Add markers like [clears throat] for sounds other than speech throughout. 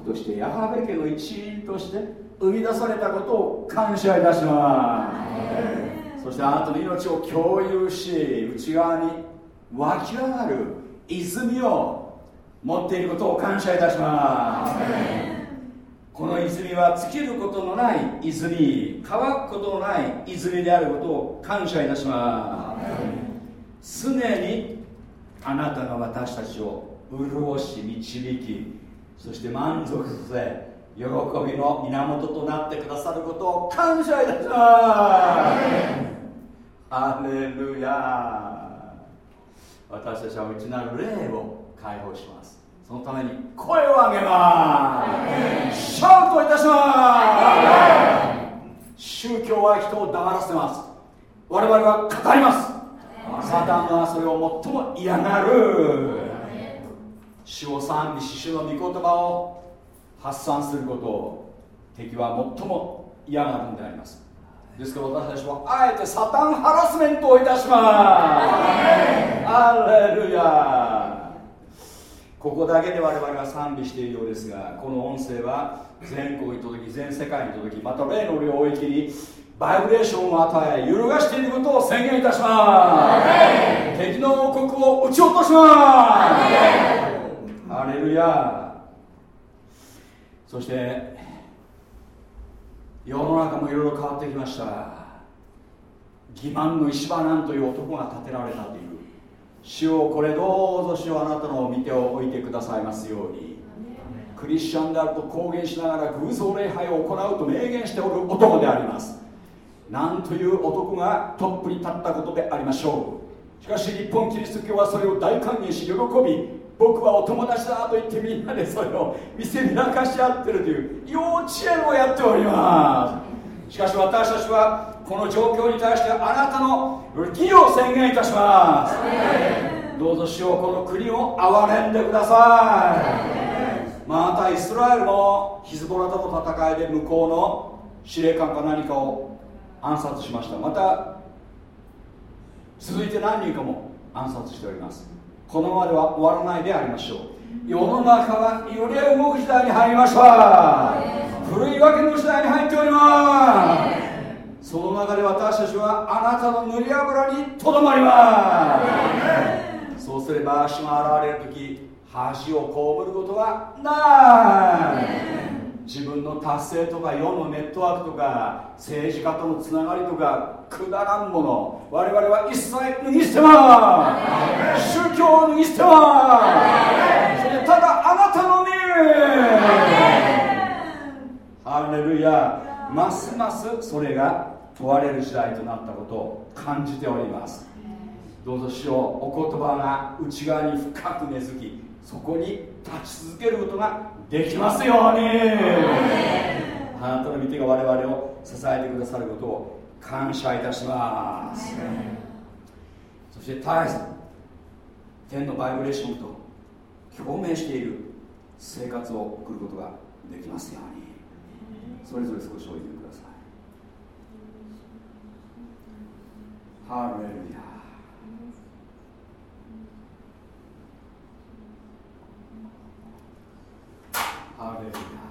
族としてヤハベ家の一員として生み出されたことを感謝いたします。そしてあなたの命を共有し内側に湧き上がる泉を持っていることを感謝いたします。この泉は尽きることのない泉乾くことのない泉であることを感謝いたします。常にあなたが私たちを潤し導きそして満足させ喜びの源となってくださることを感謝いたします。アレルヤ私たちは内なる霊を解放します。そのために声を上げます。シャウトいたします。宗教は人を黙らせます。我々は語ります。サタンはそれを最も嫌がる。主を賛美し主の御言葉を発散することを敵は最も嫌がるんであります。ですから私たちはあえてサタンハラスメントをいたします。アレルヤ。ここだけで我々は賛美しているようですがこの音声は全国に届き全世界に届きまた霊の領域にバイブレーションを与え揺るがしていることを宣言いたします。敵の王国を撃ち落とします。ハレルヤそして世の中もいろいろ変わってきました。欺瞞の石破なんという男が立てられたという。主をこれどうぞ主をあなたの見てを置いてくださいますように。クリスチャンであると公言しながら偶像礼拝を行うと明言しておる男であります。なんという男がトップに立ったことでありましょう。しかし日本キリスト教はそれを大歓迎し喜び僕はお友達だと言ってみんなでそれを [laughs] 見せびらかし合ってるという幼稚園をやっております。しかし私たちはこの状況に対してあなたの義を宣言いたします。どうぞ主よこの国を憐れんでください。またイスラエルもヒズボラとの戦いで向こうの司令官か何かを暗殺しました。また続いて何人かも暗殺しております。このままでは終わらないでありましょう。世の中は揺れ動く時代に入りました古いわけの時代に入っております。その中で私たちはあなたの塗り油にとどまります。そうすれば足が現れる時恥を被ることはない。自分の達成とか世のネットワークとか政治家とのつながりとかくだらんもの我々は一切脱ぎ捨てます。宗教を脱ぎ捨てます。それただあなたのみ。ハレルヤ。ますますそれが問われる時代となったことを感じております。どうぞしようお言葉が内側に深く根付きそこに立ち続けることができますように。あなたの御手が我々を支えてくださることを感謝いたします。そして絶えず天のバイブレーションと共鳴している生活を送ることができますように。それぞれ少しおいてください。ハレルヤハレルヤ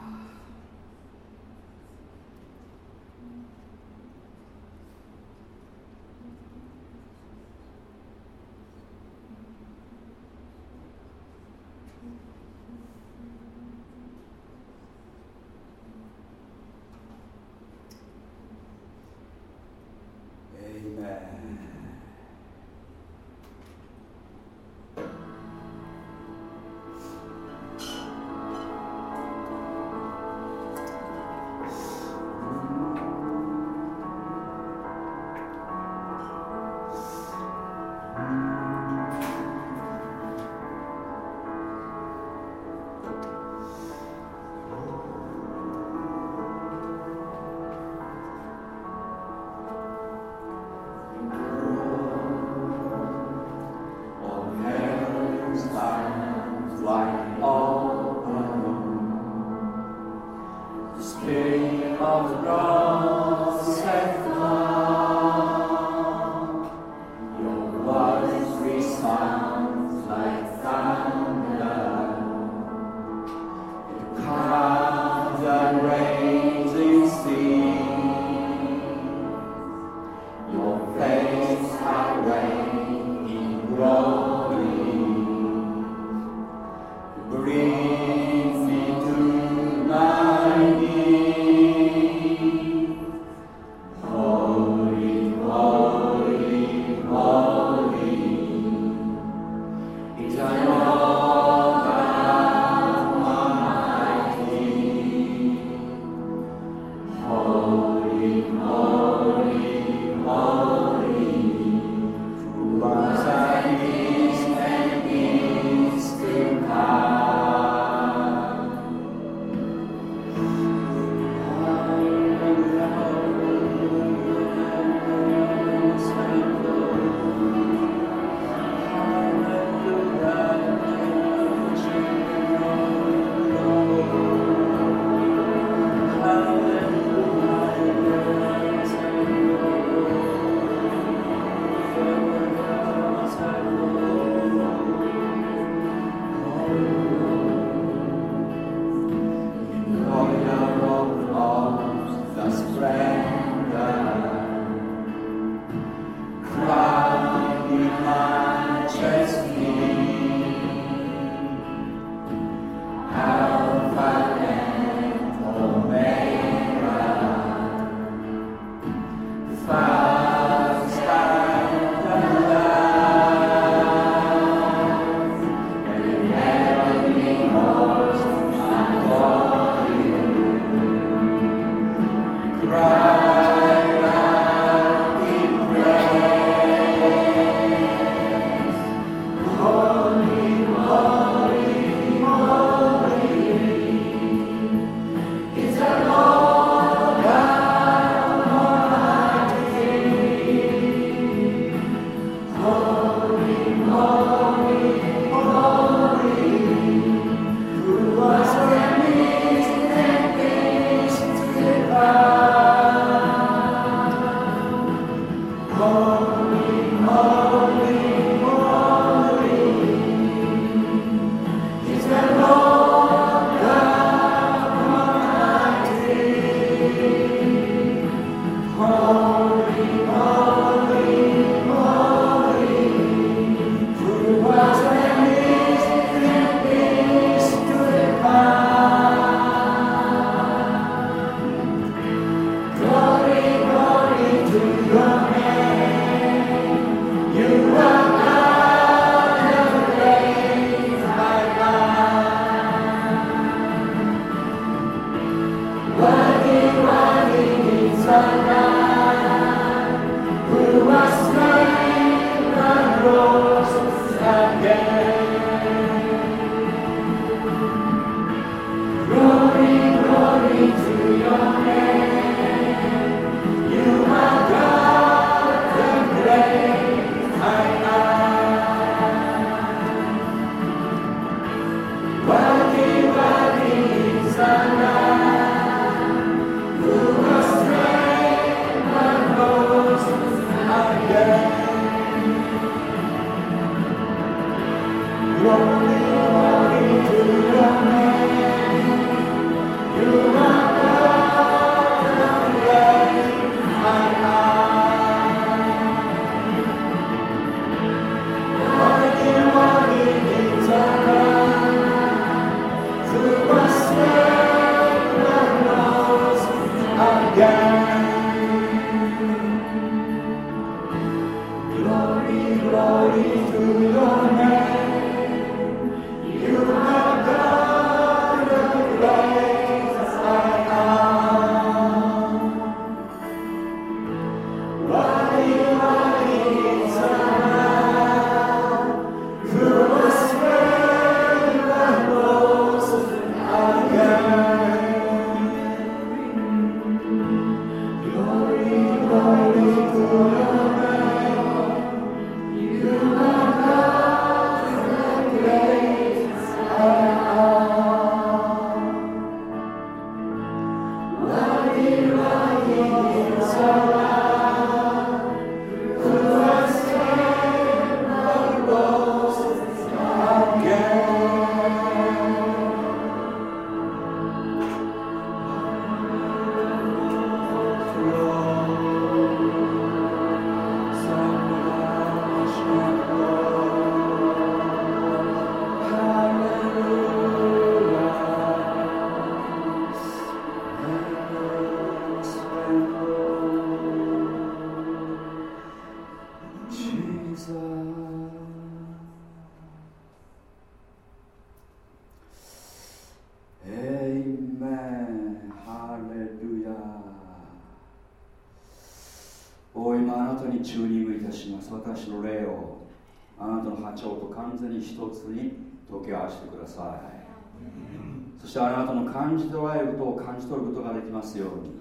一つに溶け合わせてください。そしてあなたの感じ取られることを感じ取ることができますように。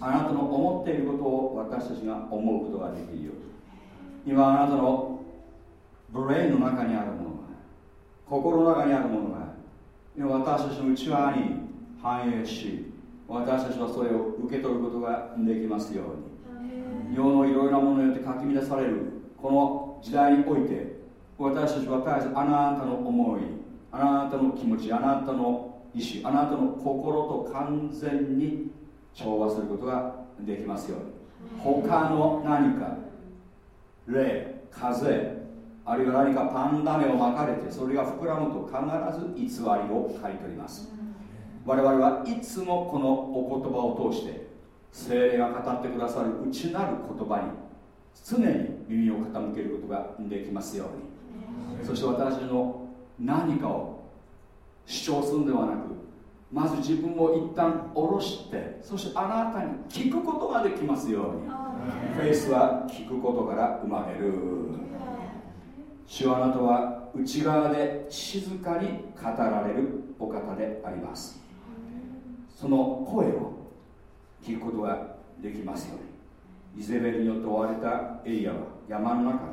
あなたの思っていることを私たちが思うことができるように。今あなたのブレインの中にあるものが心の中にあるものが私たちの内側に反映し私たちはそれを受け取ることができますように。世のいろいろなものによってかき乱されるこの時代において私たちは絶えずあなたの思いあなたの気持ちあなたの意志あなたの心と完全に調和することができますように。他の何か霊風あるいは何かパンダネをまかれてそれが膨らむと必ず偽りを刈り取ります。我々はいつもこのお言葉を通して精霊が語ってくださる内なる言葉に常に耳を傾けることができますように。そして私の何かを主張するんではなくまず自分を一旦下ろしてそしてあなたに聞くことができますように。フェイスは聞くことから生まれる。主はあなたは内側で静かに語られるお方であります。その声を聞くことができますように。イゼベルによって追われたエリアは山の中で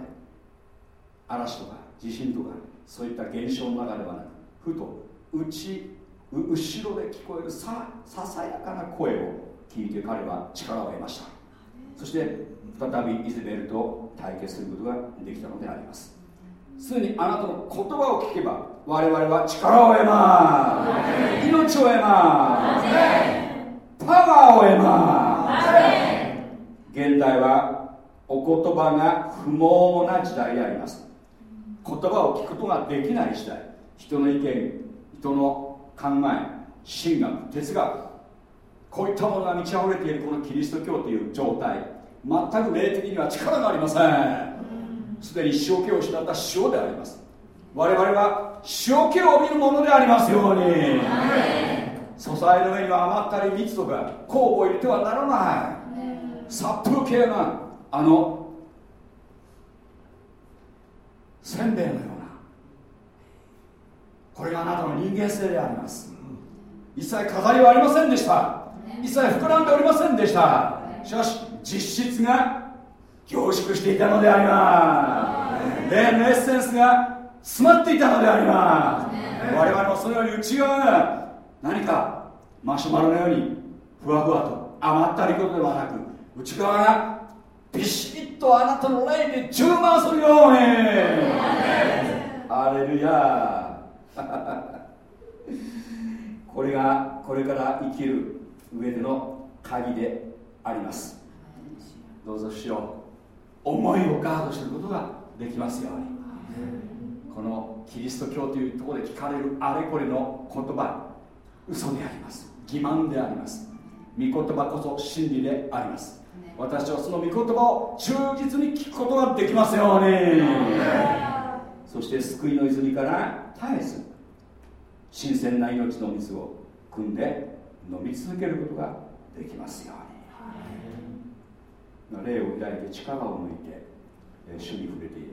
嵐とか地震とかそういった現象の中ではなくふと内後ろで聞こえるさささやかな声を聞いて彼は力を得ました。そして再びイゼベルと対決することができたのであります。すでにあなたの言葉を聞けば我々は力を得ます。命を得ます。パワーを得ます。現代はお言葉が不毛な時代であります言葉を聞くことができない時代。人の意見人の考え神学哲学。こういったものが満ち溢れているこのキリスト教という状態。全く霊的には力がありません。すでに塩気を失った塩であります。我々は塩気を帯びるものでありますように。素材の上には余ったり蜜とか酵母を入れてはならない。殺風景なあのせんべいのような。これがあなたの人間性であります。一切飾りはありませんでした。一切膨らんでおりませんでした。しかし実質が凝縮していたのであります。霊のエッセンスが詰まっていたのであります。我々もそのように内側が何かマシュマロのようにふわふわと余ったりことではなく内側がビシッとあなたの霊で充満するように。アレルヤ。これがこれから生きる上での鍵であります。どうぞしよ。う思いをガードすることができますように。このキリスト教というところで聞かれるあれこれの言葉。嘘であります。欺瞞であります。御言葉こそ真理であります。私はその御言葉を忠実に聞くことができますように。そして救いの泉から絶えず新鮮な命の水を汲んで飲み続けることができますように。霊を抱いて力を抜いて主に触れていた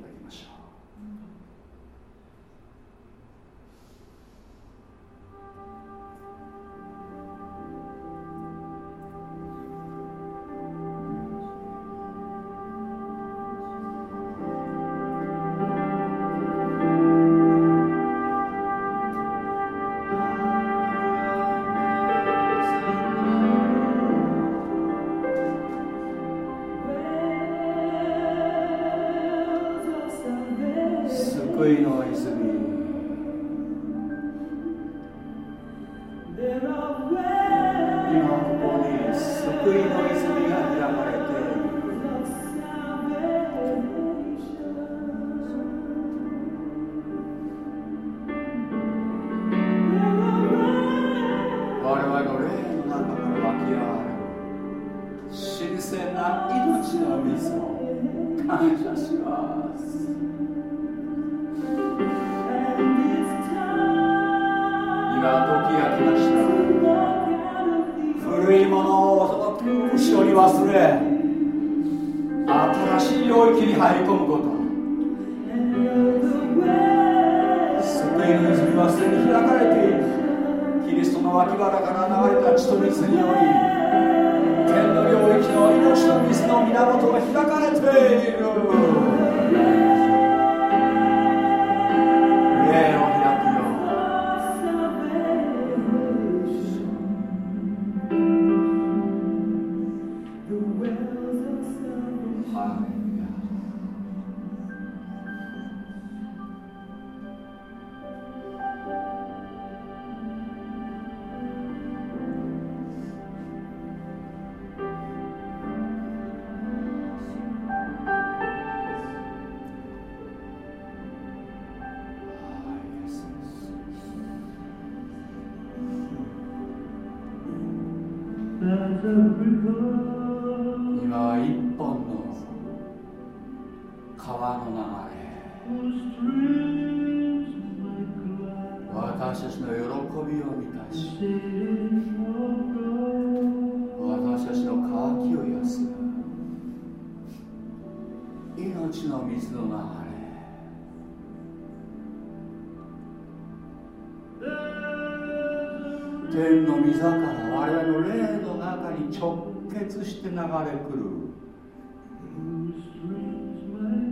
の霊の中に直結して流れくる。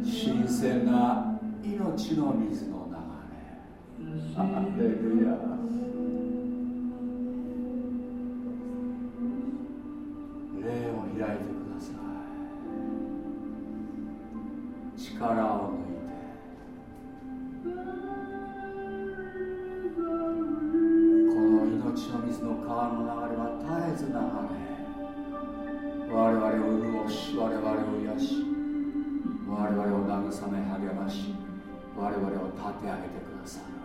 新鮮な命の水の流れ。ハレルヤ。霊を開いてください。力を抜いて。この命の水の川の流れな我々を潤し我々を癒し我々を慰め励まし我々を立て上げてくださる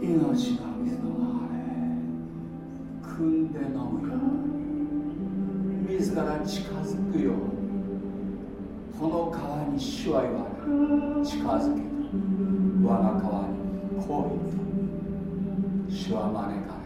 命が水の流れ汲んで飲むように自ら近づくようにこの川に主は言われ近づけた我が川にた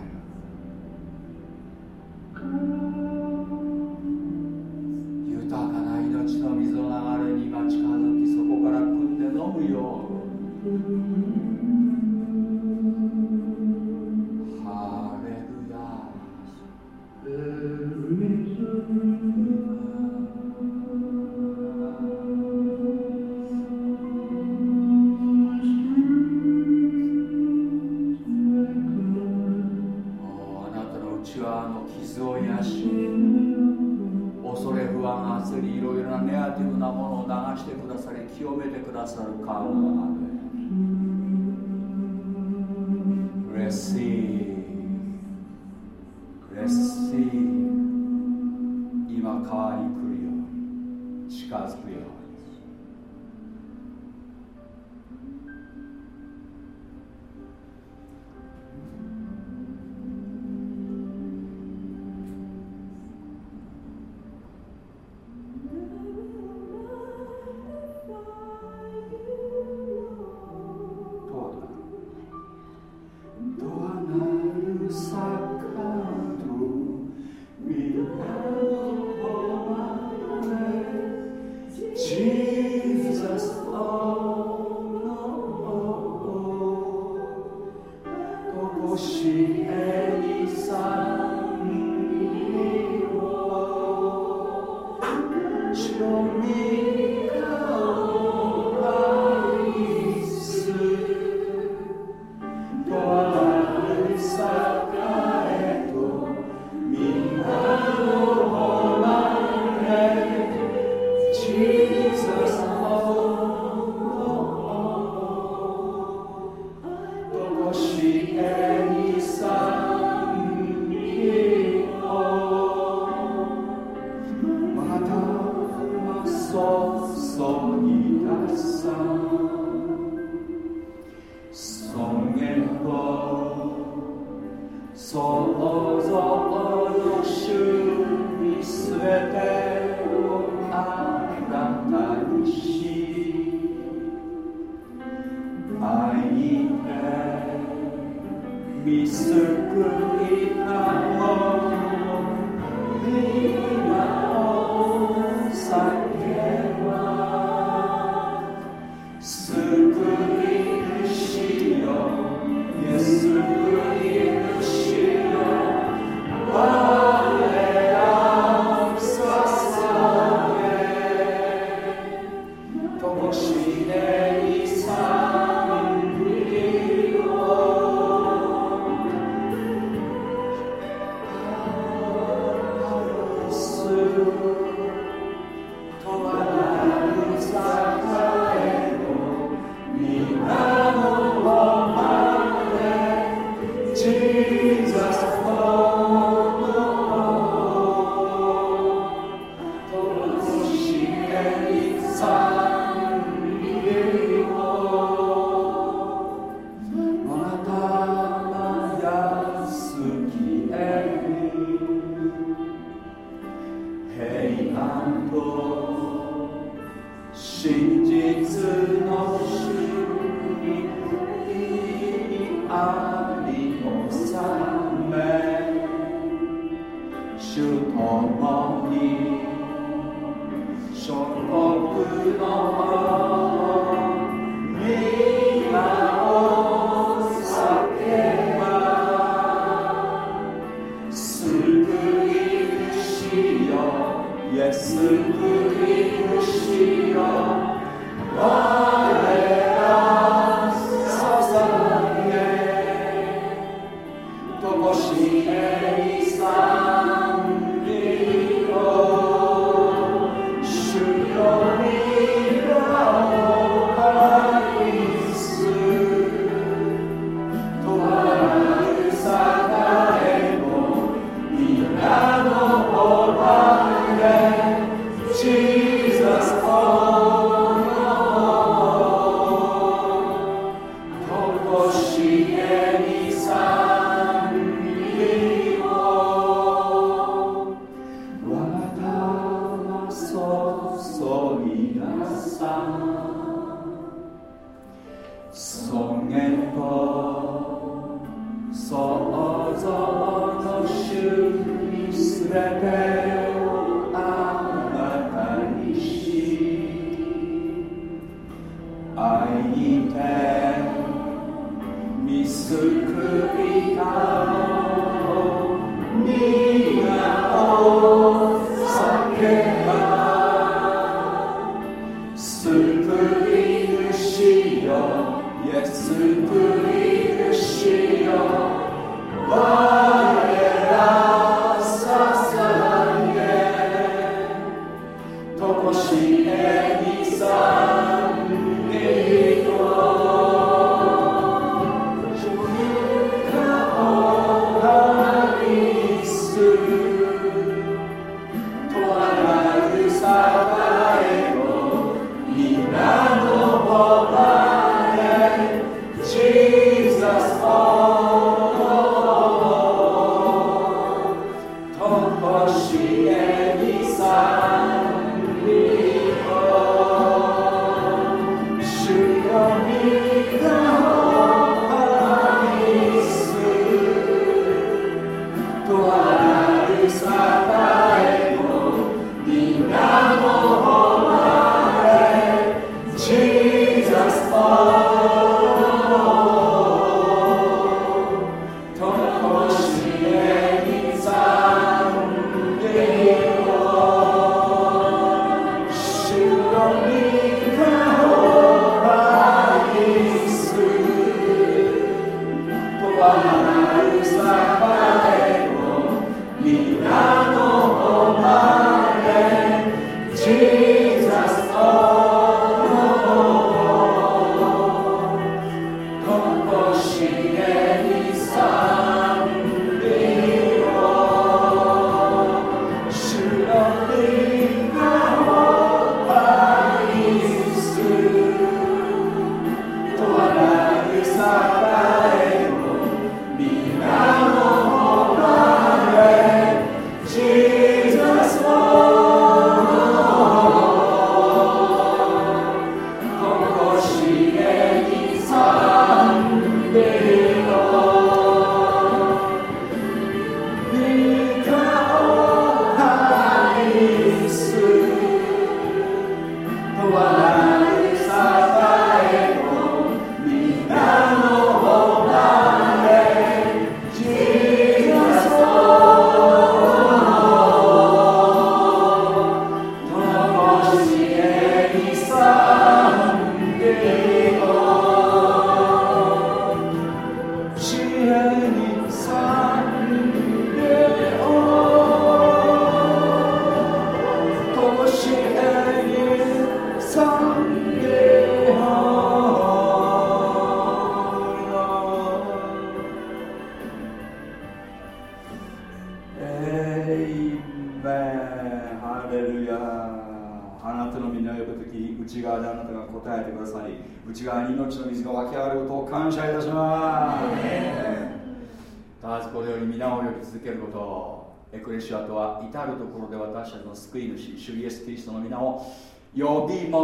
Senhor.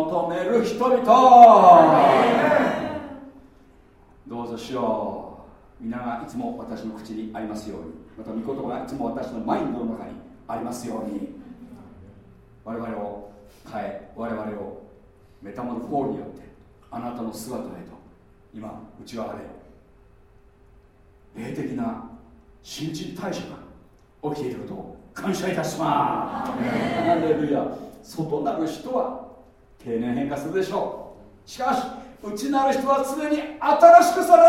求める人々。どうぞしよう皆がいつも私の口にありますように。また御言葉がいつも私のマインドの中にありますように。我々を変え我々をメタモルフォーによってあなたの姿へと今内側で霊的な新陳代謝が起きていることを感謝いたします。ハレルヤ。外なる人は経年変化するでしょう。しかし内なる人は常に新しくされ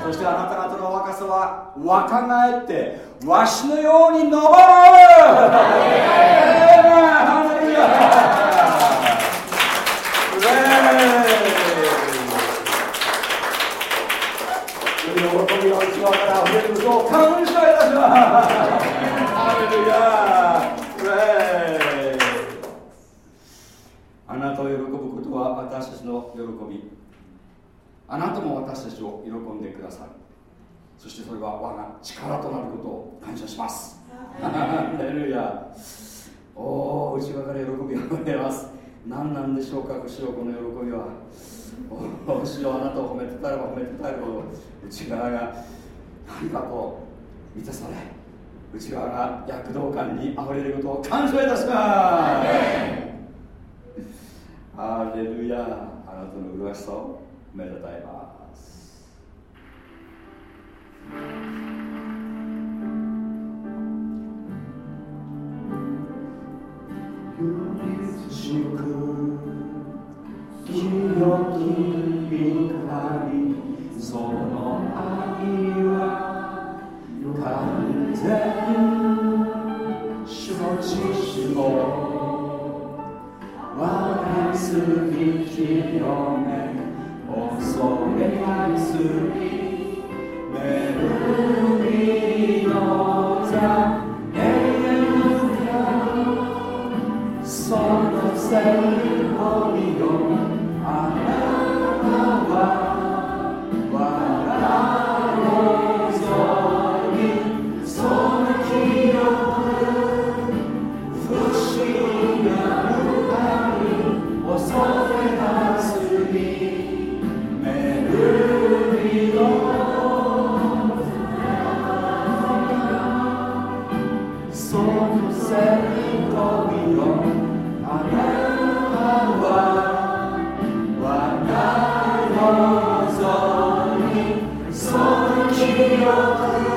るそしてあなた方の若さは若返ってわしのように登る。喜びが内側から溢れることを感謝いたしますあなたを喜ぶことは私たちの喜び。あなたも私たちを喜んでくださるそしてそれは我が力となることを感謝します。ハレルヤ。おお内側から喜びが溢れます。何なんでしょうか主よこの喜びは。おお主よあなたを褒めてたれば褒めてたるほど内側が何かこう満たされ内側が躍動感にあふれることを感謝いたしますハレルヤあなたの麗しさをめでたいます。清き光その愛は完全主の知識を我すぎ清め恐れなすぎ恵みの座永遠がそのせいを見よ いとみ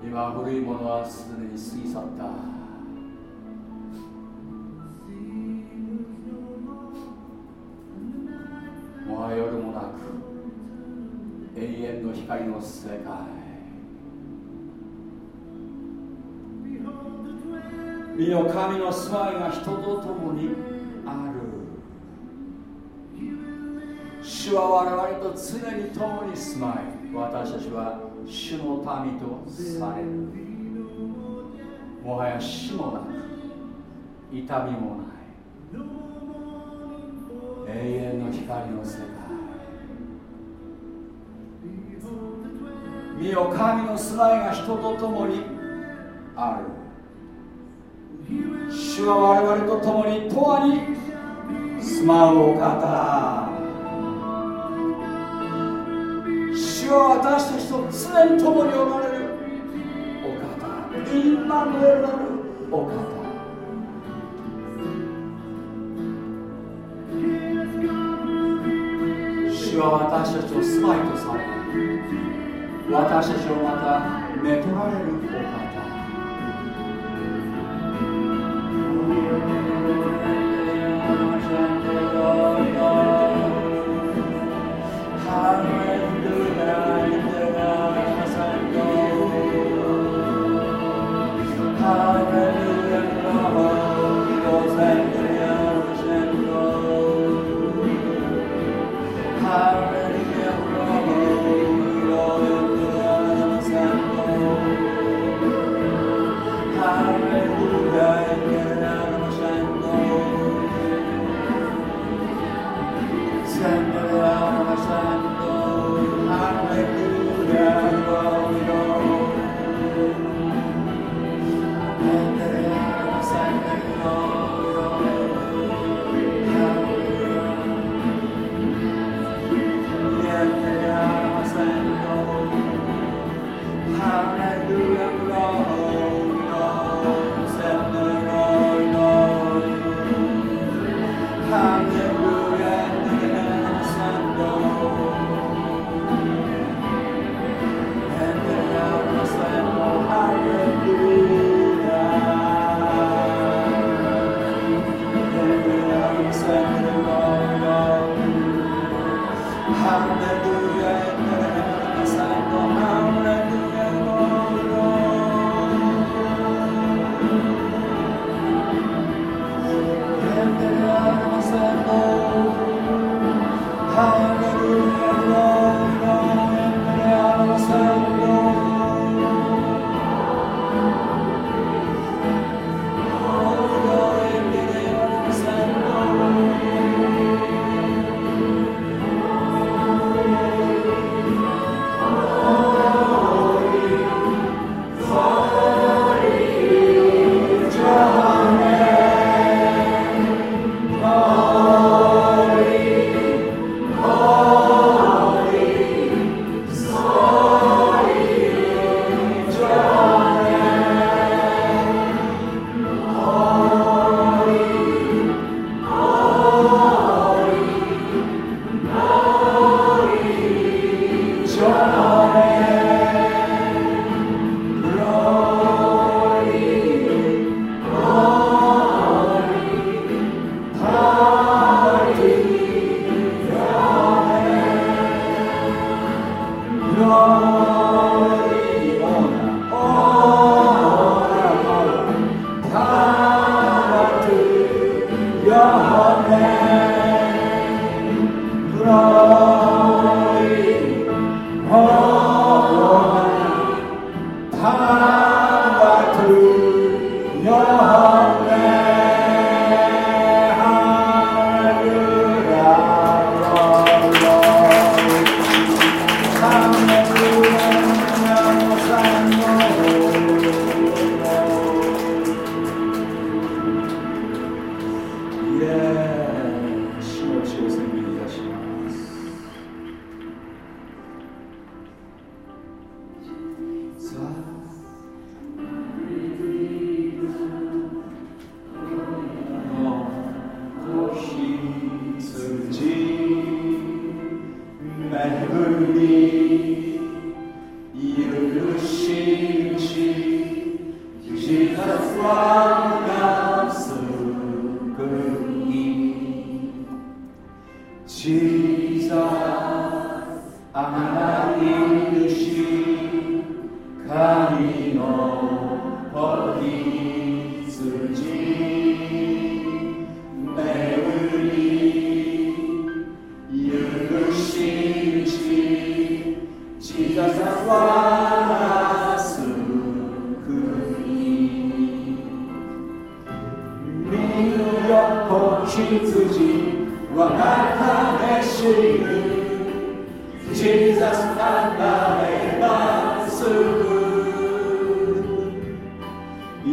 今古いものはすでに過ぎ去った。もは夜もなく永遠の光の世界。身の神の住まいが人と共にある。主は我々と常に共に住まい。私たちは主の民とされる。もはや死もなく痛みもない永遠の光の世界。見よ神の住まいが人と共にある主は我々と共に永遠に住まうお方。主は私たちと常に共におられるお方インマヌエルなるお方主は私たちを住まいとされ私たちをまためとられるお方。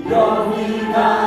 Your vida.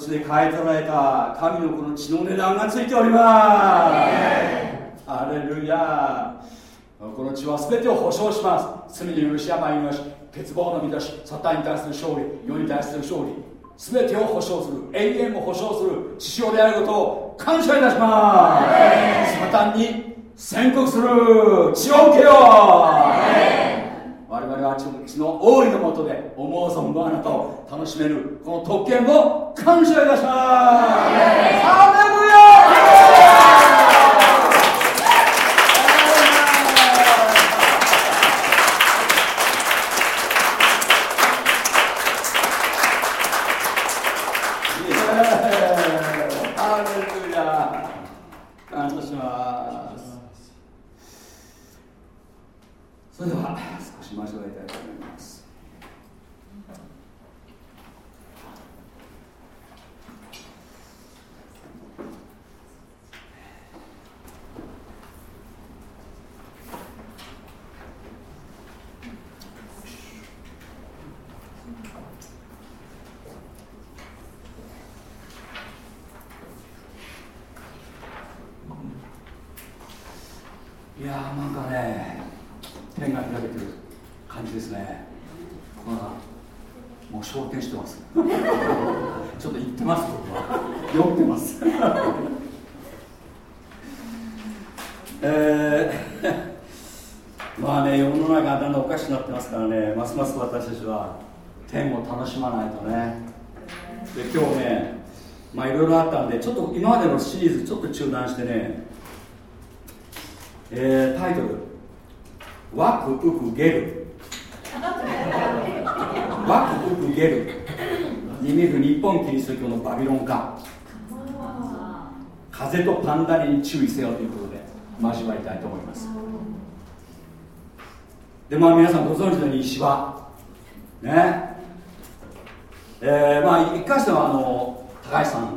血で変え取られた神のこの血の値段がついております。アレルヤ。この血は全てを保証します。罪の許し病の許し欠乏の満たしサタンに対する勝利世に対する勝利。全てを保証する永遠を保証する父親であることを感謝いたします。サタンに宣告する。血を受けよう。々は父の大いのもとで思う存分あなたを楽しめるこの特権を感謝いたします風とパンダに注意せよということで交わりたいと思います。でまあ皆さんご存知のように石破。ね。えー、まあ一回してはあの高橋さん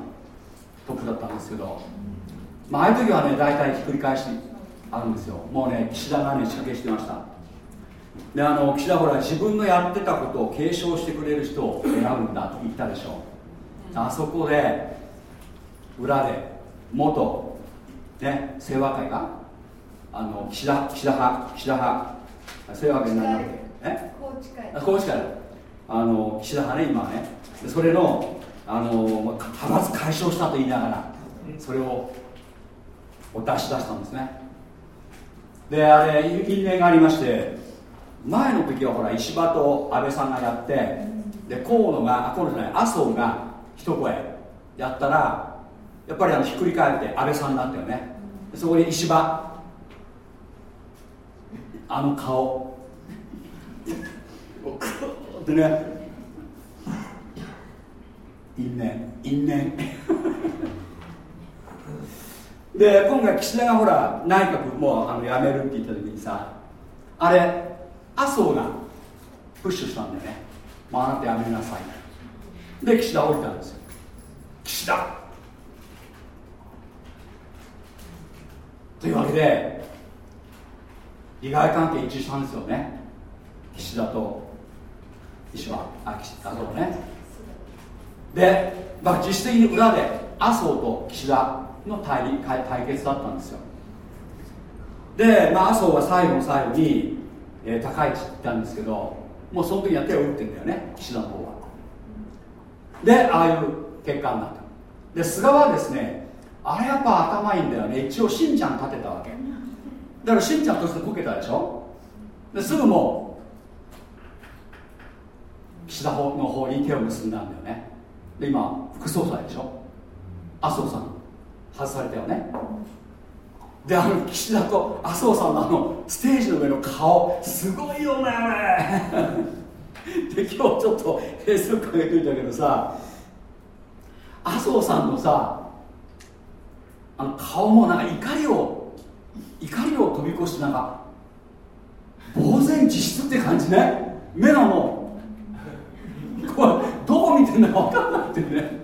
トップだったんですけどまあああいう時はね大体ひっくり返しあるんですよ。もうね岸田がね仕掛けしてました。であの岸田ほら自分のやってたことを継承してくれる人を選ぶんだと言ったでしょあそこで裏で元ね、清和会があの岸田岸田派岸田派清和会になるわけ。え高知会。あの岸田派ね今はねそれのあの派閥解消したと言いながらそれを出し出したんですね。であれ因縁がありまして前の時はほら石破と安倍さんがやってで河野が河野じゃない麻生が一声やったらやっぱりあのひっくり返って安倍さんだったよね。そこに石破。あの顔。でね。因縁。因縁。で今回岸田がほら内閣もうあの辞めるって言った時にさあれ麻生がプッシュしたんだよね、まあ、あなた辞めなさい。で岸田降りたんですよ。岸田。というわけで利害関係一致したんですよね。岸田と石破あ岸田とね。で、まあ、実質的に裏で麻生と岸田の対立対決だったんですよ。で、まあ、麻生は最後の最後に、えー、高市って言ったんですけどもうその時には手を打ってんだよね岸田の方は。でああいう結果になった。で菅はですねあれやっぱ頭いいんだよね。一応しんちゃん立てたわけ。だからしんちゃんとしてこけたでしょ？ですぐもう岸田の方に手を結んだんだよね。で今副総裁でしょ？麻生さん外されたよね。であの岸田と麻生さんのあのステージの上の顔すごいよね。[laughs] で今日ちょっとフェイスブック上げといたけどさ麻生さんのさあの顔もなんか怒りを怒りを飛び越してなんか呆然自失って感じね。目がもうこれどこ見てんだか分かんなくてね。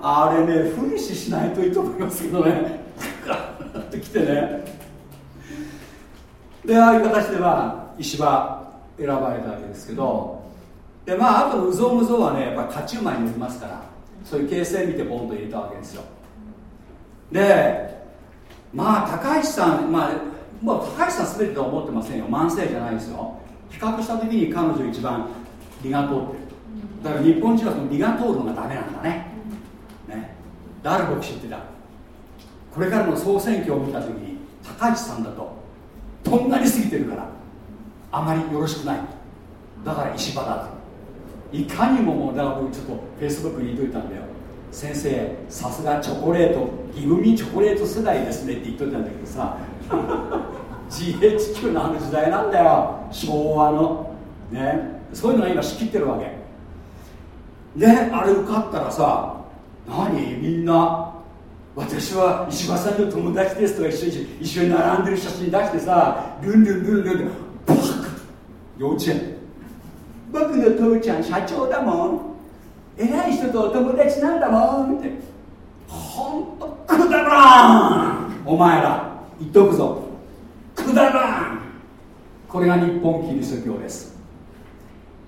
あれね不意ししないといいと思いますけどね。ガッときてね。でああいう形では石破選ばれたわけですけど。でまああとうぞうむぞうはねやっぱ勝ち馬に乗りますから。そういう形勢見てボンと入れたわけですよ。でまあ高橋さんまあもう高橋さん全てとは思ってませんよ。慢性じゃないですよ。比較した時に彼女一番理が通って。るだから日本人はその理が通るのがダメなんだね。ね。ダル牧師ってた。これからの総選挙を見た時に高市さんだととんがりすぎてるからあまりよろしくない。だから石破だと。いかにももうだから僕ちょっとフェイスブックに言いといたんだよ。先生さすがチョコレートギブミチョコレート世代ですねって言っといたんだけどさ。[laughs] GHQ のあの時代なんだよ。昭和の。ね。そういうのが今仕切ってるわけ。であれ受かったらさ何？みんな私は石破さんの友達ですとか一緒に一緒に並んでる写真出してさルンルンルンルンってバッ！幼稚園。僕の父ちゃん社長だもん。偉い人とお友達なんだもんって。ほんとくだらん。お前ら言っとくぞ。くだらん。これが日本キリスト教です。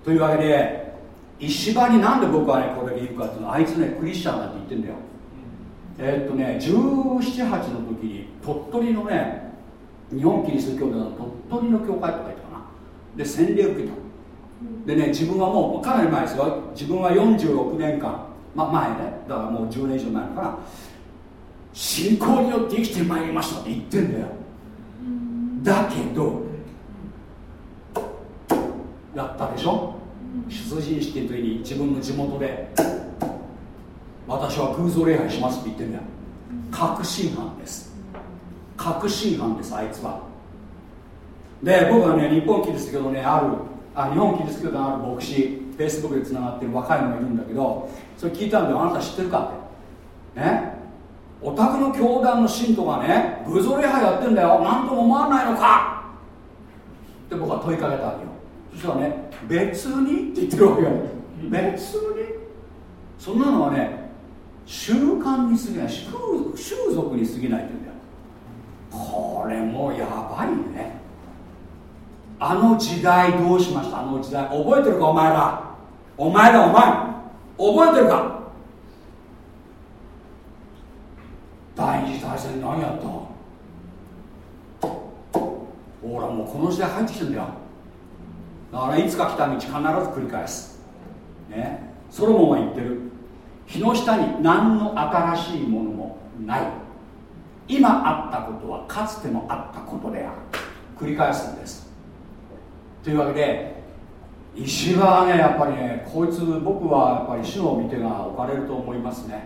というわけで石破になんで僕はねこれだけ言うかっていうのあいつねクリスチャンだって言ってんだよ。え、っとね1718の時に鳥取のね日本キリスト教での鳥取の教会とか言ったかな。で洗礼受けた。でね自分はもうかなり前ですよ。自分は46年間。ま前ね。だからもう10年以上前のかな信仰によって生きてまいりましたって言ってんだよ。だけどやったでしょ？出陣式の時に自分の地元で私は空想礼拝しますって言ってんだよ。確信犯です。確信犯ですあいつは。で僕はね日本キリスト教のねあるあ日本キリスト教のある牧師フェイスブックでつながってる若いのがいるんだけどそれ聞いたんであなた知ってるかって。ね？お宅の教団の信徒がね偶像礼拝やってんだよ。何とも思わないのか。って僕は問いかけたわけよ。そしたらね別にって言ってるわけよ。別に？そんなのはね習慣に過ぎない。習俗に過ぎないって言うんだよ。これもうやばいね。あの時代どうしました？あの時代覚えてるか？お前ら。お前らお前覚えてるか？第二次大戦何やった？ほらもうこの時代入ってきてんだよ。だからいつか来た道必ず繰り返す。ね？ソロモンは言ってる。日の下に何の新しいものもない。今あったことはかつてもあったことである。繰り返すんです。というわけで石はねやっぱりねこいつ僕はやっぱり死の御手が置かれると思いますね。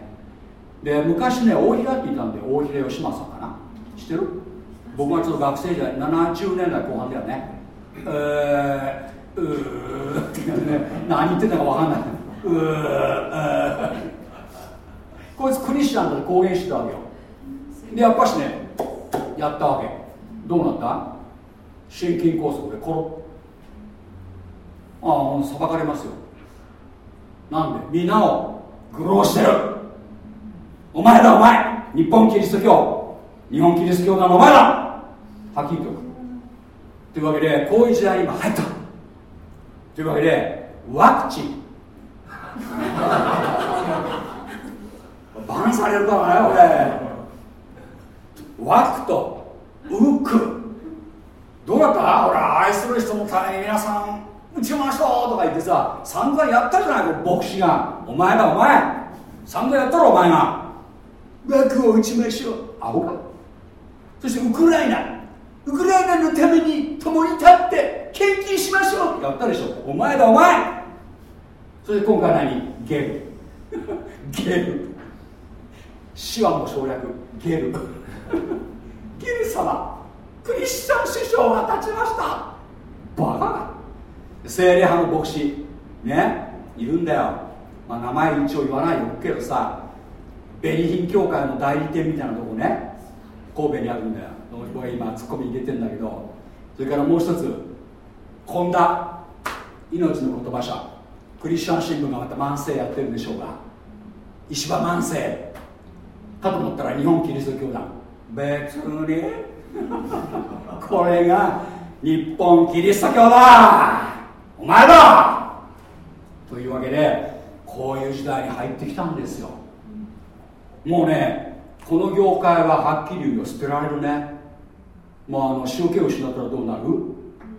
で昔ね大平っていたんで大平義正かな。知ってる？僕がちょっと学生時代70年代後半だよね。えー、うーってね何言ってんだか分かんない。うーこいつクリスチャンで公言してたわけよ。でやっぱしねやったわけ。どうなった？心筋梗塞でコロああもう裁かれますよ。なんで皆を愚弄してる。お前だお前。日本キリスト教。日本キリスト教団のお前だ。はっきりとというわけでこういう時代に今入った。というわけでワクチン。バンされるからね俺。ワクとウク。どうだった？ほら愛する人のために皆さん打ちましょうとか言ってさ散々やったじゃない牧師がお前だお前。散々やったろお前が。枠を打ちましょう。アホか？そしてウクライナ。ウクライナのために共に立って献金しましょう。やったでしょお前だお前。そして今回何？ゲル [laughs] ゲル死はも省略。ゲルゲル様。クリスチャン師匠が立ちました。バカが精霊派の牧師ねいるんだよ、まあ、名前一応言わないよ。けどさ紅品協会の代理店みたいなとこね神戸にあるんだよ。僕は今ツッコミ入れてんだけど。それからもう一つ本田命の言葉社クリスチャン新聞がまた慢性やってるんでしょうが石破慢性かと思ったら日本キリスト教団別に。[laughs] これが日本キリスト教だ。お前だ！というわけでこういう時代に入ってきたんですよ。もうねこの業界ははっきり言うよ。捨てられるね。もうあの塩気を失ったらどうなる？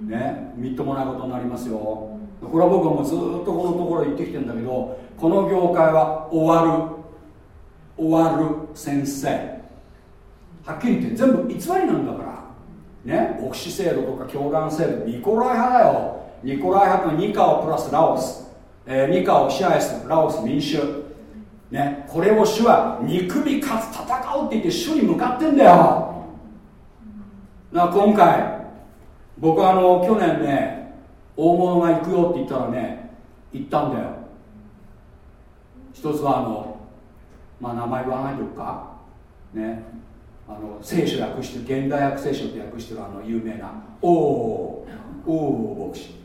ねみっともないことになりますよ。これは僕はもうずっとこのところ言ってきてんだけどこの業界は終わる。終わる先生。はっきり言って全部偽りなんだから。ね牧師制度とか教団制度ニコライ派だよ。ニコライ派とニカオプラスラオス、えー、ニカを支配するラオス民主ねこれを主は憎み勝つ戦うって言って主に向かってんだよ。な今回僕はあの去年ね大物が行くよって言ったらね行ったんだよ。一つはあのまあ名前言わないとか。ねあの聖書訳してる現代訳聖書って訳してるあの有名なおおおお牧師、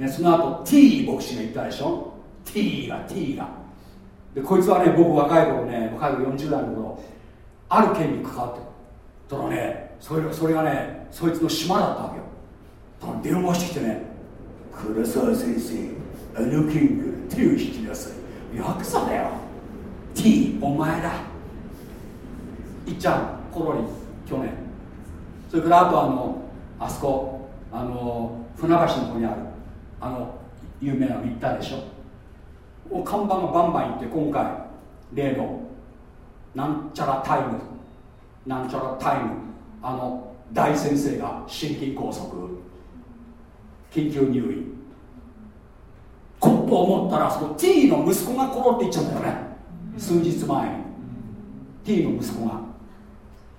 ね、その後 T 牧師が言ったでしょ？T が T が。でこいつはね僕若い頃ね若い頃40代の頃ある件に関わってただねそれそれがねそいつの島だったわけよ。ただ電話してきてね「黒沢先生あの件から手を引きなさい」ヤクザだよ。T お前だ。いっちゃんコロリ去年。それからあとあのあそこあの船橋の方にある。あの有名なの行ったでしょ？看板がバンバン行って今回例のなんちゃらタイムなんちゃらタイムあの大先生が心筋梗塞緊急入院。こと思ったらその T の息子がコロって言っちゃうんだよね。数日前に。T の息子が。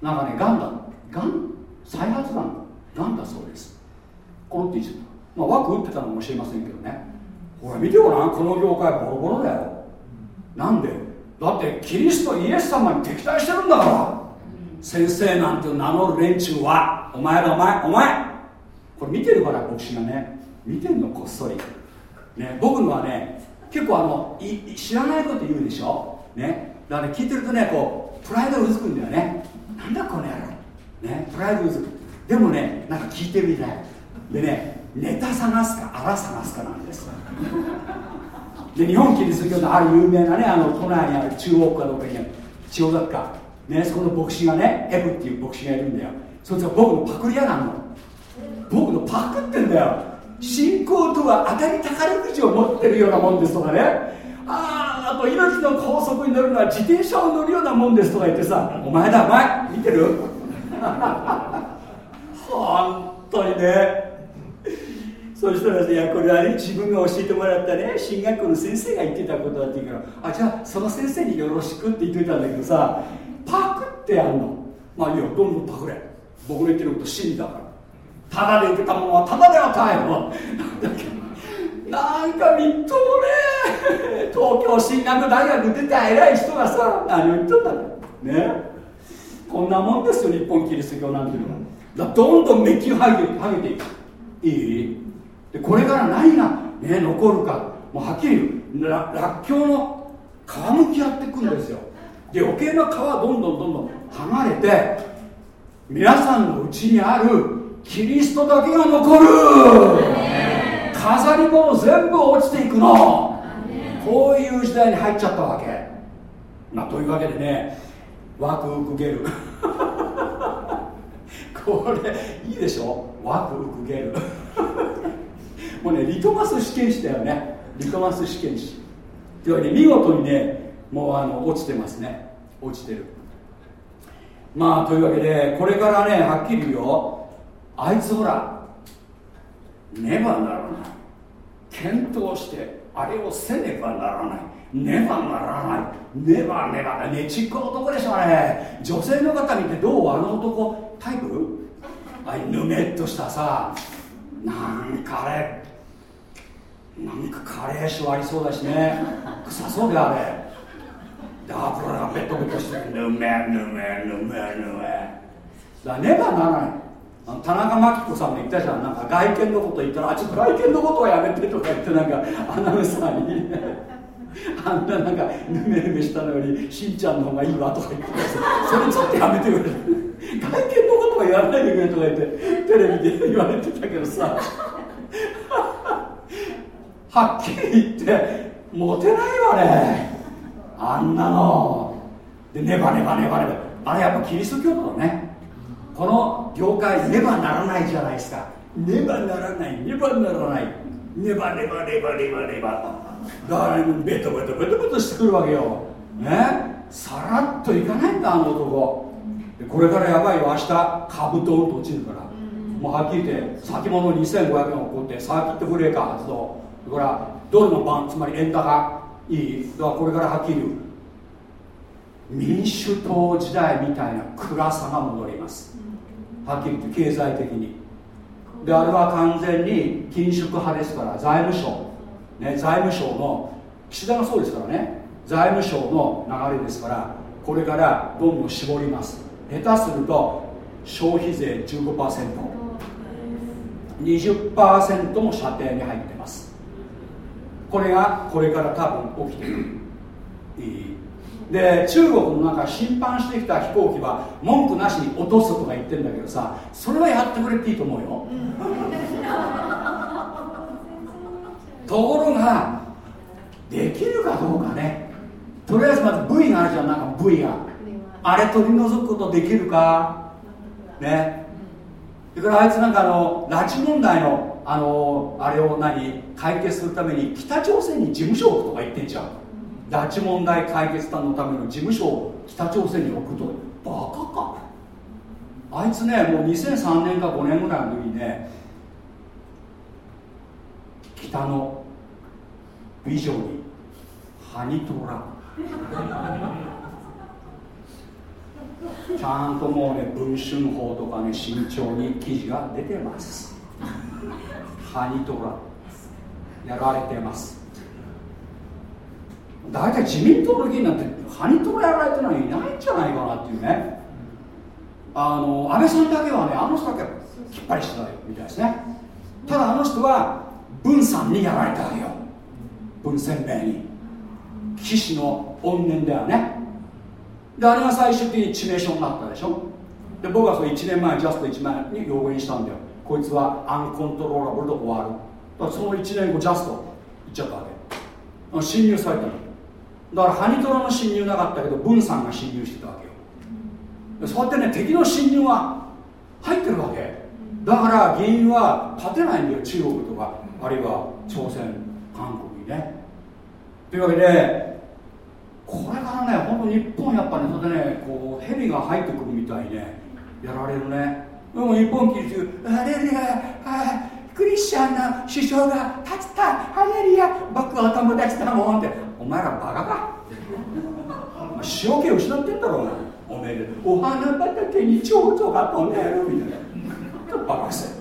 なんかねがんだ。がん再発がんがんだそうです。コロって言っちゃった。まあ枠打ってたのかもしれませんけどね。ほら見てごらん。この業界ボロボロだよ。なんで？だってキリストイエス様に敵対してるんだから。先生なんて名乗る連中は。お前だお前お前。これ見てるから牧師がね。見てんのこっそり。ね僕のはね結構あのい知らないこと言うでしょ？ね。だから、ね、聞いてるとねこうプライドうずくんだよね。なんだこの野郎。ねプライドうずく。でもねなんか聞いてるみたい。でねネタ探すか荒探すかなんです。で日本キリスト教のある有名なねあの都内にある中央区かどうかにある千代田区か。ねそこの牧師がねエブっていう牧師がいるんだよ。そいつは僕のパクリ屋なの。僕のパクってんだよ。信仰とは当たり宝くじを持ってるようなもんですとかね。あああと命の高速に乗るのは自転車を乗るようなもんですとか言ってさお前だお前見てる？[laughs] 本当にね。そしたらいやこれはね自分が教えてもらったね進学校の先生が言ってたことだって言うからあじゃあその先生によろしくって言っといたんだけどさパクってやんの。まあいいよどんどんパクれ。僕の言ってること真理だから。ただで受けたものはただで与えろ。[laughs] なんかみっともね東京進学大学出た偉い人がさ何を言っとったのね。こんなもんですよ日本キリスト教なんていうのはどんどんメッキを剥げていく。いい？でこれから何が、ね、残るかもうはっきり言う。らっきょうの皮むきやっていくんですよ。で余計な皮どんどんどんどん剥がれて皆さんのうちにあるキリストだけが残る。飾り物全部落ちていくの。こういう時代に入っちゃったわけ。まあというわけでねワクウクゲル。[laughs] これいいでしょ？ワクウクゲル。もうねリトマス試験紙だよね。リトマス試験紙。というわけで見事にねもうあの落ちてますね。落ちてる。まあというわけでこれからねはっきり言うよ。あいつほらねばならない。検討してあれをせねばならない。ねばならない。ねばねばねちっこ男でしょうね女性の方見てどうあの男タイプ？あいぬめっとしたさ。なんかあれなんかカレー臭ありそうだしね。[laughs] 臭そうであれ。で油がベトベトしてぬめぬめぬめぬめだねばならないあの田中真紀子さんも言ったじゃん。なんか外見のこと言ったらあちょっと外見のことはやめてとか言ってなんかアナウンサーに。[laughs] あんななんかぬめぬめしたのよりしんちゃんの方がいいわとか言ってそれちょっとやめてくれ。外見のことは言わないでくれとか言ってテレビで言われてたけどさ。はっきり言ってモテないわね。あんなの。でネバネバネバネバ。あれやっぱキリスト教徒だね。この業界ねばならないじゃないですか。ねばならない。ねばならない。ねばねばねばねばねばだからねベトベトベトベトしてくるわけよ。ね？さらっといかないんだあの男。これからやばいよ。明日株と落ちるから。もうはっきり言って先物2500円起こってサーキットブレーカー発動。だからドルの番つまり円高いいだからこれからはっきり言う。民主党時代みたいな暗さが戻ります。はっきり言って経済的に。であれは完全に緊縮派ですから財務省、ね、財務省の岸田がそうですからね。財務省の流れですからこれからどんどん絞ります。下手すると消費税 15%20% も射程に入ってます。これがこれから多分起きてくる。で中国の中侵犯してきた飛行機は文句なしに落とすとか言ってるんだけどさそれはやってくれていいと思うよ。ところができるかどうかね。とりあえずまず V があるじゃん。なんか V が。あれ取り除くことできるか？ね。それからあいつなんかあの拉致問題のあのあれを何解決するために北朝鮮に事務所を置くとか言ってんじゃん。拉致問題解決団のための事務所を北朝鮮に置くとバカか。あいつねもう2003年か5年ぐらいの時にね北の美女にハニトラ。[laughs] ちゃんともうね文春法とかね慎重に記事が出てます。ハニトラやられてます。大体自民党の議員なんてハニトラやられてるのはいないんじゃないかなっていうね。あの安倍さんだけはねあの人だけきっぱりしてたみたいですね。ただあの人は文さんにやられたわけよ。文鮮明に。騎士の怨念だよね。であれが最終的に致命傷になったでしょ。で僕はそれ1年前ジャスト1万に要言したんだよ。こいつはアンコントローラブルで終わる。だからその1年後ジャスト行っちゃったわけ。侵入されたの。だからハニトラの侵入なかったけど文さんが侵入してたわけよ。そうやってね敵の侵入は入ってるわけ。だから原因は立てないんだよ中国とかあるいは朝鮮韓国にね。というわけでこれからね本当日本やっぱねそれでねこう蛇が入ってくるみたいにねやられるね。でも日本キリスト。あれれあクリスチャンな首相が立ちた。ハレリア僕は友達だもんって。お前らバカか。塩気失ってんだろうがおめえで。お花畑に蝶々が飛んでるみたいな。バカせ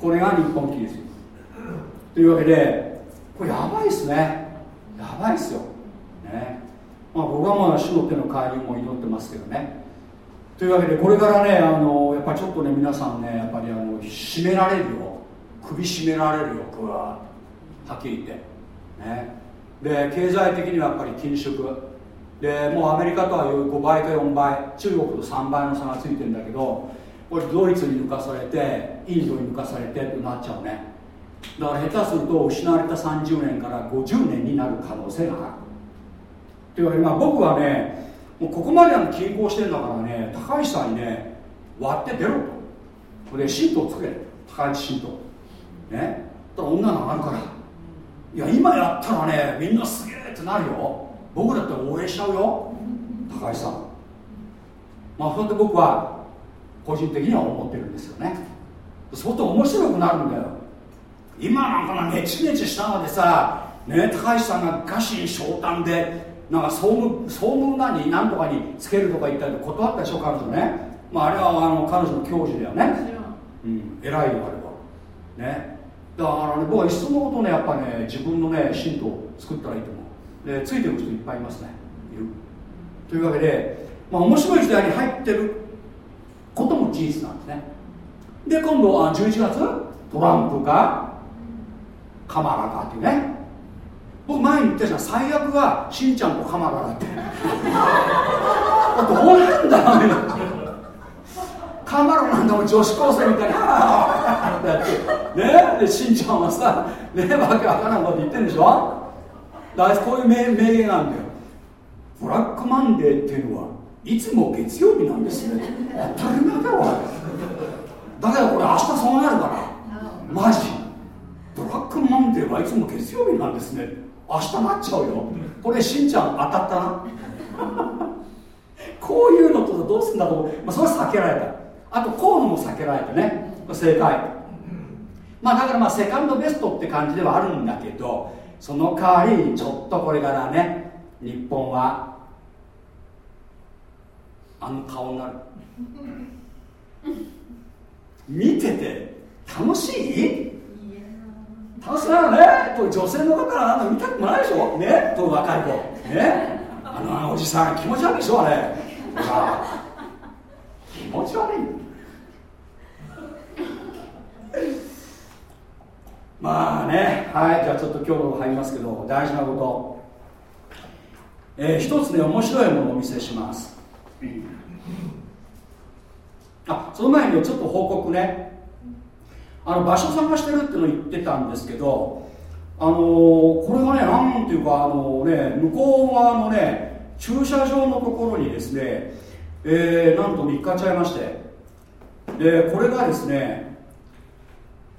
これが日本キリスト。というわけでこれやばいっすね。やばいっすよ。ね。まあ僕はまあ主の手の介入も祈ってますけどね。というわけでこれからねあのやっぱりちょっとね皆さんねやっぱりあの締められるよ首絞められるよグワーはっきり言ってね。で経済的にはやっぱり緊縮。でもうアメリカとはいう5倍か4倍中国と3倍の差がついてるんだけどこれドイツに抜かされてインドに抜かされてってなっちゃうね。だから下手すると失われた30年から50年になる可能性がある。というわけで、まあ、僕はねもうここまであの均衡してるんだからね高橋さんにね割って出ろと。これシートをつけ高橋シート。ね。だから女が上がるから。いや今やったらねみんなすげえってなるよ。僕だって応援しちゃうよ。高橋さんまあそうやって僕は個人的には思ってるんですよね。相当面白くなるんだよ。今なんかなネチネチしたのでさね高橋さんが餓死昇胆でなんか総務総務何なんとかにつけるとか言ったり断ったでしょ彼女ね。まああれはあの彼女の教授だよね。うん。偉いよあれは。ね。だからね僕はいっそのことねやっぱね自分のね信徒を作ったらいいと思う。でついてる人いっぱいいますね。いる。というわけで、まあ、面白い時代に入ってることも事実なんですね。で今度は11月トランプかカマラかっていうね僕前に言ったじゃん最悪はしんちゃんとカマラだって。どうなんだよカマラなんだも女子高生みたいにああってね？でしんちゃんはさねわけわからんこと言ってんでしょ？だからこういう名名言なんだよ。ブラックマンデーっていうのはいつも月曜日なんですね。当たり前だろだけどこれ明日そうなるから。マジ。ブラックマンデーはいつも月曜日なんですね明日なっちゃうよ。これしんちゃん当たったな。[laughs] こういうのとどうすんだとまあ、それは避けられた。あとこうのも避けられてね。正解。まあだからまあセカンドベストって感じではあるんだけどその代わりちょっとこれからね日本はあの顔になる。[laughs] 見てて楽しい？楽しいなね。と女性の方はなんか見たくもないでしょ？ね？と若い子。ね？あのおじさん気持ち悪いでしょあれ。気持ち悪い。まあね。はい。じゃあちょっと今日の入りますけど大事なこと。えー、一つね面白いものをお見せします。あその前にちょっと報告ねあの場所探してるってのを言ってたんですけどあのー、これがねなんていうかあのね向こう側のね駐車場のところにですね、えー、なんと見っかっちゃいましてでこれがですね、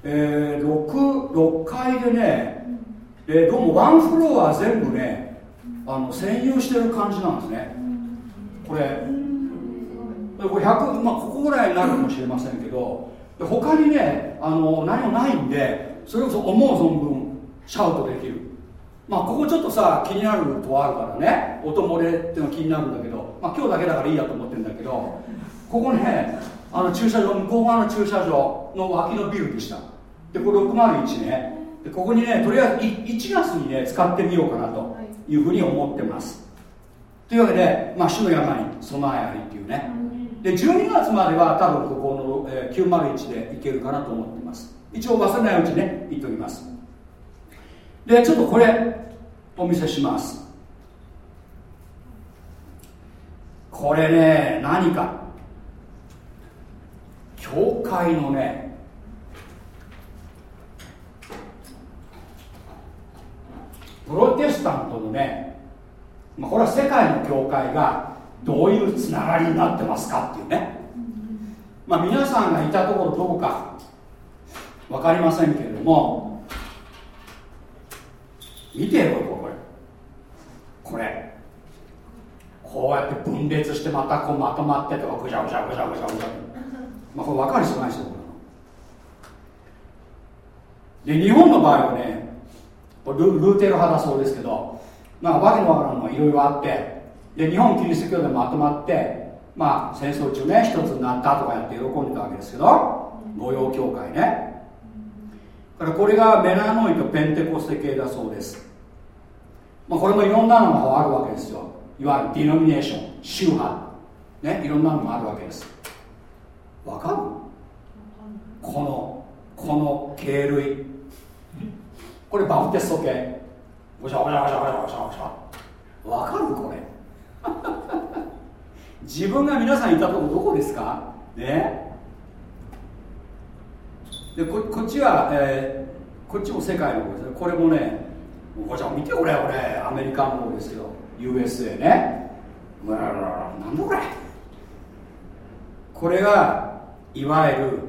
えー、6, 6階でね、えー、どうもワンフロア全部ねあの占有してる感じなんですね。これ。これ100、まあ、ここぐらいになるかもしれませんけど他にねあの何もないんでそれこそ思う存分シャウトできる。まあここちょっとさ気になるとこあるからね。音漏れっていうの気になるんだけど、まあ、今日だけだからいいやと思ってるんだけど。ここねあの駐車場向こう側の駐車場の脇のビルでした。でこれ601ね。でここにねとりあえず1月にね使ってみようかなというふうに思ってます。というわけで、まあ、主の山に備えありっていうね。で12月までは多分ここの、えー、901でいけるかなと思っています。一応忘れないうちね言っておきます。でちょっとこれお見せします。これね何か。教会のねプロテスタントのね、まあ、これは世界の教会がどういうつながりになってますかっていうね、まあ、皆さんがいたところどこか分かりませんけれども見てよこれ。これ。こうやって分裂してまたこうまとまってとかぐちゃぐちゃぐちゃぐちゃぐちゃ。まあこれ分かる必要ないですよで日本の場合はねルルーテル派だそうですけどまあわけのわからんのいろいろあってで日本キリスト教でまとまってまあ戦争中ね一つになったとかやって喜んでたわけですけど御用教会ね。だからこれがメラノイトペンテコステ系だそうです、まあ、これもいろんなのがあるわけですよ。いわゆるディノミネーション宗派。ねいろんなのがあるわけです。わかる？このこの系類。これバプテスト系。ごしゃごしゃごしゃごしゃごしゃごしゃ。わかる？これ自分が皆さんいたとこどこですか？ね。でここっちは、えー、こっちも世界の方ですね。これもねごちゃん見てこれ俺。アメリカの方ですけど。USA ね。うわらららなんだこれ。これがいわゆる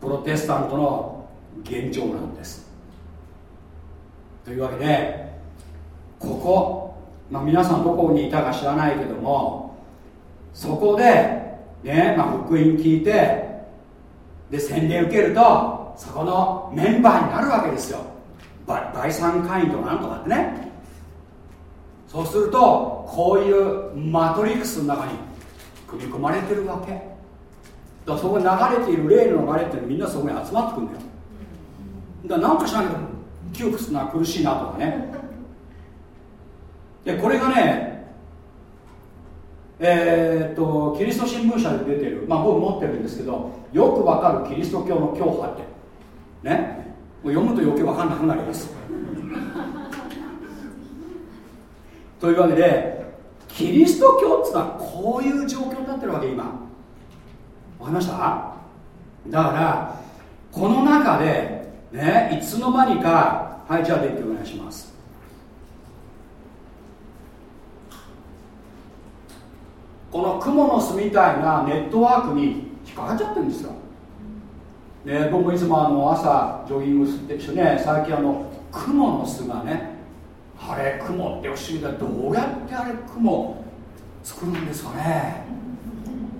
プロテスタントの現状なんです。というわけでここまあ、皆さんどこにいたか知らないけどもそこでねまあ、福音聞いてで洗礼受けるとそこのメンバーになるわけですよ。第三会員となんとかってね。そうするとこういうマトリックスの中に組み込まれてるわけ。だからそこに流れている霊の流れってみんなそこに集まってくるんだよ。だからなんかしないけど窮屈な苦しいなとかね。でこれがねえー、っとキリスト新聞社で出てる、まあ、僕持ってるんですけどよくわかるキリスト教の教派って。ね？もう読むと余計わかんなくなります。[laughs] というわけでキリスト教っていうのはこういう状況になってるわけ今。わかりました？だからこの中でねいつの間にかはいじゃあデッキお願いします。このクモの巣みたいなネットワークに引っかかっちゃってるんですよ、ね、僕もいつもあの朝ジョギングしてね最近あのクモの巣がねあれ雲って不思議だどうやってあれ雲作るんですかね。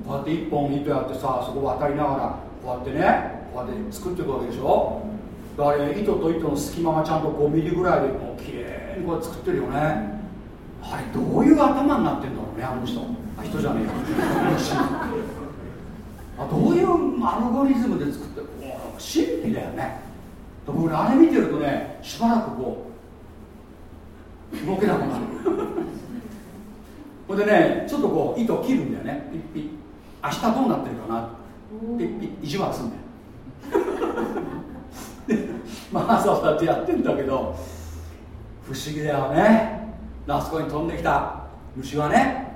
こうやって一本糸やってさそこ渡りながらこうやってねこうやって作っていくわけでしょ。あれ糸と糸の隙間がちゃんと5ミリぐらいでもう綺麗にこう作ってるよね。あれどういう頭になってんだろうねあの人。人じゃねえよあどういうアルゴリズムで作ってる神秘だよね。僕あれ見てるとねしばらくこう動けなくなる。ほんでねちょっとこう糸切るんだよね。ピッピッ。明日どうなってるかな。ピッピッ。意地悪すんだよ。まあ朝だってやってんだけど不思議だよね。あそこに飛んできた虫はね。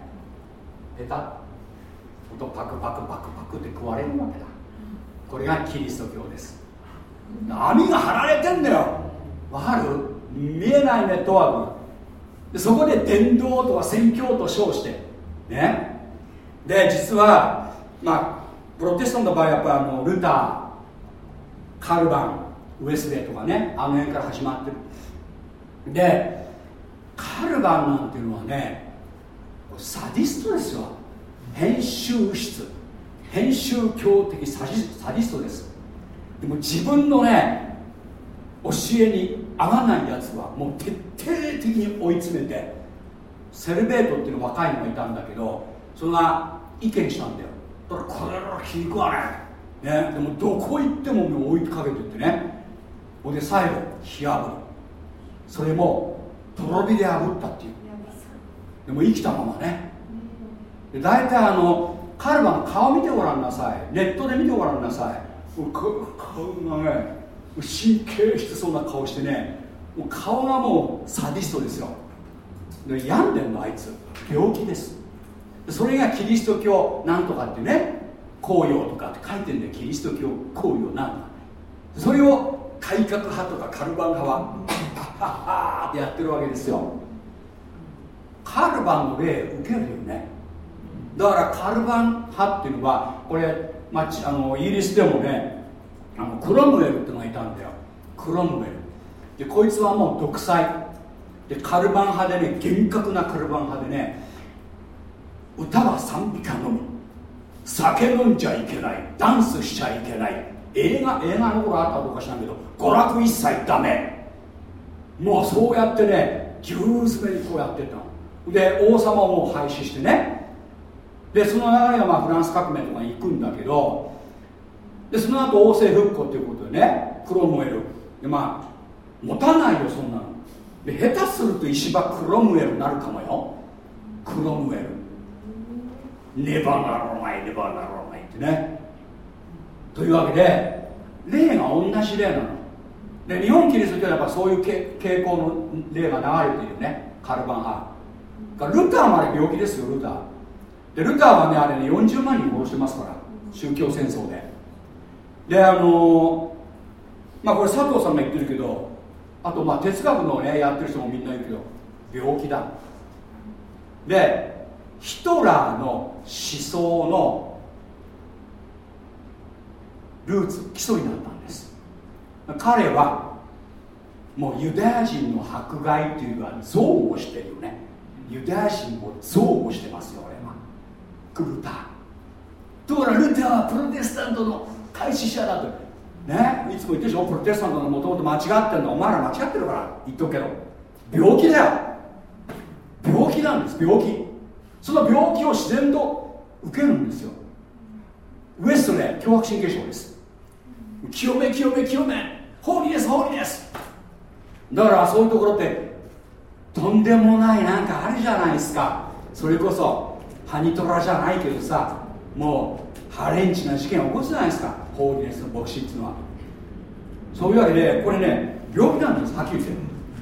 下手音パクパクパクパクって食われるわけだ。これがキリスト教です。網が張られてんだよ。わかる？見えないネットワーク。でそこで伝道とか宣教と称して。ね。で実はまあプロテスタントの場合はやっぱあのルターカルバンウェスレーとかねあの辺から始まってる。でカルバンなんていうのはねサディストですよ。編集室。編集教的サディストです。でも自分のね教えに合わないやつはもう徹底的に追い詰めてセルベートっていうの若いのがいたんだけどそれが意見したんだよ。だからこれら気に食わない。ね。でもどこ行ってももう追いかけてってね。ほんで最後火あぶりそれもとろ火で炙ったっていう。でも生きたままね。で大体あのカルバの顔見てごらんなさい。ネットで見てごらんなさい。顔がね神経質そうな顔してねもう顔がもうサディストですよ。で病んでんのあいつ。病気です。それがキリスト教なんとかってね紅葉とかって書いてんだよ。キリスト教紅葉なんとか。それを改革派とかカルバン派はハッハッってやってるわけですよカルバンの例受けるよね。だからカルバン派っていうのはこれ、まあ、あのイギリスでもねあのクロムウェルってのがいたんだよ。クロムウェル。でこいつはもう独裁。でカルバン派でね厳格なカルバン派でね歌は賛美歌のみ。酒飲んじゃいけない。ダンスしちゃいけない。映画映画の頃あったかどうか知らんけど娯楽一切ダメ。もうそうやってね牛詰めにこうやってたで王様を廃止してね。でその流れがまあフランス革命とかに行くんだけどでその後王政復古っていうことでねクロムウェル。でまあ持たないよそんなの。で下手すると石破クロムウェルになるかもよ。クロムウェル。ネバならないネバならないってね。というわけで例が同じ例なの。で日本キリスト教はやっぱそういう傾向の例が流れているね。カルバン派。ルターまで病気ですよルター。でルターはねあれね40万人殺してますから宗教戦争で。であのまあこれ佐藤さんが言ってるけどあとまあ哲学のねやってる人もみんな言うけど病気だ。でヒトラーの思想のルーツ基礎になったんです。彼はもうユダヤ人の迫害っていうか憎悪してるよね。ユダヤ人を憎悪してますよ俺は。クルタ。ところがルテアはプロテスタントの開始者だと。ね？いつも言ってるでしょ？プロテスタントのもともと間違ってるの。お前ら間違ってるから。言っとくけど。病気だよ。病気なんです。病気。その病気を自然と受けるんですよ。ウエストで強迫神経症です。清め清め清め。ホーリーですホーリーです。だからそういうところってとんでもないなんかあるじゃないですか。それこそハニトラじゃないけどさもうハレンチな事件起こすじゃないですか。ホーリネスの牧師っていうのは。そういうわけでこれね病気なんですはっきり言って。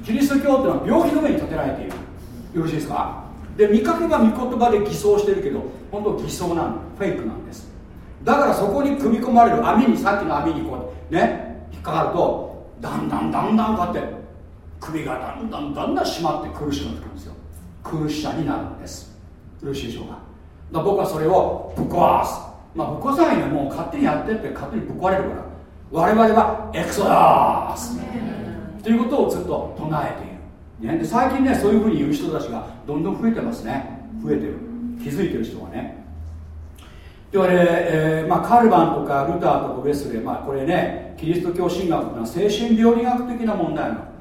キリスト教っていうのは病気の上に建てられている。よろしいですか？で見かけが御言葉で偽装してるけど本当偽装なんフェイクなんです。だからそこに組み込まれる網にさっきの網にこうね引っかかるとだんだんだんだんこうやって首がだんだんだんだん締まって苦しくなってくるんですよ。苦しさになるんです。よろしいでしょうか。だ僕はそれをぶっ壊す。まあぶっ壊さないねもう勝手にやってって勝手にぶっ壊れるから。我々はエクソダースということをずっと唱えている、ね、で最近ねそういうふうに言う人たちがどんどん増えてますね。増えてる。気づいてる人がね。ではね、えーまあ、カルバンとかルターとかウェスレー、まあ、これねキリスト教神学というのは精神病理学的な問題なの。で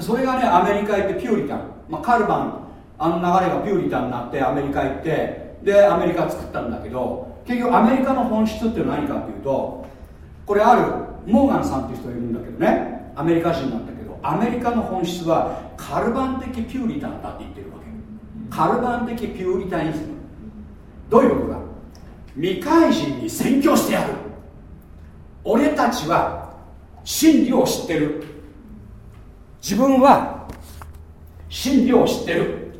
それがねアメリカ行ってピューリタン、まあ、カルバン。あの流れがピューリタンになってアメリカ行ってでアメリカ作ったんだけど結局アメリカの本質って何かっていうとこれあるモーガンさんっていう人がいるんだけどね。アメリカ人なんだけどアメリカの本質はカルバン的ピューリタンだって言ってるわけ。カルバン的ピューリタニズム。どういうことか。未開人に宣教してやる。俺たちは真理を知ってる。自分は真理を知ってる。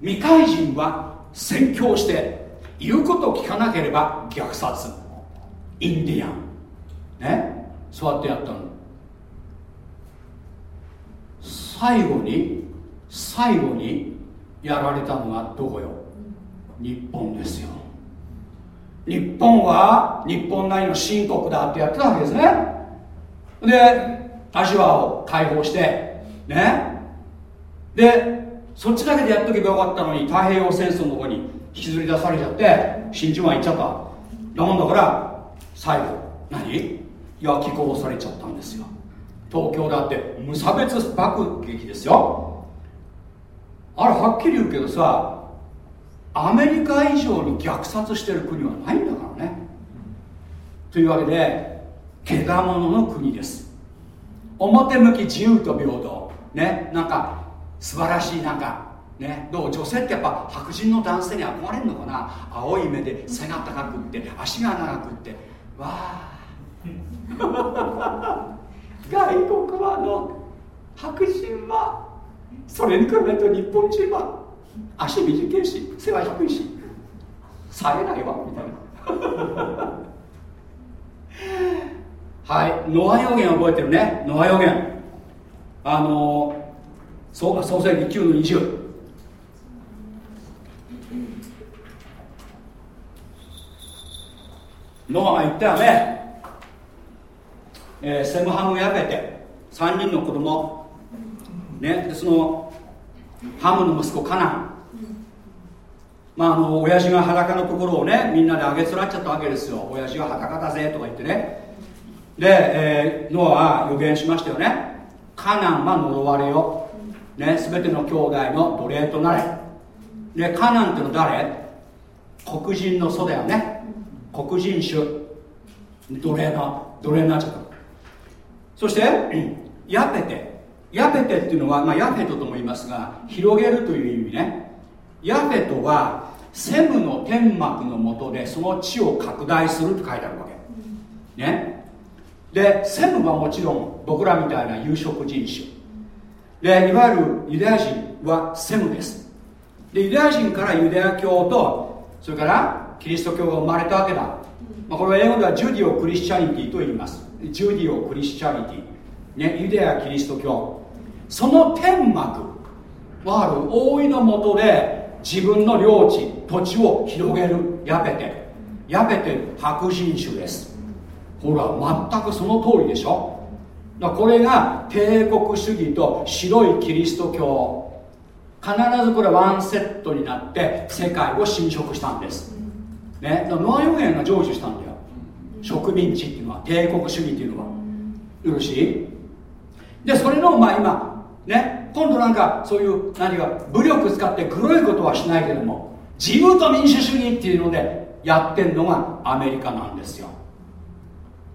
未開人は宣教して言うことを聞かなければ虐殺。インディアン。ね？そうやってやったの。最後に最後にやられたのがどこよ？日本ですよ。日本は日本なりの新国だってやってたわけですね。でアジアを解放してね。でそっちだけでやっとけばよかったのに太平洋戦争の方に引きずり出されちゃって真珠湾行っちゃった。だもんだから最後何？焼き殺されちゃったんですよ。東京だって無差別爆撃ですよ。あれはっきり言うけどさアメリカ以上に虐殺してる国はないんだからね。というわけでけだものの国です。表向き自由と平等。ねなんか素晴らしいなんかねどう？女性ってやっぱ白人の男性に憧れるのかな？青い目で背が高くって足が長くって。わあ。[laughs] 外国はの白人はそれに比べると日本人は足短いし背は低いし冴えないわみたいな。はい。ノア予言覚えてるね。ノア予言。あの創創世記9の20ノアが言ったよね、えー、セムハムやペて3人の子供。ね。でそのハムの息子カナン。まああの親父が裸のところをねみんなであげつらっちゃったわけですよ。親父が裸だぜとか言ってね。で、えー、ノアは予言しましたよね。カナンは呪われよ。ね全ての兄弟の奴隷となれ。でカナンってのは誰？黒人の祖だよね。黒人種。奴隷の奴隷になっちゃった。そして、ヤペテ。ヤペテっていうのは、まあ、ヤフェトとも言いますが広げるという意味ね。ヤフェトはセムの天幕のもとでその地を拡大するって書いてあるわけ。ね。でセムはもちろん僕らみたいな有色人種。でいわゆるユダヤ人はセムです。でユダヤ人からユダヤ教とそれからキリスト教が生まれたわけだ、まあ、これは英語ではジュディオ・クリスチャニティと言います。ジュディオ・クリスチャニティ、ね、ユダヤ・キリスト教。その天幕はある大いのもとで自分の領地土地を広げるヤペテヤペテ白人種ですほら全くその通りでしょ。だこれが帝国主義と白いキリスト教。必ずこれワンセットになって世界を侵食したんです。ね。ノア予言が成就したんだよ。植民地っていうのは。帝国主義っていうのは。よろしい？でそれのまあ今ね。今度なんかそういう何か武力使って黒いことはしないけども自由と民主主義っていうのでやってんのがアメリカなんですよ。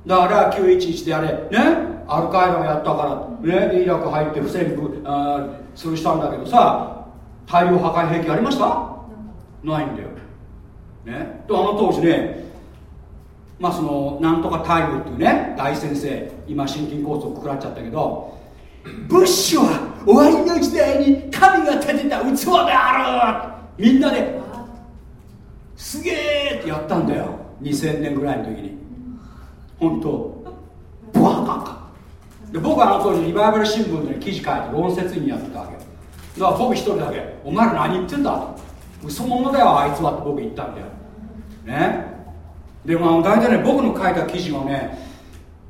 だから911であれ。ね？アルカイダがやったから。ね？イラク入って不正にあするしたんだけどさ大量破壊兵器ありました？ないんだよ。ね？とあの当時ねまあそのなんとか大量っていうね大先生今心筋梗塞食らっちゃったけどブッシュは終わりの時代に神が建てた器である。みんなですげえってやったんだよ。2000年ぐらいの時に。本当バカか。で僕はあの当時リバイバル新聞で記事書いて論説員やってたわけだから僕一人だけ「お前ら何言ってんだ」と「嘘者だよあいつは」って僕言ったんだよ。ね。でまあ大体ね僕の書いた記事はね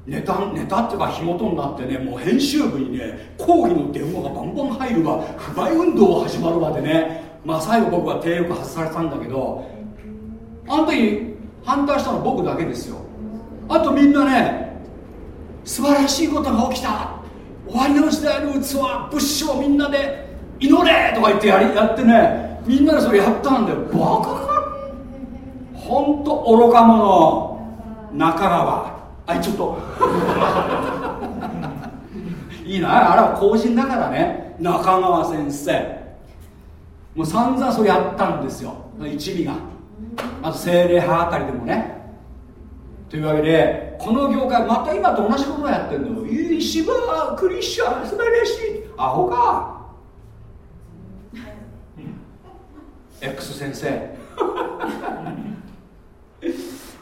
ネタネタっていうか火元になってねもう編集部にね抗議の電話がバンバン入るわ。不買運動が始まるわでね。まあ最後僕は低欲外されたんだけどあの時反対したの僕だけですよ。あとみんなね素晴らしいことが起きた。終わりの時代の器ブッシュをみんなで祈れとか言ってやりやってねみんなでそれやったんだよ。バカか。ほんと愚か者。中川。あいちょっと。いいな。あれは公人だからね。中川先生。もう散々それやったんですよ。一味が。あと精霊派あたりでもね。というわけでこの業界また今と同じことをやってるの。石破クリスチャン素晴らしい。アホか。X 先生。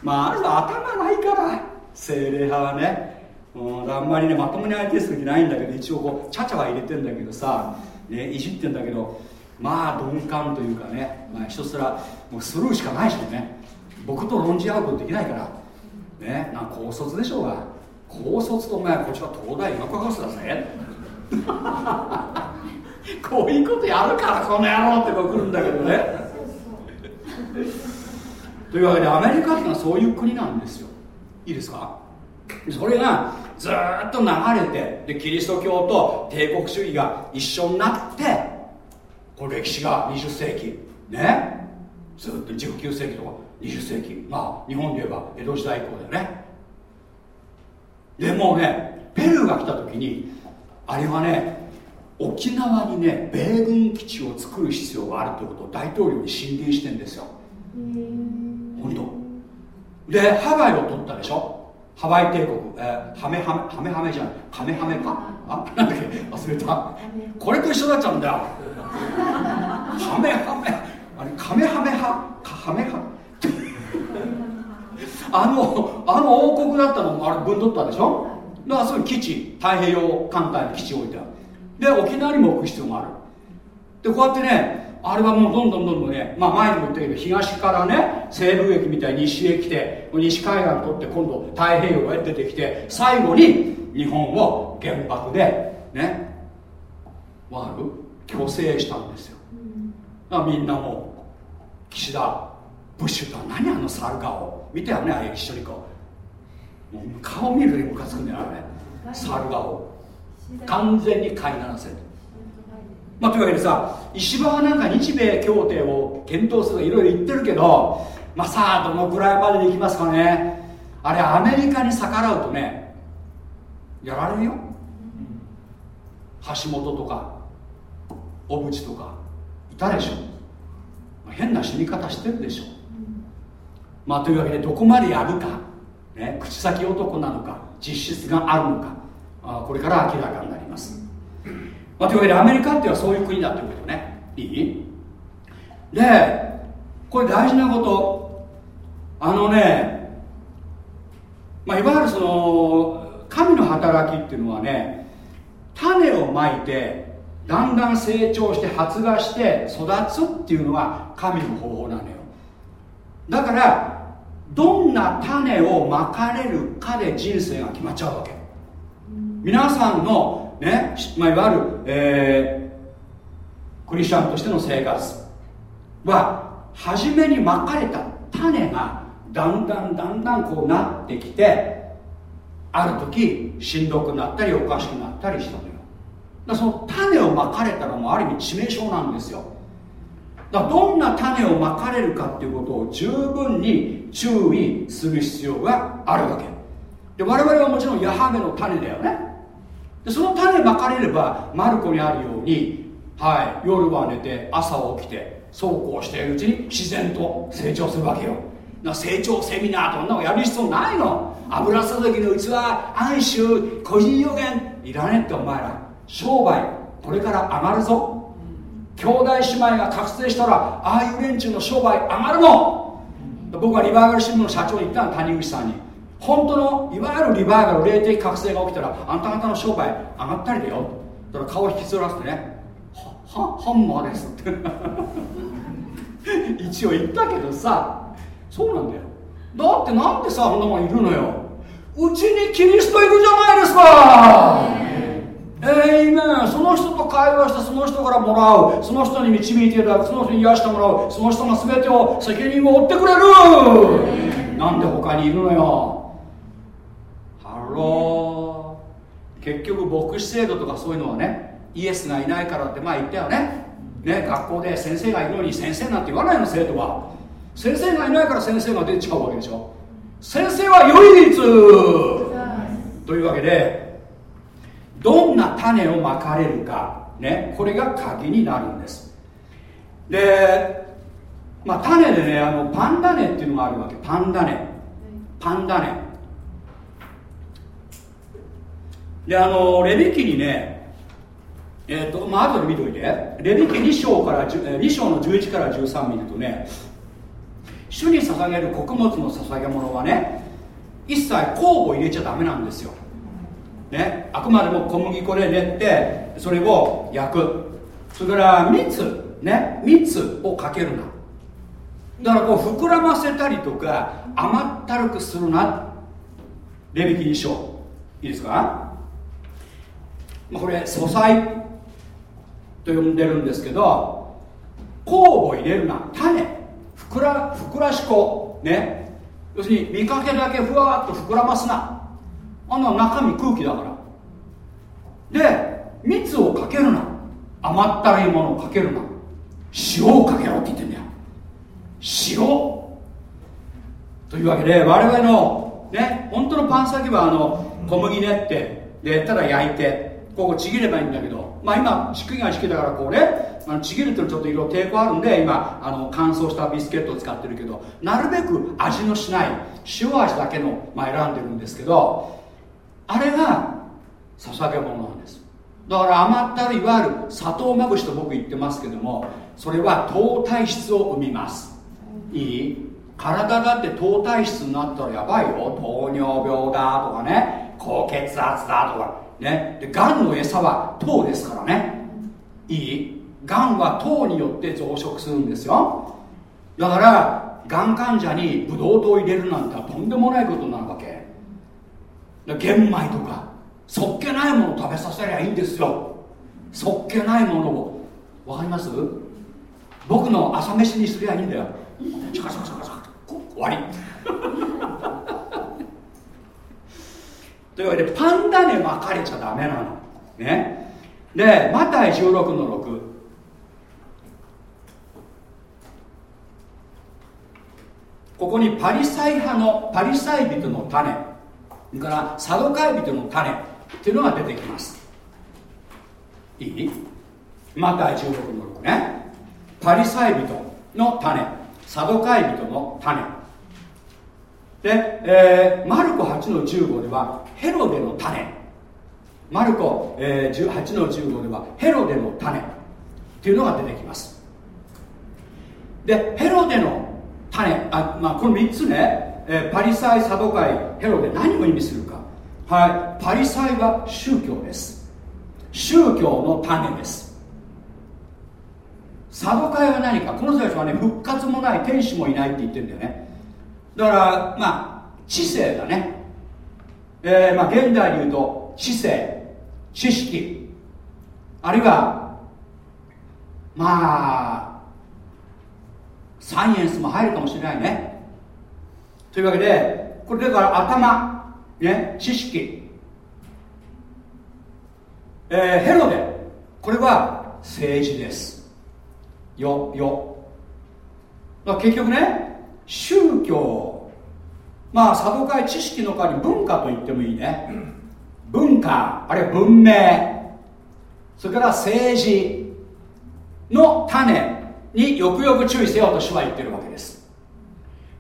まあある頭ないから精霊派はね、うん、あんまりねまともに相手する気ないんだけど一応こうちゃちゃは入れてんだけどさ、ね、いじってんだけどまあ鈍感というかね、まあ、ひたすらもうスルーしかないしね。僕と論じ合うことできないから。ねな高卒でしょうが。高卒とお前こちら東大医学博士だぜ。[laughs] こういうことやるからこの野郎ってこう来るんだけどね。というわけでアメリカっていうのはそういう国なんですよ。いいですか？それがずっと流れてでキリスト教と帝国主義が一緒になってこれ歴史が20世紀ねずっと19世紀とか20世紀。まあ日本で言えば江戸時代以降だよね。でもうねペルーが来た時にあれはね沖縄にね米軍基地を作る必要があるということを大統領に進言してんですよ。本当。でハワイを取ったでしょ？ハワイ帝国、えー、ハメハメハメハメじゃない。カメハメか？あなんだっけ？忘れた。これと一緒になっちゃうんだよ。ハメハメ。あれカメハメハハメハあのあの王国だったのもあれ分取ったでしょ？だからそういう基地太平洋艦隊の基地を置いてある。で沖縄にも置く必要がある。でこうやってねあれはもうどんどんどんどんね、まあ、前にも言ったけど東からね西部駅みたいに西へ来て西海岸取って今度太平洋へ出てきて最後に日本を原爆でねわかる。虚勢したんですよ、だからみんなもう岸田ブッシュとは何あの猿顔見てよねあれ一緒にこう。もう顔見るでムカつくんだよあれ猿顔。完全に飼いならせる。まあ、というわけでさ石破はなんか日米協定を検討するといろいろ言ってるけどまあさあどのくらいまででいきますかね。あれアメリカに逆らうとねやられるよ。橋本とか小渕とかいたでしょ、まあ、変な死に方してるでしょまあというわけでどこまでやるか、ね、口先男なのか実質があるのかあこれから明らかになります。まあ、というわけでアメリカっていうのはそういう国だということね。いい？でこれ大事なこと。あのね、まあ、いわゆるその神の働きっていうのはね種をまいてだんだん成長して発芽して育つっていうのが神の方法なのよ。だからどんな種をまかれるかで人生が決まっちゃうわけ。皆さんのね、まあ、いわゆる、えー、クリスチャンとしての生活は初めにまかれた種がだんだんだんだんこうなってきてある時しんどくなったりおかしくなったりしたのよ。だその種をまかれたらもある意味致命傷なんですよ。だどんな種をまかれるかっていうことを十分に注意する必要があるわけ。で我々はもちろんヤハベの種だよね。でその種まかれればマルコにあるように、はい、夜は寝て朝起きてそうこうしているうちに自然と成長するわけよ。な成長セミナーとんなのやる必要ないの。油注ぎの器安州個人予言いらねえってお前ら。商売これから上がるぞ。兄弟姉妹が覚醒したらああいう連中の商売上がるの。僕はリバイバル新聞の社長に言ったの谷口さんに。本当のいわゆるリバイバル霊的覚醒が起きたらあんた方の商売上がったりだよ。だから顔引きずらせてね。はハンマーですって。[laughs] 一応言ったけどさ。そうなんだよ。だってなんでさこんなもんいるのよ。うちにキリストいるじゃないですか。えいめその人と会話してその人からもらう。その人に導いていただく。その人に癒してもらう。その人が全てを責任を負ってくれる。なんで他にいるのよ。ハロー。結局牧師制度とかそういうのはねイエスがいないからってまあ言ったよね。ね学校で先生がいるのに先生なんて言わないの生徒は。先生がいないから先生が出ちゃうわけでしょ。先生は唯一。というわけでどんな種をまかれるかねこれが鍵になるんです。でまあ種でねあのパンダネっていうのがあるわけ。パンダネ。パンダネ。であのレビキにねえっ、ー、とまあ後で見といて。レビキ2章から2章の11から13見るとね主に捧げる穀物の捧げ物はね一切酵母入れちゃダメなんですよ、ね、あくまでも小麦粉で練ってそれを焼く。それから蜜ね蜜をかけるな。だからこう膨らませたりとか甘ったるくするな。レビキ2章。いいですか、これ素材と呼んでるんですけど酵母を入れるな。種。ふくらふくらしこね。要するに見かけだけふわっと膨らますな。あんな中身空気だから。で蜜をかけるな。甘ったるいものをかけるな。塩をかけろって言ってんだよ。塩。というわけで我々のね本当のパン先はあの小麦練ってでただ焼いてここちぎればいいんだけどまあ今時期が時期だからこうねあのちぎるっていうのちょっと色抵抗あるんで今あの乾燥したビスケットを使ってるけどなるべく味のしない塩味だけの、まあ、選んでるんですけどあれが捧げ物なんです。だから余ったるいわゆる砂糖まぶしと僕言ってますけどもそれは糖体質を生みます。いい？体だって糖体質になったらやばいよ。糖尿病だとかね。高血圧だとか。ね。でがんの餌は糖ですからね。いい？がんは糖によって増殖するんですよ。だからがん患者にブドウ糖を入れるなんてとんでもないことになるわ玄米とかそっけないもの食べさせりゃいいんですよ。そっけないものを。わかります？僕の朝飯にすりゃいいんだよ。チャカチャカチャカチャカ終わり。[laughs] というわけでパンダネ巻かれちゃダメなの。ね。でマタイ16の6ここにパリサイ派のパリサイ人の種。それからサドカイ人の種っていうのが出てきます。いい？マタイ16の6ね。パリサイ人の種サドカイ人の種。で、えー、マルコ8の15ではヘロデの種。マルコ、えー、8の15ではヘロデの種っていうのが出てきます。でヘロデの種あ、まあ、この3つね、えー、パリサイサドカイヘロで何を意味するか。はい。パリサイは宗教です。宗教の種です。サドカイは何か。この人たちはね復活もない天使もいないって言ってるんだよね。だからまあ知性だね。えー、まあ現代で言うと知性知識。あるいはまあサイエンスも入るかもしれないね。というわけでこれだから頭ね知識。えー、ヘロデ。これは政治です。よよ。結局ね宗教。まあサドカイ知識の代わり文化と言ってもいいね。文化。あるいは文明。それから政治の種によくよく注意せよと主は言ってるわけです。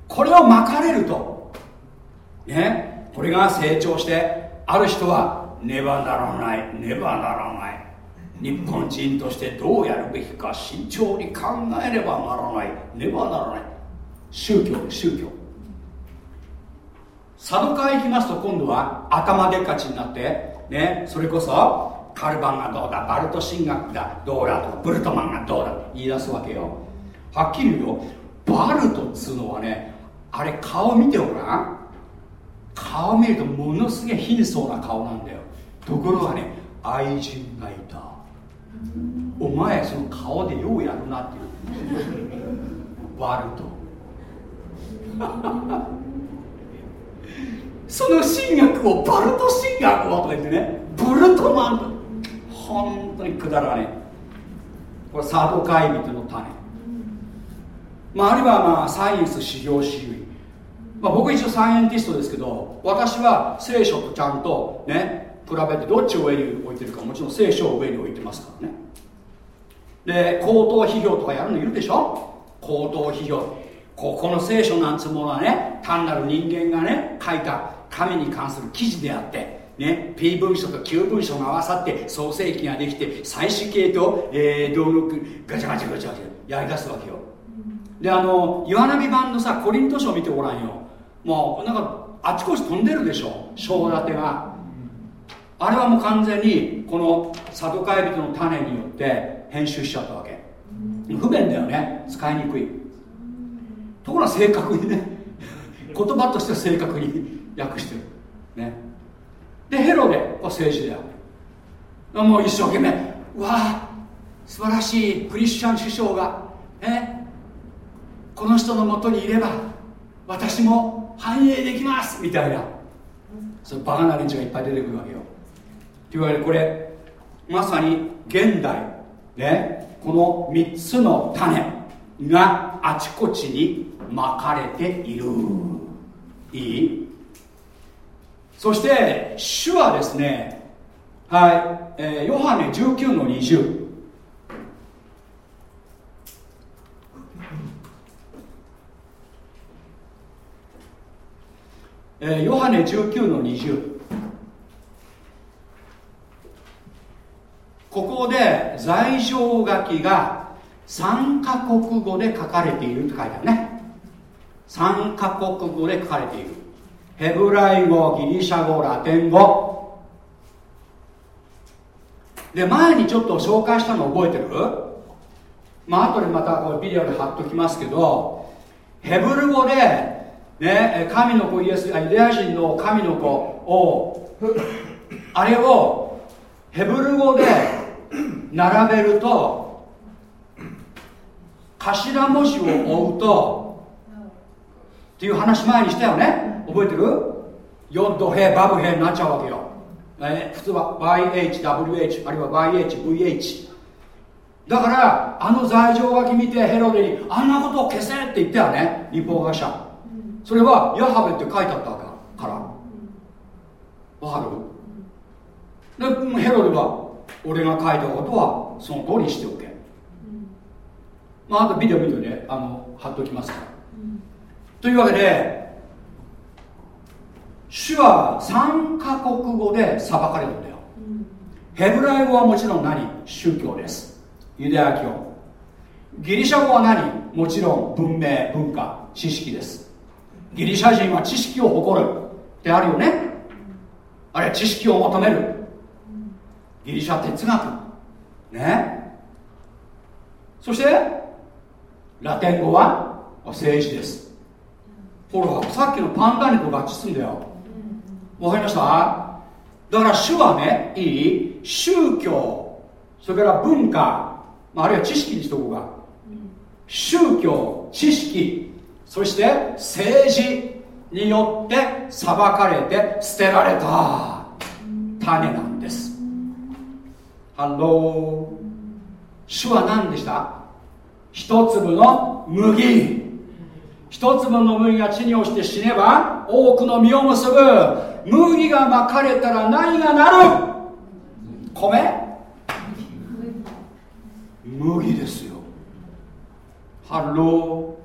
これをまかれると。ね。これが成長してある人はねばならない。ねばならない。日本人としてどうやるべきか慎重に考えねばならない。ねばならない。宗教宗教。サドカ行きますと今度は頭でっかちになってね。それこそカルバンがどうだ。バルト神学がどうだ。とブルトマンがどうだ。言い出すわけよ。はっきり言うよバルトっつうのはねあれ顔見てごらん。顔見るとものすげえ貧相な顔なんだよ。ところがね愛人がいた。お前その顔でようやるなっていう。バルトその神学をバルト神学をとか言ってねブルトマン本当にくだらねこれサード会議の種。まあ、あるいはまあサイエンス至上主義、まあ、僕一応サイエンティストですけど私は聖書とちゃんとね比べてどっちを上に置いてるかもちろん聖書を上に置いてますからね。で口頭批評とかやるのいるでしょ？口頭批評。ここの聖書なんつうものはね単なる人間がね書いた神に関する記事であってね、P 文書と Q 文書が合わさって創世記ができて最終形と、えー、道具ガチャガチャガチャガチャやりだすわけよ。であの岩波版のさコリント書見てごらんよ。もうなんかあちこち飛んでるでしょ章立てが。あれはもう完全にこのサドカイ人の種によって編集しちゃったわけ。不便だよね使いにくい。ところが正確にね [laughs] 言葉として正確に [laughs] 訳してる。ね。でヘロデは政治だよ。もう一生懸命わあ素晴らしいクリスチャン首相がねこの人のもとにいれば私も繁栄できますみたいな。そのバカな連中がいっぱい出てくるわけよ。というわけでこれまさに現代ねこの3つの種があちこちにまかれている。いい？そして主はですねはい、えー、ヨハネ19の20えー、ヨハネ19の20ここで罪状書きが3カ国語で書かれているって書いてあるね。3カ国語で書かれている。ヘブライ語ギリシャ語ラテン語。で前にちょっと紹介したの覚えてる？まあ後でまたこビデオで貼っときますけどヘブル語で、ね、神の子イエスユダヤ人の神の子をあれをヘブル語で並べると頭文字を追うとっていう話前にしたよね。覚えてる？ヨッドヘバブヘになっちゃうわけよ、え普通は YHWH あるいは YHVH だからあの罪状書き見てヘロデにあんなことを消せって言ったよね立法学者。それはヤハベって書いてあったから。わかる？でヘロデは俺が書いたことはその通りにしておけ。まああとビデオ見てねあの貼っときますから。というわけで主は3カ国語で裁かれるんだよ、うん、ヘブライ語はもちろん何？宗教です。ユダヤ教。ギリシャ語は何？もちろん文明文化知識ですギリシャ人は知識を誇るってあるよね、うん、あれ知識を求める。ギリシャ哲学。ね。そしてラテン語は政治です。ほらさっきのパンダネと合致するんだよ。わかりました？だから主はねいい宗教それから文化、まあ、あるいは知識にしとこうが宗教知識そして政治によって裁かれて捨てられた。主なんです。ハロー。主は何でした？一粒の麦。一粒の麦が地に落ちて死ねば多くの実を結ぶ。麦がまかれたら何がなる？米？麦ですよ。ハロー。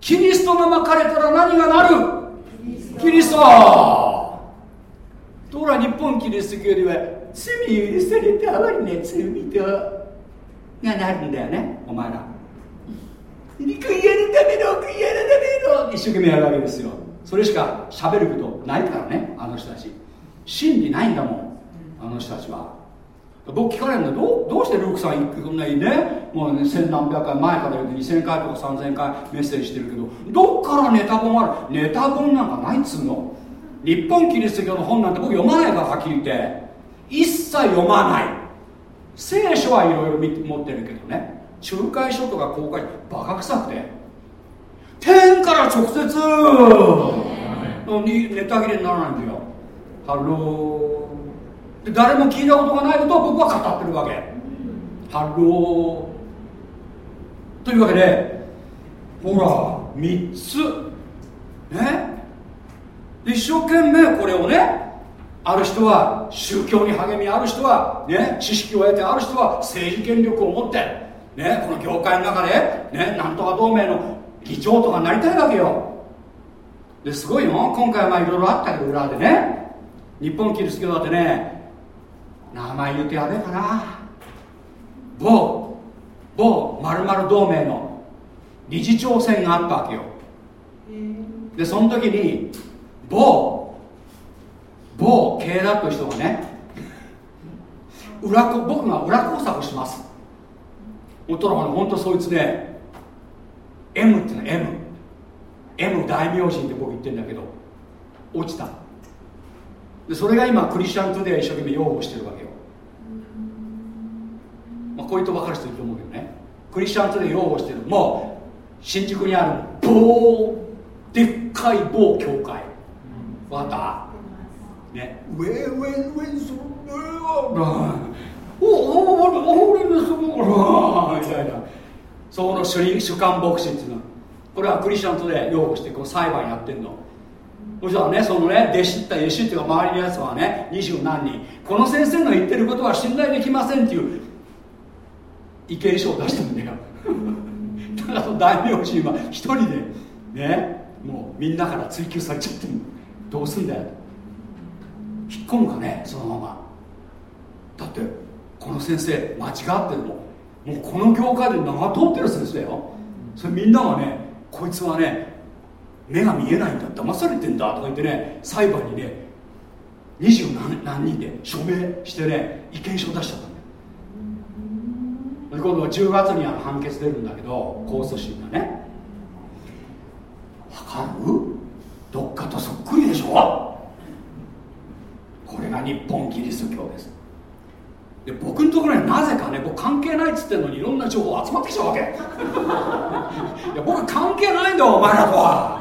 キリストがまかれたら何がなる？キリスト。ところが日本キリスト教よりは罪許されてあまりね罪人がなるんだよねお前ら。悔い改めろ悔い改めろ一生懸命やるわけですよ。それしか喋ることないからねあの人たち。真理ないんだもんあの人たちは。僕聞かれるんだどどうしてルークさんこんなにねもうね千何百回前から言うと2000回とか3000回メッセージしてるけどどっからネタ本ある？ネタ本なんかないっつうの？日本キリスト教の本なんて僕読まないからはっきり言って。一切読まない。聖書はいろいろ持ってるけどね。注解書とか講解バカ臭くて。天から直接。にネタ切れにならないんだよ。ハローで誰も聞いたことがないことを僕は語ってるわけ。ハロー。というわけでほら3つ。ね？一生懸命これをねある人は宗教に励みある人は、ね、知識を得てある人は政治権力を持って、ね、この業界の中で、ね、なんとか同盟の議長とかなりたいわけよ。ですごいの？今回はまあいろいろあったけど裏でね。日本キリスト教だってね名前言うてやべえかな。某某まる同盟の理事長選があったわけよ。でその時に某某経営だった人がね裏僕が裏工作します。本当は本当そいつで M ってのは M M 大名人って僕言ってるんだけど落ちたでそれが今クリスチャントゥデイ一生懸命擁護してるわけよ、まあ、こういうと分かる人いると思うけどね。クリスチャントゥデイ擁護してる。もう新宿にある某でっかい某教会。分かった？ね。ウェウェウェウソおおお俺のそこみたいなその主主観牧師っていうのはこれはクリスチャンとで擁護してこう裁判やってんのそしたらねそのね弟子った弟子っていうか周りのやつはね二十何人。この先生の言ってることは信頼できませんっていう意見書を出してるんだよ。だからその大名人は一人でねもうみんなから追及されちゃってる。どうすんだよ。引っ込むかねそのまま。だってこの先生間違ってるもんもうこの業界で長通ってる先生よ。それみんながねこいつはね目が見えないんだ騙されてんだとか言ってね裁判にね二十何人で署名してね意見書出しちゃったんだよ。今度は10月に判決出るんだけど控訴審がね。わかる？どっかとそっくりでしょ？これが日本キリスト教です。で僕のところになぜかね僕関係ないっつってんのにいろんな情報集まってきちゃうわけ。[laughs] いや僕関係ないんだよお前らとは。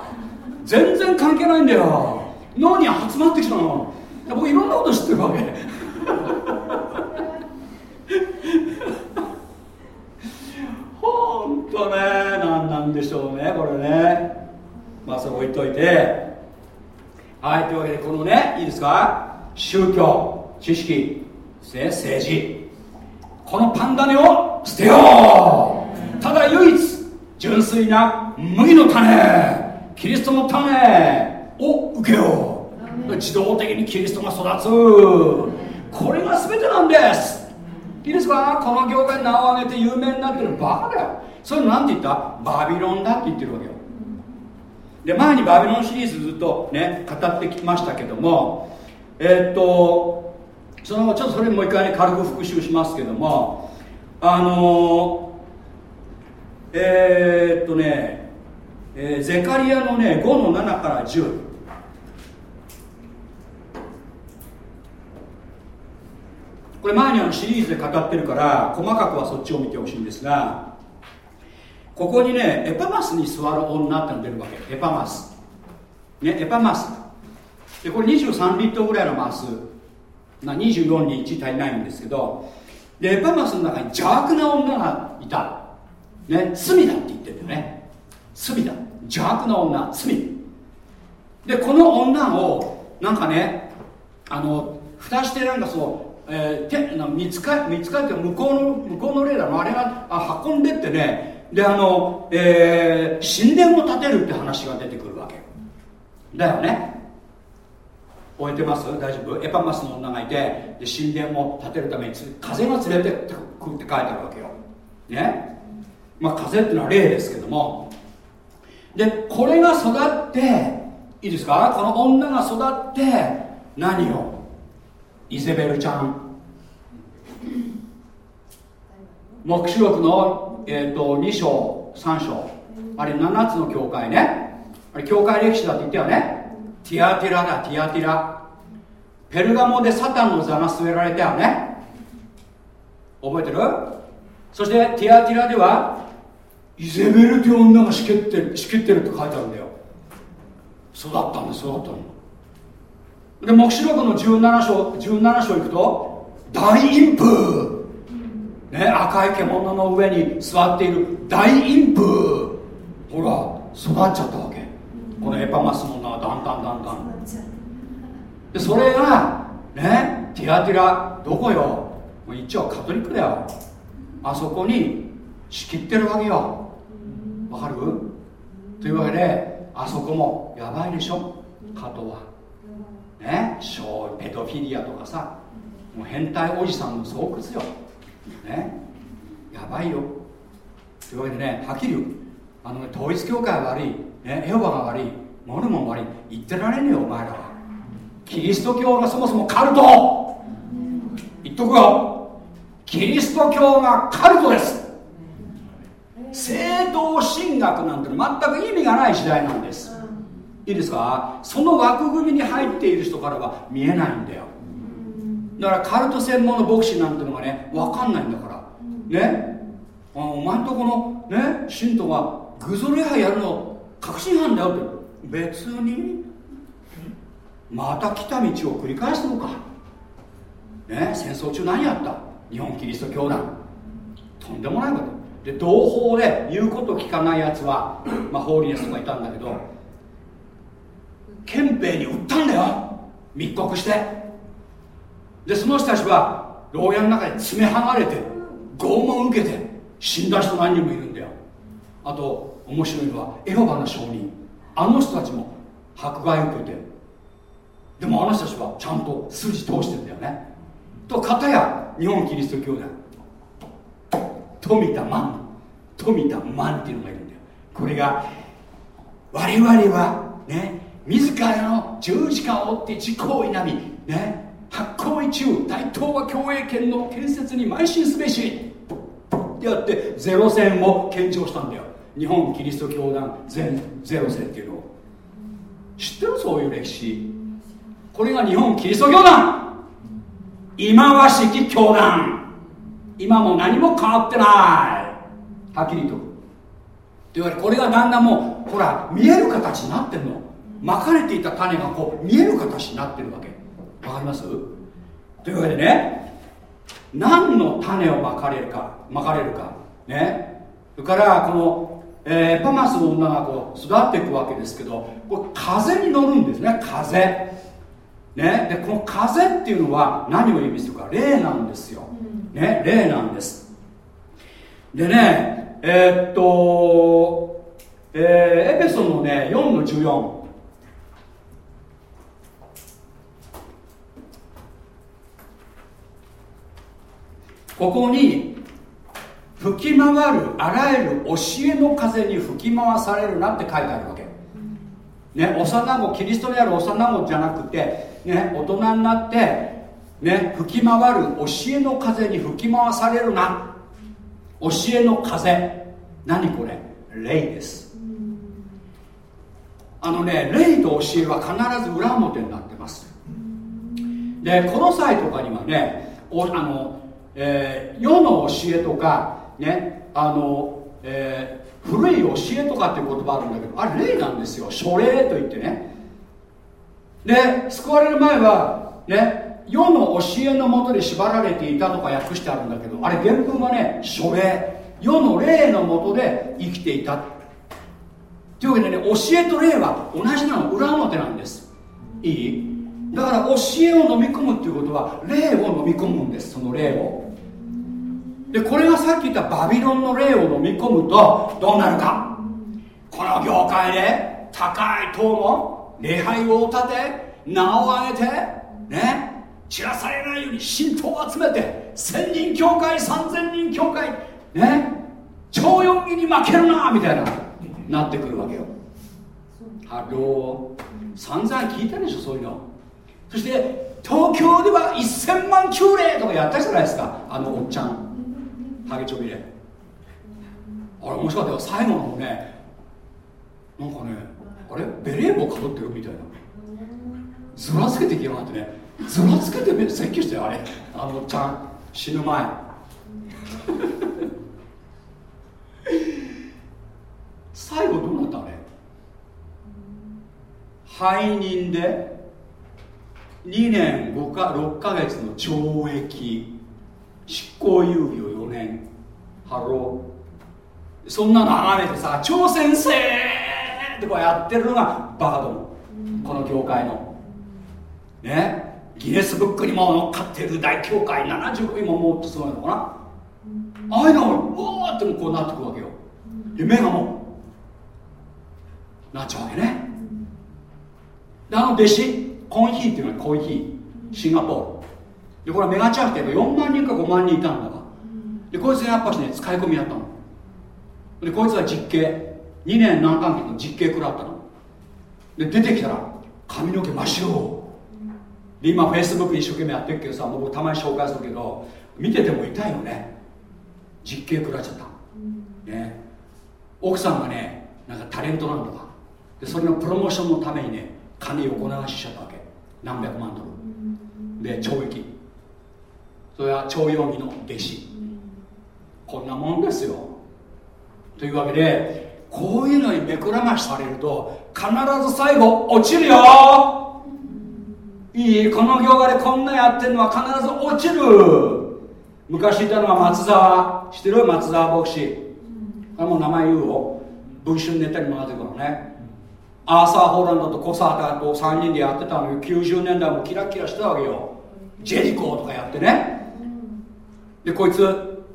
全然関係ないんだよ。何集まってきたの？僕いろんなこと知ってるわ。けほんとね何なんでしょうねこれね。まあそれ置いといて。はいというわけでこのねいいですか？宗教知識政治。このパンダネを捨てよう。ただ唯一純粋な麦の種。キリストの種を受けよう。自動的にキリストが育つ。これが全てなんです。いいですかこの業界に名を挙げて有名になってるバカだよ。そういうの何て言った？バビロンだって言ってるわけよ。で前にバビロンシリーズずっとね語ってきましたけどもえー、っとそのちょっとそれもう一回ね軽く復習しますけどもあのえー、っとね、えー、ゼカリアのね5の7から10これ前にあのシリーズで語ってるから細かくはそっちを見てほしいんですがここにねエパマスに座る女ってのが出るわけ。エパマス。ね、エパマス。でこれ23リットルぐらいのマス。な24に1足りないんですけどでエパマスの中に邪悪な女がいた、ね、罪だって言ってるんだよね。罪だ。邪悪な女罪。でこの女をなんかねあの蓋してなんかそう、えー、て見つか見つかって向こうの向こうのレーダーのあれがあ運んでってね。であの、えー、神殿を建てるって話が出てくるわけ。だよね。覚えてます？大丈夫？エパマスの女がいてで神殿を建てるために風が連れてくって書いてあるわけよ。ね。まあ風っていうのは霊ですけども。でこれが育っていいですか？この女が育って何を？イゼベルちゃん。黙示録の、えーと、2章3章。あれ7つの教会ね。あれ教会歴史だって言ったよね。ティアティラだティアティラ。ペルガモでサタンの座が据えられたよね。覚えてる？そしてティアティラではイゼベルという女が仕切ってる仕切ってるって書いてあるんだよ。育ったんです育ったので黙示録の17章17章いくと大陰譜ね赤い獣の上に座っている大陰譜ほら育っちゃったわけ。このエパマスの女はだんだんだんだん。でそれがねティラティラどこよ？もう一応カトリックだよ。あそこに仕切ってるわけよ。わかる？というわけであそこもやばいでしょ？加藤は。ね？小ペドフィリアとかさもう変態おじさんの巣窟よ。ね？やばいよ。というわけでねはっきり言う。あの、ね、統一教会悪い、ね、エホバが悪い。モルモン悪い。言ってられねえよお前らは。キリスト教がそもそもカルト。言っとくよ。キリスト教がカルトです。正統神学なんて全く意味がない時代なんです。いいですか？その枠組みに入っている人からは見えないんだよ。だからカルト専門の牧師なんてのがね分かんないんだから。ね？あお前んとこのね？信徒がグゾ礼拝やるの確信犯だよって。別に。また来た道を繰り返すのか。ね？戦争中何やった？日本キリスト教団。とんでもないこと。で同胞で言うこと聞かないやつは、[coughs] まあ、ホーリネスとかいたんだけど憲兵に売ったんだよ。密告して。でその人たちは牢屋の中で詰め剥がれて拷問受けて死んだ人何人もいるんだよ。あと面白いのはエホバの証人。あの人たちも迫害を受けて。でもあの人たちはちゃんと筋通してんだよね。と片や日本キリスト教団。富田万。富田万っていうのがいるんだよ。これが我々はね自らの十字架を追って自己を否みね発行一中大東亜共栄圏の建設に邁進すべしってやってゼロ戦を献上したんだよ。日本キリスト教団全ゼロ戦っていうのを。知ってるそういう歴史。これが日本キリスト教団。今和式教団。今も何も変わってない。はっきりと。というわけでこれがだんだんもうほら見える形になってるの。まかれていた種がこう見える形になってるわけ。わかります？というわけでね何の種をまかれるかまかれるか。ね。それからこの、えー、パマスの女がこう育っていくわけですけどこれ風に乗るんですね。風。ね。でこの風っていうのは何を意味するか。霊なんですよ、ね霊なんです。でねえー、っと、えー、エペソンのね4の14ここに吹き回るあらゆる教えの風に吹き回されるなって書いてあるわけ。ね幼子キリストにある幼子じゃなくてね大人になってね吹き回る教えの風に吹き回されるな。教えの風。何これ？霊です。あのね霊と教えは必ず裏表になってます。でこの際とかにはねおあのえー、世の教えとかねあの、えー、古い教えとかっていう言葉あるんだけどあれ霊なんですよ。書霊といってね。で救われる前はね世の教えのもとで縛られていたとか訳してあるんだけどあれ原文はね書霊世の霊のもとで生きていた。というわけでね教えと霊は同じなの。裏表なんです。いい？だから教えを飲み込むっていうことは霊を飲み込むんです。その霊を。でこれがさっき言ったバビロンの霊を飲み込むとどうなるか？この業界で高い塔の礼拝を立て名を上げてね？散らされないように信徒を集めて千人教会三千人教会ね超四儀に負けるなみたいななってくるわけよ。ハロー。散々聞いたでしょそういうの。そして東京では1000万救霊とかやったじゃないですかあのおっちゃん。ハゲチョビレあれ面白かったよ。最後のねなんかねあれベレー帽かぶってる？みたいな。ずらつけてきやがってね。ずらつけて説教してあれ。あのちゃん。死ぬ前。最後どうなったあれ？背任で2年5か6か月の懲役執行猶予4年。ハロー。そんなの眺めてさチョー先生！ってこうやってるのがバカどもこの教会の。ね？ギネスブックにも乗っかってる大教会70今もっとすごいのかな。ああいうのがうわーってもこうなってくるわけよ。で目がもう。なっちゃうわけね。であの弟子コンヒーっていうのはコーヒー。シンガポール。でこれはメガチャージで4万人か5万人いたんだがでこいつがやっぱしね使い込みやったの。でこいつは実刑。2年何ヶ月の実刑食らったの。で出てきたら髪の毛真っ白。で今フェイスブック一生懸命やってるけどさ僕たまに紹介するけど見てても痛いよね。実刑食らっちゃった、ね、奥さんがねなんかタレントなんだかでそれのプロモーションのためにね金横流ししちゃったわけ。何百万ドル。で懲役。それは徴用儀の弟子。こんなもんですよ。というわけでこういうのに目くらましされると必ず最後落ちるよいいこの業界でこんなやってるのは必ず落ちる。昔いたのは松沢知ってる？松沢牧師。あも名前言うよ文春ネタにもなってるからね。アーサー・ホーランドとコサータと3人でやってたのよ90年代もキラキラしてたわけよ。ジェリコーとかやってね。でこいつ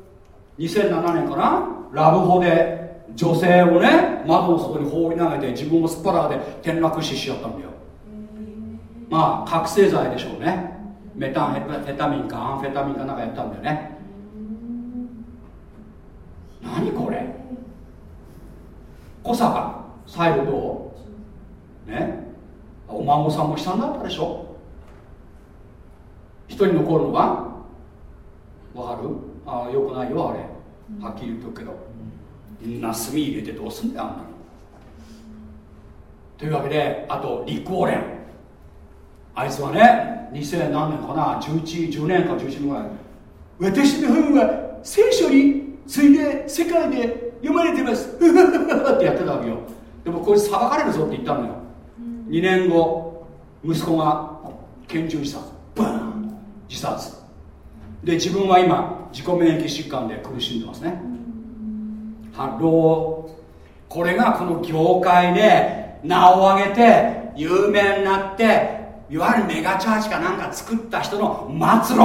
2007年かな？ラブホで女性をね窓の外に放り投げて自分もスパラーで転落死しちゃったんだよ。まあ覚醒剤でしょうね。メタンフェタミンかアンフェタミンかなんかやったんだよね。何これ？小坂最後どう？ね？お孫さんも悲惨だったでしょ？一人残るのはわかる？ああよくないよあれ。はっきり言っとくけど。みんな炭入れてどうすんだよあんなの。というわけであとリック・ウォーレン。あいつはね2000何年かな？11 10年か11年ぐらい。私の本は聖書についで世界で読まれてます。ってやってたわけよ。でもこいつ裁かれるぞって言ったのよ。2年後息子が拳銃自殺。バーン！自殺。で自分は今自己免疫疾患で苦しんでますね。ハロー。これがこの業界で名を挙げて有名になっていわゆるメガチャーチかなんか作った人の末路。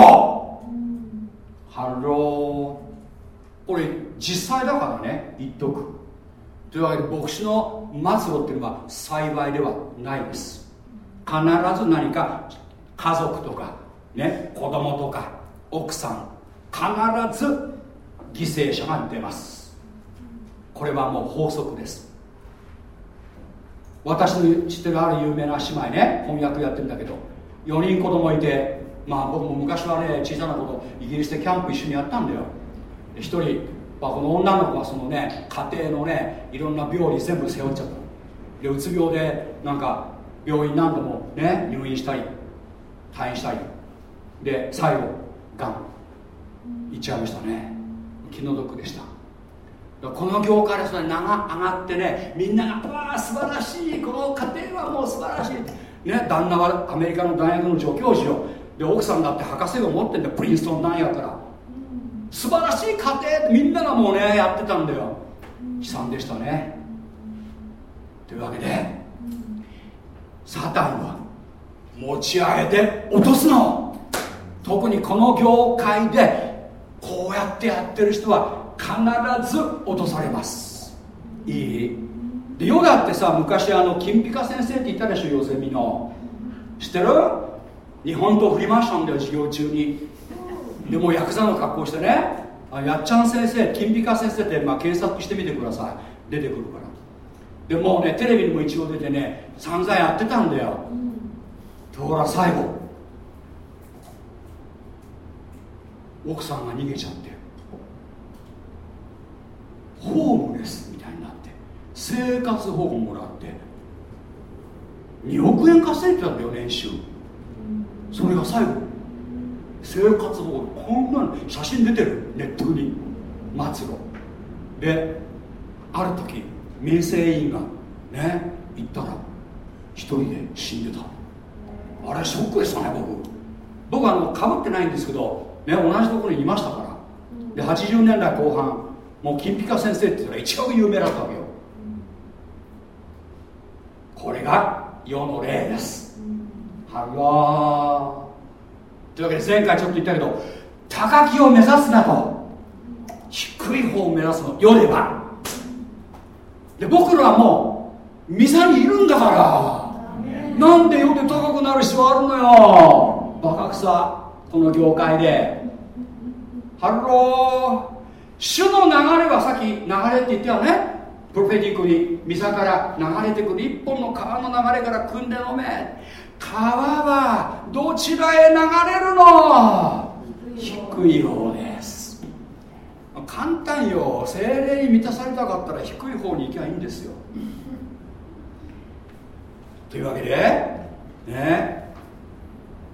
ハロー。これ実際だからね言っとくというわけで牧師の末路っていうのは幸いではないです。必ず何か家族とかね子供とか奥さん必ず犠牲者が出ます。これはもう法則です。私の知ってるある有名な姉妹ね翻訳やってるんだけど4人子供いてまあ僕も昔はね小さなことイギリスでキャンプ一緒にやったんだよ。1人まあ、この女の子はそのね家庭のねいろんな病理全部背負っちゃった。でうつ病でなんか病院何度もね入院したり退院したり。で最後がんいっちゃいましたね。気の毒でした。この業界でそれ名が上がってねみんなが「わあ素晴らしいこの家庭はもう素晴らしい」ね旦那はアメリカの大学の助教授よ。で奥さんだって博士を持ってんだプリンストン大学から。素晴らしい家庭みんながもうねやってたんだよ。悲惨でしたね。というわけでサタンは持ち上げて落とすの。特にこの業界でこうやってやってる人は必ず落とされます。いい。でヨガってさ昔あの金ピカ先生っていたでしょヨゼミの。知ってる？日本刀振りましたんだよ授業中に。でもヤクザの格好してね。あやっちゃん先生金ピカ先生って、まあ、検索してみてください。出てくるから。でもうねテレビにも一応出てね散々やってたんだよ、ところが最後。奥さんが逃げちゃって。ホームレスみたいになって生活保護もらって2億円稼いでたんだよ年収それが最後生活保護こんなの写真出てる。ネットに末路である時民生委員がね行ったら一人で死んでた。あれショックでしたね僕。僕あのかぶってないんですけど、ね、同じところにいましたから。で80年代後半もう金ピカ先生っていうのが一番有名だったわけよ。これが世の例です。はロー。というわけで前回ちょっと言ったけど高きを目指すなと。低い方を目指すの世ではで僕らはもう店にいるんだから。なんで世で高くなる必要あるのよ。バカくさこの業界で。ハロー。主の流れはさっき流れって言ったよね prophetic に溝から流れてくる一本の川の流れから汲んで飲め川はどちらへ流れるの？低い方です。簡単よ。聖霊に満たされたかったら低い方に行けばいいんですよ。というわけでね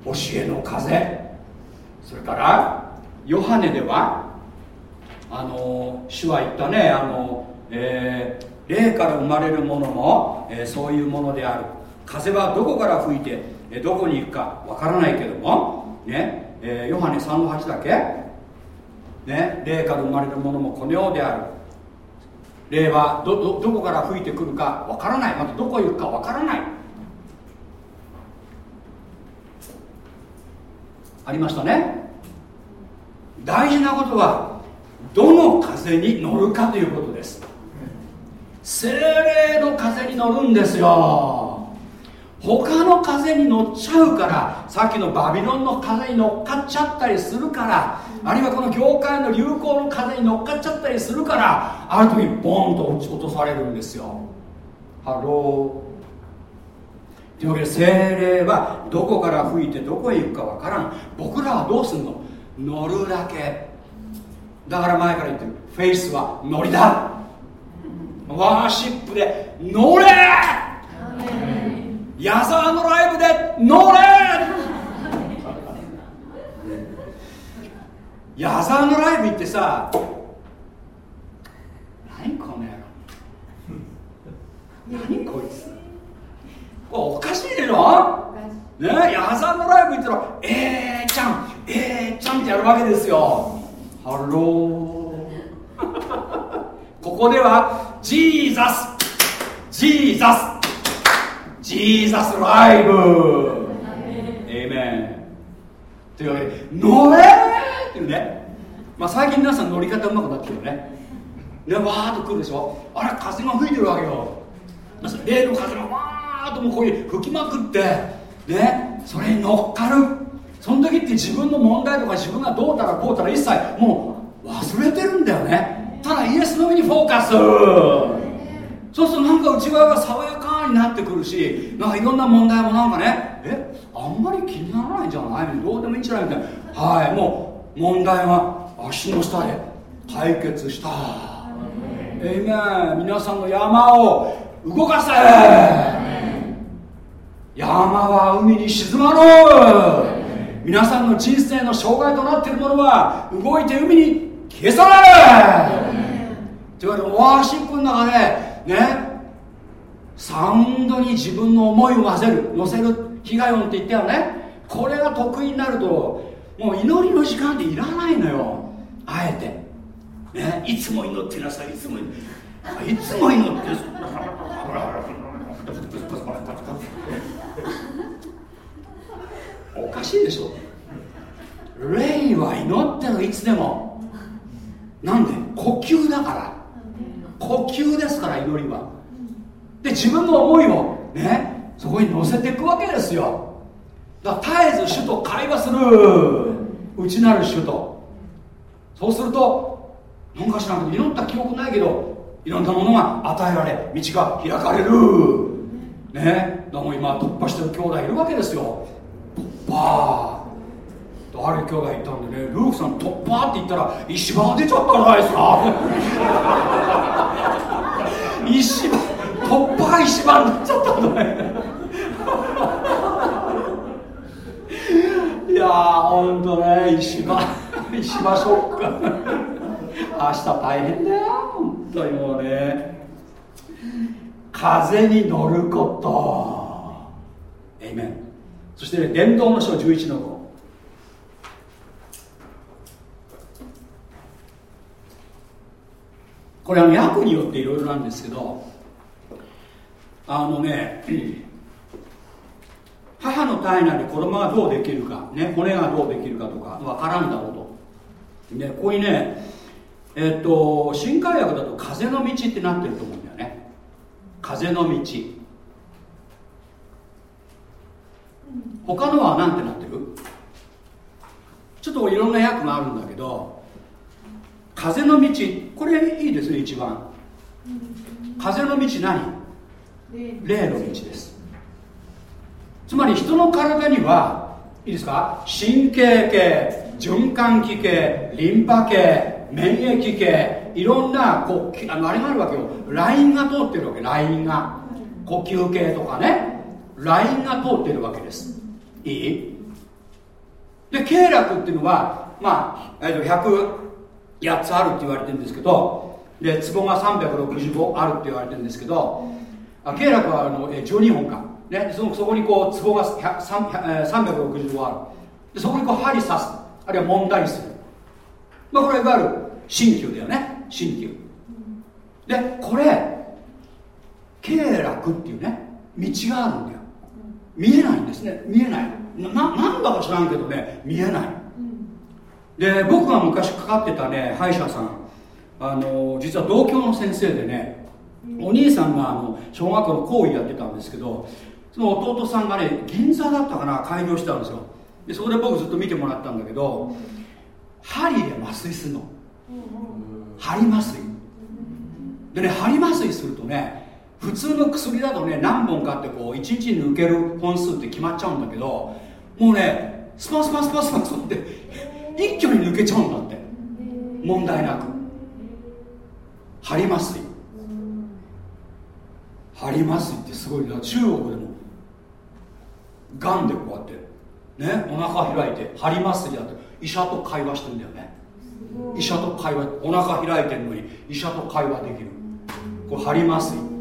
教えの風。それからヨハネではあの主は言ったねあの、えー、霊から生まれるものも、えー、そういうものである。風はどこから吹いて、えー、どこに行くかわからないけどもね、えー、ヨハネ3の8だけね霊から生まれるものもこのようである。霊はどどどこから吹いてくるかわからない。またどこ行くかわからない。ありましたね。大事なことはどの風に乗るかということです。精霊の風に乗るんですよ。他の風に乗っちゃうからさっきのバビロンの風に乗っかっちゃったりするからあるいはこの業界の流行の風に乗っかっちゃったりするからある時ボーンと落ち落とされるんですよ。ハロー。というわけで精霊はどこから吹いてどこへ行くかわからん。僕らはどうすんの？乗るだけ。だから前から言ってる。フェイスはノリだ。ワーシップで乗れ。矢沢のライブで乗れ。矢沢のライブ行ってさ何この野郎。何こいつ。おかしいでしょ。ね矢沢のライブ行ったらえーちゃんえーちゃんってやるわけですよ Hello。ここでは Jesus Jesus Jesus ライブエイメンというわけで乗れっていうね、まあ、最近皆さん乗り方うまくなってるよね。でわーっと来るでしょ。あれ風が吹いてるわけよ。例の風がわーっともうこういう吹きまくってねそれに乗っかる。その時って自分の問題とか自分がどうたらこうたら一切もう忘れてるんだよね。ただイエスの上にフォーカス。そうするとなんか内側が爽やかになってくるしなんかいろんな問題もなんかねえあんまり気にならないんじゃない？どうでもいいんじゃない？みたいな。はいもう問題は足の下で解決した。えいめ皆さんの山を動かせ。山は海に沈まる皆さんの人生の障害となっているものは動いて海に消されるというわけでワーシップの中でねサウンドに自分の思いを混ぜる乗せる被害音って言ったよね。これが得意になるともう祈りの時間っていらないのよ。あえて、ね、いつも祈ってなさいいつもいつも祈ってしいでしょ。霊は祈ってるいつでも。なんで？呼吸だから。呼吸ですから祈りは。で自分の思いをねそこに乗せていくわけですよ。だから絶えず主と会話する。内なる主と。そうすると何かしらん祈った記憶ないけどいろんなものが与えられ道が開かれる。ね。だも今突破してる兄弟いるわけですよ。突破ある兄弟いたんでねルークさん突破って言ったら石場が出ちゃったじゃないですか。[laughs] 石場突破が石場になっちゃったんだね。[laughs] いやーほんとね石場石場ショック。明日大変だよ本当にもうね。風に乗ること。エイメンそしてね伝道の書11の5これは訳によっていろいろなんですけどあのね [clears throat] 母の体内で子供がどうできるか、ね、骨がどうできるかとかわからんだろうと、ね、ここにねえっと新海薬だと風の道ってなってると思うんだよね。風の道。他のは何てなってる？ちょっといろんな訳があるんだけど風の道これいいですね一番。風の道何？霊の道。です。つまり人の体にはいいですか？神経系循環器系リンパ系免疫系いろんなこうあのあれがあるわけよ。ラインが通ってるわけラインが。呼吸系とかねラインが通ってるわけです。いい？で経絡っていうのはまあ、えー、と108つあるって言われてるんですけどで壺が365あるって言われてるんですけどあ経絡はあの12本か、ね、そのそこにこう壺が365ある。でそこにこう針刺す。あるいは揉んだりする、まあ、これいわゆる鍼灸だよね。鍼灸。でこれ経絡っていうね道があるんだよ。見えないんですね。見えない。ななんだか知らんけどね。見えない。で僕が昔かかってたね歯医者さん。あの実は同郷の先生でねお兄さんがあの小学校の講義やってたんですけどその弟さんがね銀座だったかな開業したんですよ。でそこで僕ずっと見てもらったんだけど針で麻酔するの。針麻酔。でね針麻酔するとね普通の薬だとね何本かってこう1日に抜ける本数って決まっちゃうんだけどもうねスパスパスパスパスって一挙に抜けちゃうんだって。問題なく。針麻酔針麻酔ってすごいな。中国でもがんでこうやってねお腹開いて針麻酔やって医者と会話してるんだよね。医者と会話お腹開いてるのに医者と会話できる。これ針麻酔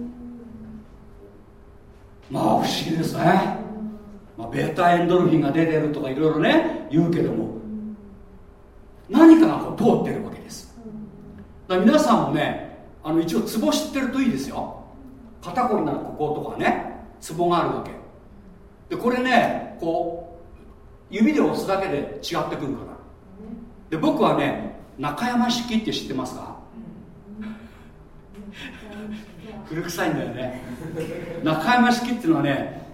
まあ不思議ですね、まあ、ベータエンドルフィンが出てるとかいろいろね言うけども。何かがこう通ってるわけです。だ皆さんもねあの一応ツボ知ってるといいですよ。肩こりならこことかねツボがあるわけ。でこれねこう指で押すだけで違ってくるから。で僕はね中山式って知ってますか？古臭いんだよね。中山式っていうのはね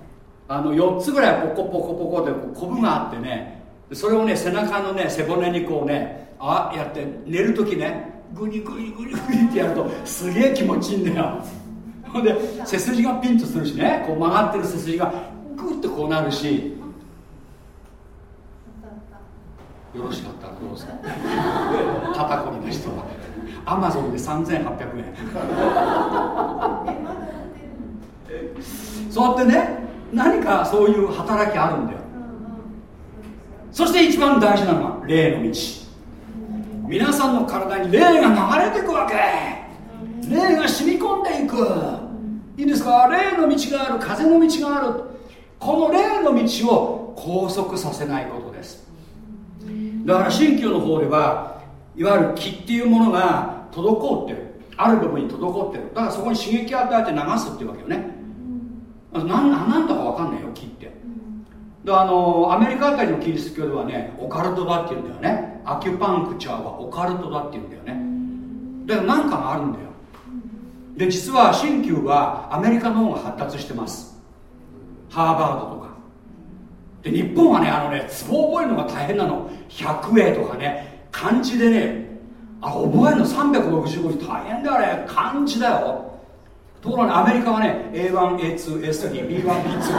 あの4つぐらいポコポコポコでコブがあってねそれをね背中のね背骨にこうねあやって寝る時ねグリグリグリグリってやるとすげえ気持ちいいんだよ。ほんで背筋がピンとするしねこう曲がってる背筋がグッとこうなるし。よろしかったらどうぞ。肩こりの人はアマゾンで3800円。そうやってね何かそういう働きあるんだよ。そして一番大事なのは霊の道。皆さんの体に霊が流れていくわけ。霊が染み込んでいく。いいですか？霊の道がある風の道がある。この霊の道を拘束させないことです。だから新旧の方ではいわゆる気っていうものが滞ってる。ある部分に滞ってる。だからそこに刺激を与えて流すっていうわけよね。何何だか分かんないよ気って。であのアメリカあたりのキリスト教ではねオカルトだっていうんだよね。アキュパンクチャーはオカルトだっていうんだよね。だから何かがあるんだよ。で実は新旧はアメリカの方が発達してます。ハーバードとか。で日本はねあのねツボ覚えるのが大変なの。100英とかね漢字でねあ覚えるの365字大変だよあれ漢字だよ。ところが、ね、アメリカはね A1、A2、A3、B1、B2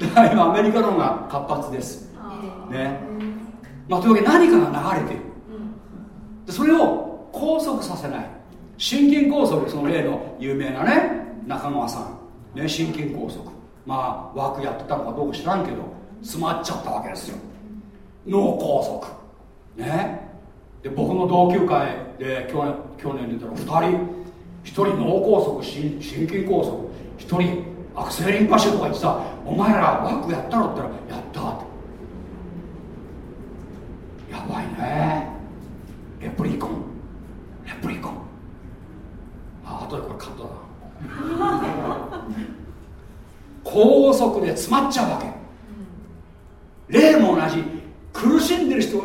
だから今アメリカの方が活発です。ね。まあというわけで何かが流れてる。でそれを拘束させない。心筋梗塞その例の有名なね中川さん、ね、心筋梗塞まあ枠やってたのかどうか知らんけど詰まっちゃったわけですよ。脳梗塞。ね。で僕の同級会で去年去年出たら2人1人脳梗塞心心筋梗塞1人アクセリンパシュとか言ってさお前ら枠やったろって言ったらやったってやばいねレプリコンレプリコンああとでこれカットだ高速で詰まっちゃうわけ。霊も同じ。苦しんでる人は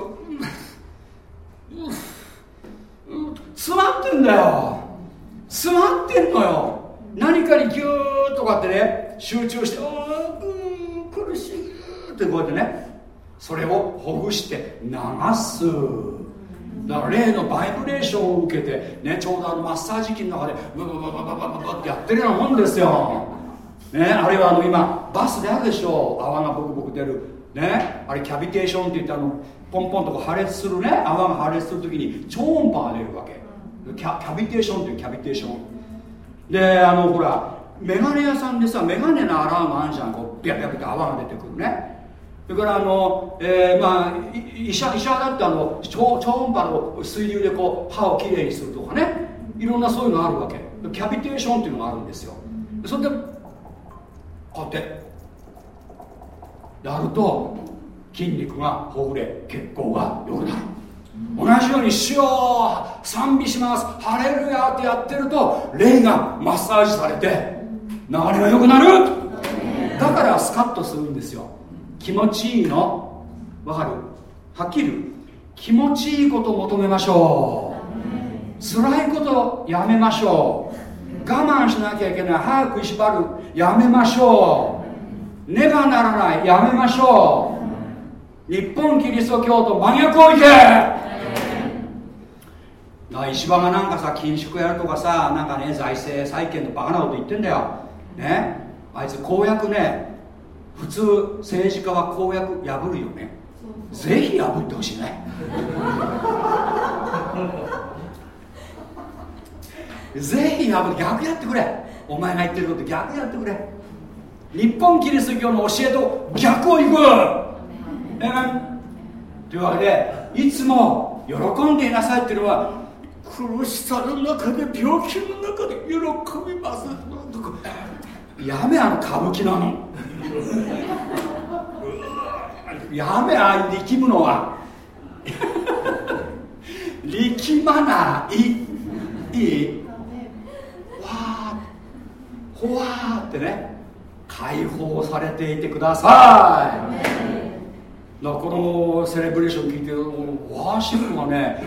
詰まってんだよ。詰まってんのよ。何かにギューッとかってね集中してうん苦しいってこうやってねそれをほぐして流す。だから例のバイブレーションを受けて、ね、ちょうどあのマッサージ機の中でブブブブブブブってやってるようなもんですよ、ね、あるいはあの今バスであるでしょう。泡がブクブク出る。ねあれキャビテーションって言ってあのポンポンとこ破裂するね。泡が破裂するときに超音波が出るわけ。キャキャビテーションっていうキャビテーション。であのほらメガネ屋さんでさメガネのアラームあんじゃん。こうビャビャビャって泡が出てくるね。それからあの、えー、まあ医者医者だってあの超超音波の水流でこう歯をきれいにするとかね。いろんなそういうのあるわけ。キャビテーションっていうのがあるんですよ。それでこうやって。やると筋肉がほぐれ血行が良くなる。同じように「主よう賛美しますハレルヤ」ってやってると霊がマッサージされて流れが良くなる。だからスカッとするんですよ。気持ちいいの。わかる？はっきり気持ちいいこと求めましょう。辛いことやめましょう。我慢しなきゃいけない。早く縛る。やめましょう。ねばならない。やめましょう。日本キリスト教と真逆をいけ。石破がなんかさ緊縮やるとかさなんかね財政再建のバカなこと言ってんだよ。ね？あいつ公約ね。普通政治家は公約破るよね。ぜひ破ってほしいねぜひ破って逆やってくれ。お前が言ってること逆やってくれ。日本キリスト教の教えと逆をいく。えというわけでいつも喜んでいなさいっていうのは苦しさの中で病気の中で喜びます。やめあの歌舞伎なの。やめあ力むのは。[laughs] 力まない。いいほわーってね解放されていてください。だからこのセレブレーション聞いてるワーシップがね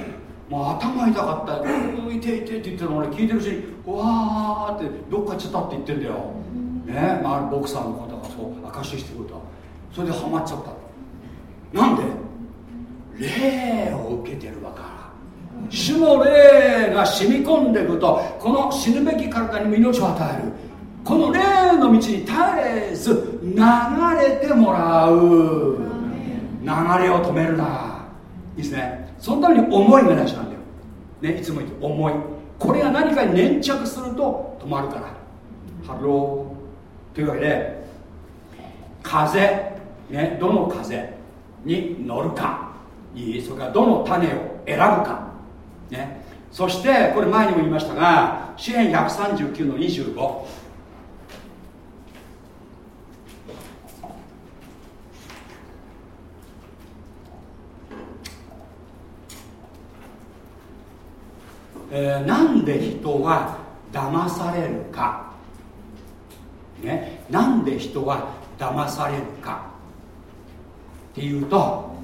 もう頭痛かった「いていて」って言ってるの俺聞いてるし「わー」ってどっか行っちゃったって言ってんだよ。ねまあボクサーの方がそう証ししてくれた。それでハマっちゃった。なんで？霊を受けてるわから主の霊が染み込んでいくとこの死ぬべき体にも命を与えるこの霊の道に絶えず流れてもらう。流れを止めるな。いいですね。そのために思いが大事なんだよ、ね、いつも言って思い。これが何かに粘着すると止まるから。Hello。というわけで風、ね、どの風に乗るか。いいそれからどの種を選ぶか、ね、そしてこれ前にも言いましたが詩篇139の25えー、なんで人は騙されるか、ね、なんで人は騙されるか。っていうと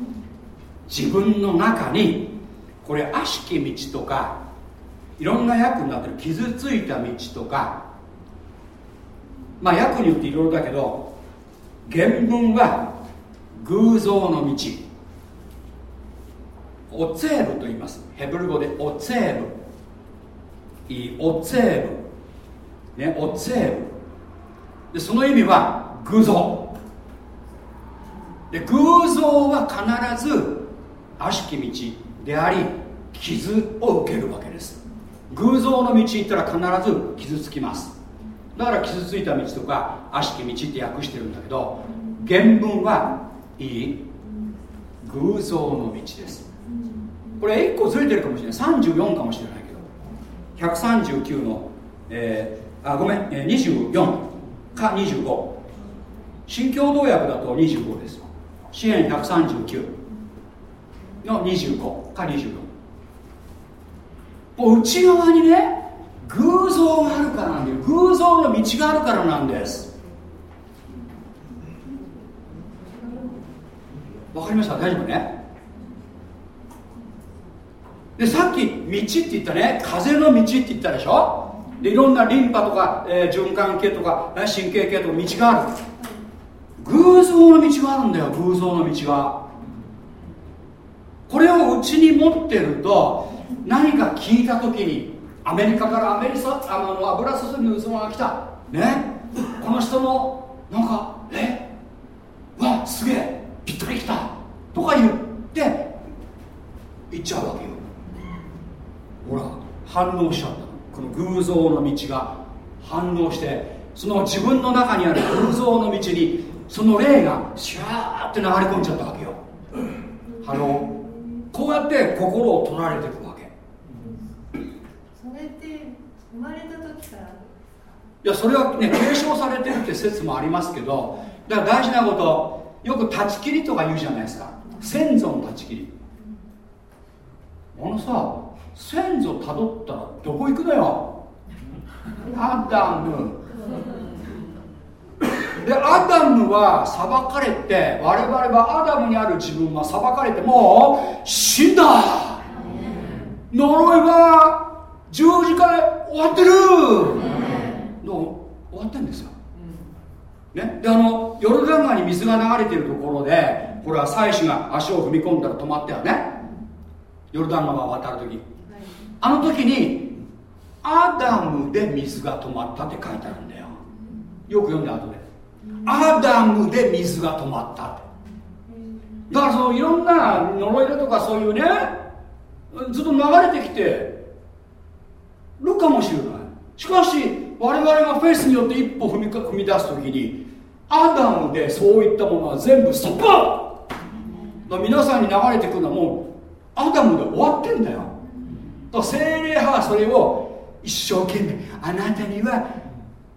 自分の中にこれ悪しき道とかいろんな役になってる。傷ついた道とか。まあ役によっていろいろだけど原文は偶像の道。オツェーブと言います。ヘブル語でオツェーブいオツェーブねオツェーブでその意味は偶像。で偶像は必ず悪しき道であり傷を受けるわけです。偶像の道行ったら必ず傷つきます。だから傷ついた道とか悪しき道って訳してるんだけど原文はいい偶像の道です。これ1個ずれてるかもしれない。34かもしれない。139の、えー、あごめん、えー、24か25新共同訳だと25です。支援139の25か24もう内側にね偶像があるからなんで偶像の道があるからなんです。わかりました？大丈夫ね？でさっき道って言ったね。風の道って言ったでしょ？でいろんなリンパとか、えー、循環系とか神経系とか道がある。偶像の道があるんだよ偶像の道が。これをうちに持ってると何か聞いた時にアメリカからアメリカあの油注ぎの器が来た。ね？この人のなんかえ？わすげえ。ぴったり来た。とか言って言っちゃうわけよほら反応しちゃった。この偶像の道が反応してその自分の中にある偶像の道にその霊がシャーって流れ込んじゃったわけよ。あのこうやって心を取られていくわけ。それって生まれた時からいやそれはね継承されてるって説もありますけどだから大事なことよく断ち切りとか言うじゃないですか。先祖の断ち切り。あのさ先祖たどったらどこ行くのよ？アダム。でアダムは裁かれて我々はアダムにある自分は裁かれてもう死んだ。呪いは十字架で終わってる。の終わってんですよ、ね、であのヨルダン川に水が流れてるところでこれは祭司が足を踏み込んだら止まったよね。ヨルダン川渡る時あの時にアダムで水が止まったって書いてあるんだよ。よく読んだ後で。アダムで水が止まったって。だからそのいろんな呪いだとかそういうねずっと流れてきてるかもしれない。しかし我々がフェイスによって一歩踏み踏み出す時にアダムでそういったものは全部ストップ！皆さんに流れてくるのはもうアダムで終わってんだよ。と聖霊ははそれを一生懸命。あなたには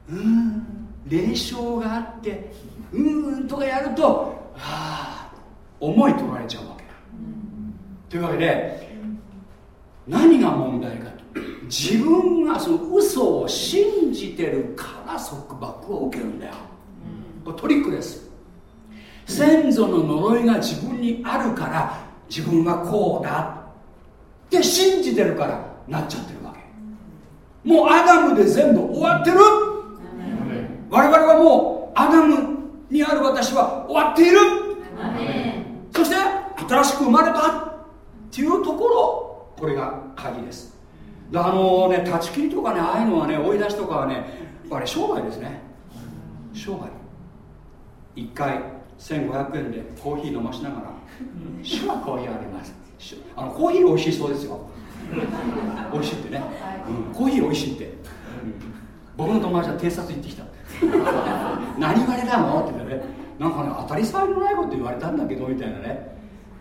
うん霊障があってうーんとかやるとはあ思い取られちゃうわけ。だというわけで何が問題かと。自分がその嘘を信じてるから束縛を受けるんだよ。これトリックです。先祖の呪いが自分にあるから自分はこうだ。って信じてるからなっちゃってるわけ。もうアダムで全部終わってる。我々はもうアダムにある私は終わっている。そして新しく生まれたっていうところこれが鍵です。あのね断ち切りとかねああいうのはね追い出しとかはねあれ商売ですね。商売。1回1500円でコーヒー飲ましながら主はこう言われます。あのコーヒー美味しいそうですよ。美味しいってね、うん、コーヒー美味しいって、うん、僕の友達は偵察行ってきた。何言われたのって言ってね。なんかね当たり障りのないこと言われたんだけどみたいなね。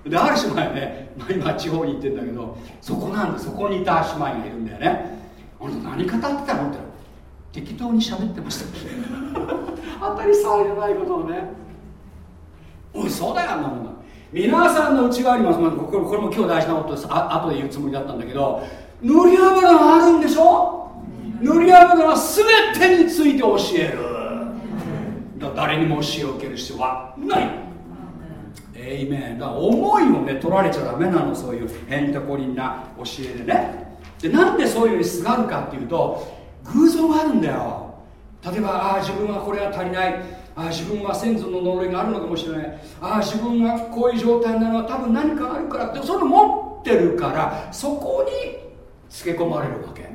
である姉妹ね、まあ、今地方に行ってんだけどそこなんでそこにいた姉妹がいるんだよね。あんた何語ってたのって。適当に喋ってました。[laughs] 当たり障りのないことをね。おいそうだよあんなもん皆さんの内側にもこれこれも今日大事なことです。あ後で言うつもりだったんだけど塗り油があるんでしょ？塗り油は全てについて教える。誰にも教えを受ける必要はない。えいめんだから思いをね取られちゃダメなのそういうへんてこりんな教えでね。でなんでそういうふうにすがるかっていうと偶像があるんだよ。例えばああ自分はこれは足りない。ああ自分は先祖の呪いがあるのかもしれない。ああ自分がこういう状態なのは多分何かあるからってそれ持ってるからそこにつけ込まれるわけ。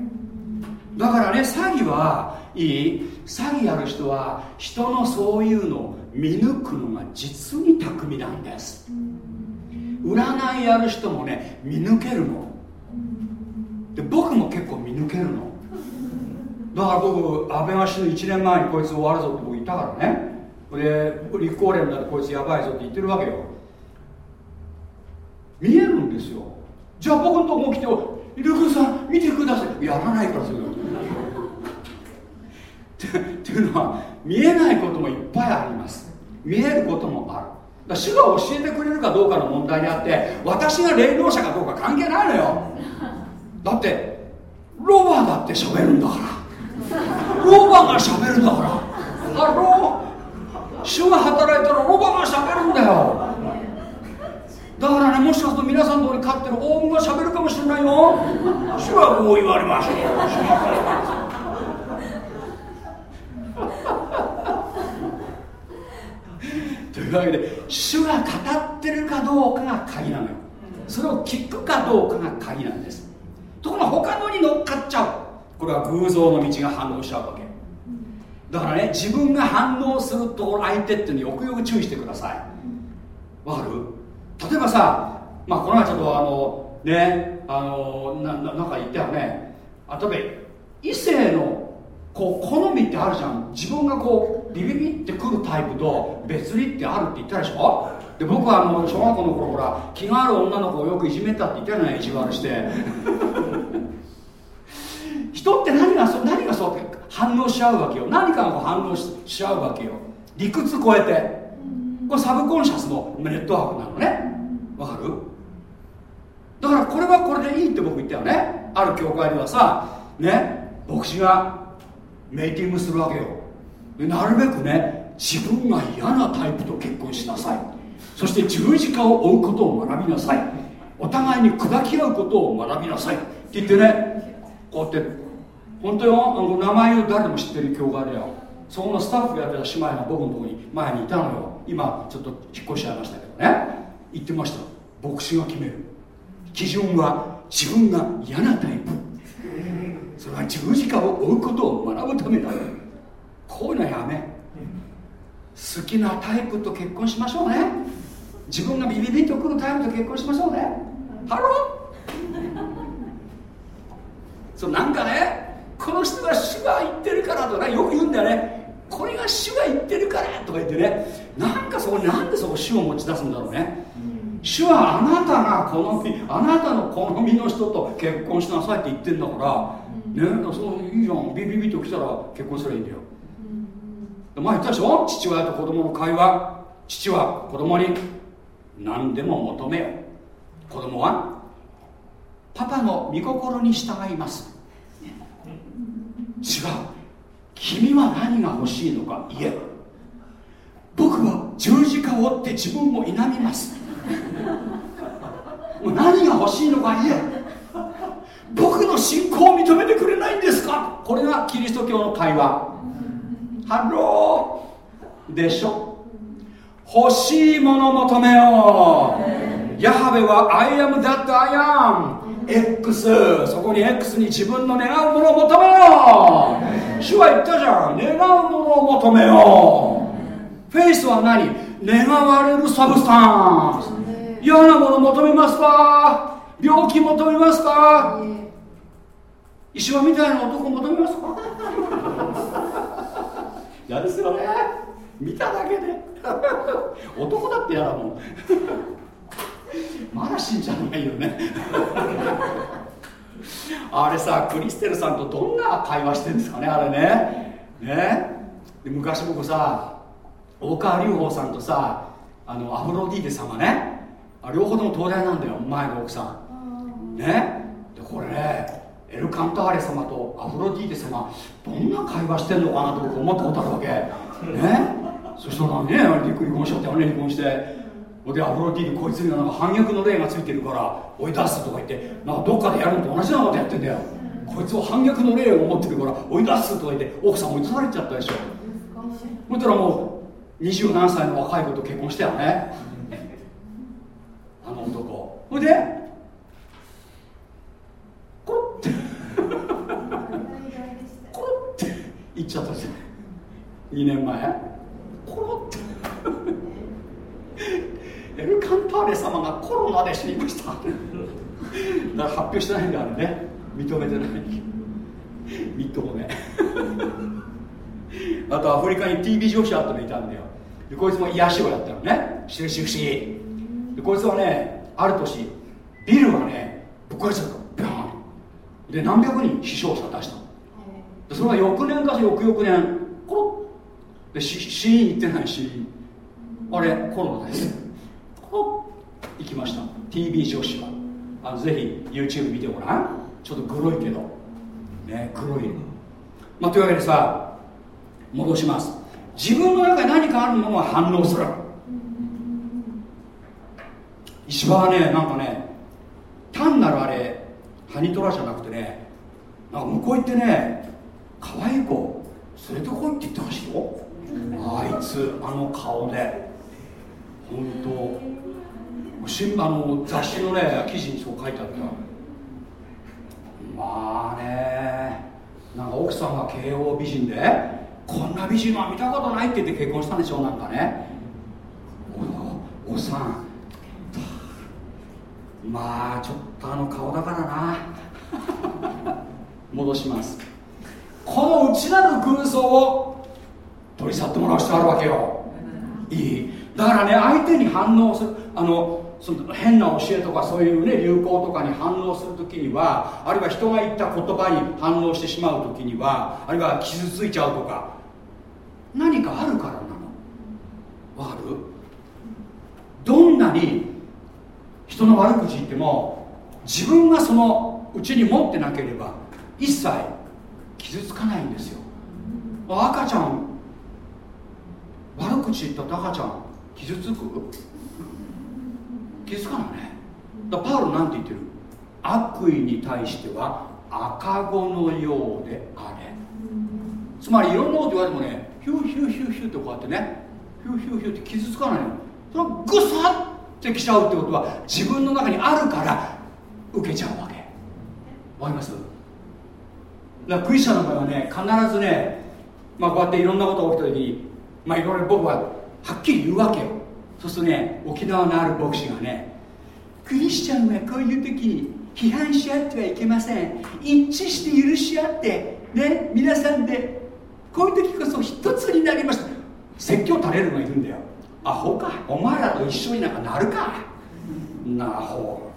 だからね詐欺はいい。詐欺やる人は人のそういうのを見抜くのが実に巧みなんです。占いやる人もね見抜けるの。で僕も結構見抜けるの。だから僕安倍が死ぬ1年前にこいつ終わるぞって僕言ったからね。で立候連だってこいつやばいぞって言ってるわけよ。見えるんですよ。じゃあ僕のとこも来て「ルクさん見てください」やらないからそれっていうのは見えないこともいっぱいあります。見えることもある。だ主が教えてくれるかどうかの問題であって私が霊能者かどうか関係ないのよ。だってロバだって喋るんだから。ロバが喋るんだから。あロ主が働いたらロバが喋るんだよ。だからねもしかすると皆さんのとこに飼ってるオウムが喋るかもしれないよ。主はこう言われました [laughs] というわけで主が語ってるかどうかが鍵なのよ。それを聞くかどうかが鍵なんです。ところが他のに乗っかっちゃう。これは偶像の道が反応しちゃうわけだからね自分が反応すると相手っていうのによくよく注意してください。わかる？例えばさまあこの前ちょっとあのねあのなななんか言ったよね。例えば異性のこう好みってあるじゃん。自分がこうビビビってくるタイプと別にってあるって言ったでしょ？で僕はあの小学校の頃ほら気がある女の子をよくいじめたって言ったじゃない意地悪して。[laughs] [laughs] [laughs] 人って何がそ何がそう反応し合うわけよ。何かが反応しし合うわけよ。理屈超えて。これサブコンシャスのネットワークなのね。わかる？だからこれはこれでいいって僕言ったよね。ある教会ではさね牧師がメイティングするわけよ。でなるべくね自分が嫌なタイプと結婚しなさい。そして十字架を追うことを学びなさい。お互いに砕き合うことを学びなさい。って言ってねこうやって本当よ。あの名前を誰でも知ってる教会だよ。そこのスタッフやってた姉妹が僕のところに前にいたのよ。今ちょっと引っ越しちゃいましたけどね。言ってました。牧師が決める。基準は自分が嫌なタイプ。それは十字架を負うことを学ぶためだこういうのはやめ。好きなタイプと結婚しましょうね。自分がビビビッとくるタイプと結婚しましょうね。 Hello。そうなんかねこの人が主が言ってるからとかよく言うんだよね。これが主が言ってるからとか言ってねなんかそこになんでそこ主を持ち出すんだろうね。主はあなたが好みあなたの好みの人と結婚しなさいって言ってんだからねそういいじゃん。ビビビと来たら結婚すればいいんだよ。前言ったでしょ？父親と子供の会話。父は子供に何でも求めよ。子供はパパの御心に従います違う。君は何が欲しいのか言え僕は十字架を追って自分も否みます。もう何が欲しいのか言え。僕の信仰を認めてくれないんですか。これがキリスト教の会話。 Hello。でしょ。欲しいもの求めよう。ヤハベは I am that I am X そこに X に自分の願うものを求めよう。主は言ったじゃん。願うものを求めよう。フェイスは何？願われるサブスタンス。嫌なもの求めますか？病気求めますか？石破みたいな男求めますか？嫌ですよね見ただけで。男だって嫌だもんまだ信じゃないよね。あれさクリステルさんとどんな会話してるんですかねあれね。ね。で昔僕さ大川隆法さんとさあのアフロディーテ様ね。両方とも東大なんだよ前の奥さん。ね。でこれねエルカンターレ様とアフロディーテ様どんな会話してんのかなと僕思ったことあるわけ。ね。そしたらね離婚しちゃったよね離婚してでアフロディーテこいつにはなんか反逆の霊がついてるから追い出すとか言ってなんかどっかでやるのと同じようなことやってんだよ。こいつを反逆の霊を持ってるから追い出すとか言って奥さん追い出されちゃったでしょ。そしたらもう二十何歳の若い子と結婚したよね。あの男。ほいでコロってコロって言っちゃったんです。よ2年前。コロって。エルカンターレ様がコロナで死にました。だから発表してないんだあれね。認めてない。みっともねあとアフリカに TB 女子あったのいたんだよ。でこいつも癒しをやったのね。しるし不思議でこいつはねある年ビルがねぶっ壊れちゃったビャン。で何百人死傷者出したでそれが翌年か翌々年コロッ。で死因行ってない死因。あれコロナです。コロッ行きました。TB 女子は。あのぜひ YouTube 見てごらん。ちょっとグロいけど。ね黒いまあというわけでさ戻します。自分の中に何かあるものは反応する石破はねなんかね単なるあれハニトラじゃなくてねなんか向こう行ってね可愛い子連れてこいって言ってほしいよ。あいつあの顔で。本当新あの雑誌のね記事にそう書いてあった。まあねなんか奥さんが慶応美人でこんな美人は見たことないって言って結婚したんでしょうなんかね。おおさん。まあちょっとあの顔だからな。[laughs] 戻します。この内なる空想を取り去ってもらう必要あるわけよ。いい。だからね相手に反応するあのその変な教えとかそういうね流行とかに反応するときにはあるいは人が言った言葉に反応してしまうときにはあるいは傷ついちゃうとか何かあるからなの。わかる？どんなに人の悪口言っても自分がそのうちに持ってなければ一切傷つかないんですよ。赤ちゃん悪口言ったって赤ちゃん傷つく？傷つかないね。だパウロなんて言ってる？悪意に対しては赤子のようであれ。つまりいろんなこと言われてもねヒューヒューヒューヒューってこうやってねヒューヒューヒューって傷つかないの。それグサッてきちゃうってことは自分の中にあるから受けちゃうわけ。わかります？だからクリスチャンの場合はね必ずねまあこうやっていろんなことが起きた時にまあいろいろ僕ははっきり言うわけよ。そうするとね沖縄のある牧師がねクリスチャンはこういう時に批判し合ってはいけません。一致して許し合ってね皆さんでこういう時こそ一つになりました。説教垂れるのいるんだよ。アホか。お前らと一緒になんかなるか。なアホ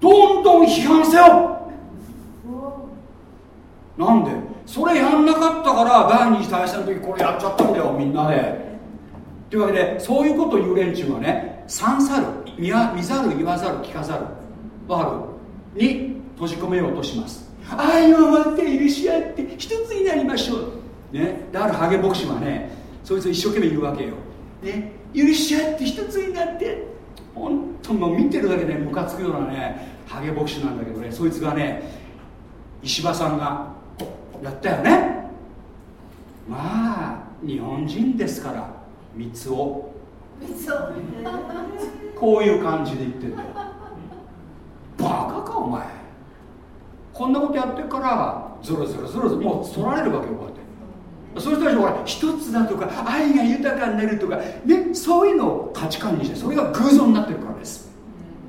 どんどん批判せよ。なんで？それやんなかったから第二次大戦の時これやっちゃったんだよみんなで。というわけでそういうことを言う連中はね三さる見見ざる言わざる聞かざるわかるに閉じ込めようとします。愛を持って許し合って一つになりましょう。ねであるハゲ牧師はねそいつ一生懸命言うわけよ、ね、許し合って一つになって本当もう見てるだけでムカつくようなねハゲ牧師なんだけどねそいつがね石破さんがやったよね。まあ日本人ですから。三つを。こういう感じで言ってんだよ。バカかお前。こんなことやってるからゾロゾロゾロゾロもう取られるわけよこうやって。そういう人たちは一つだとか愛が豊かになるとかねそういうのを価値観にしてそれが偶像になってるからです。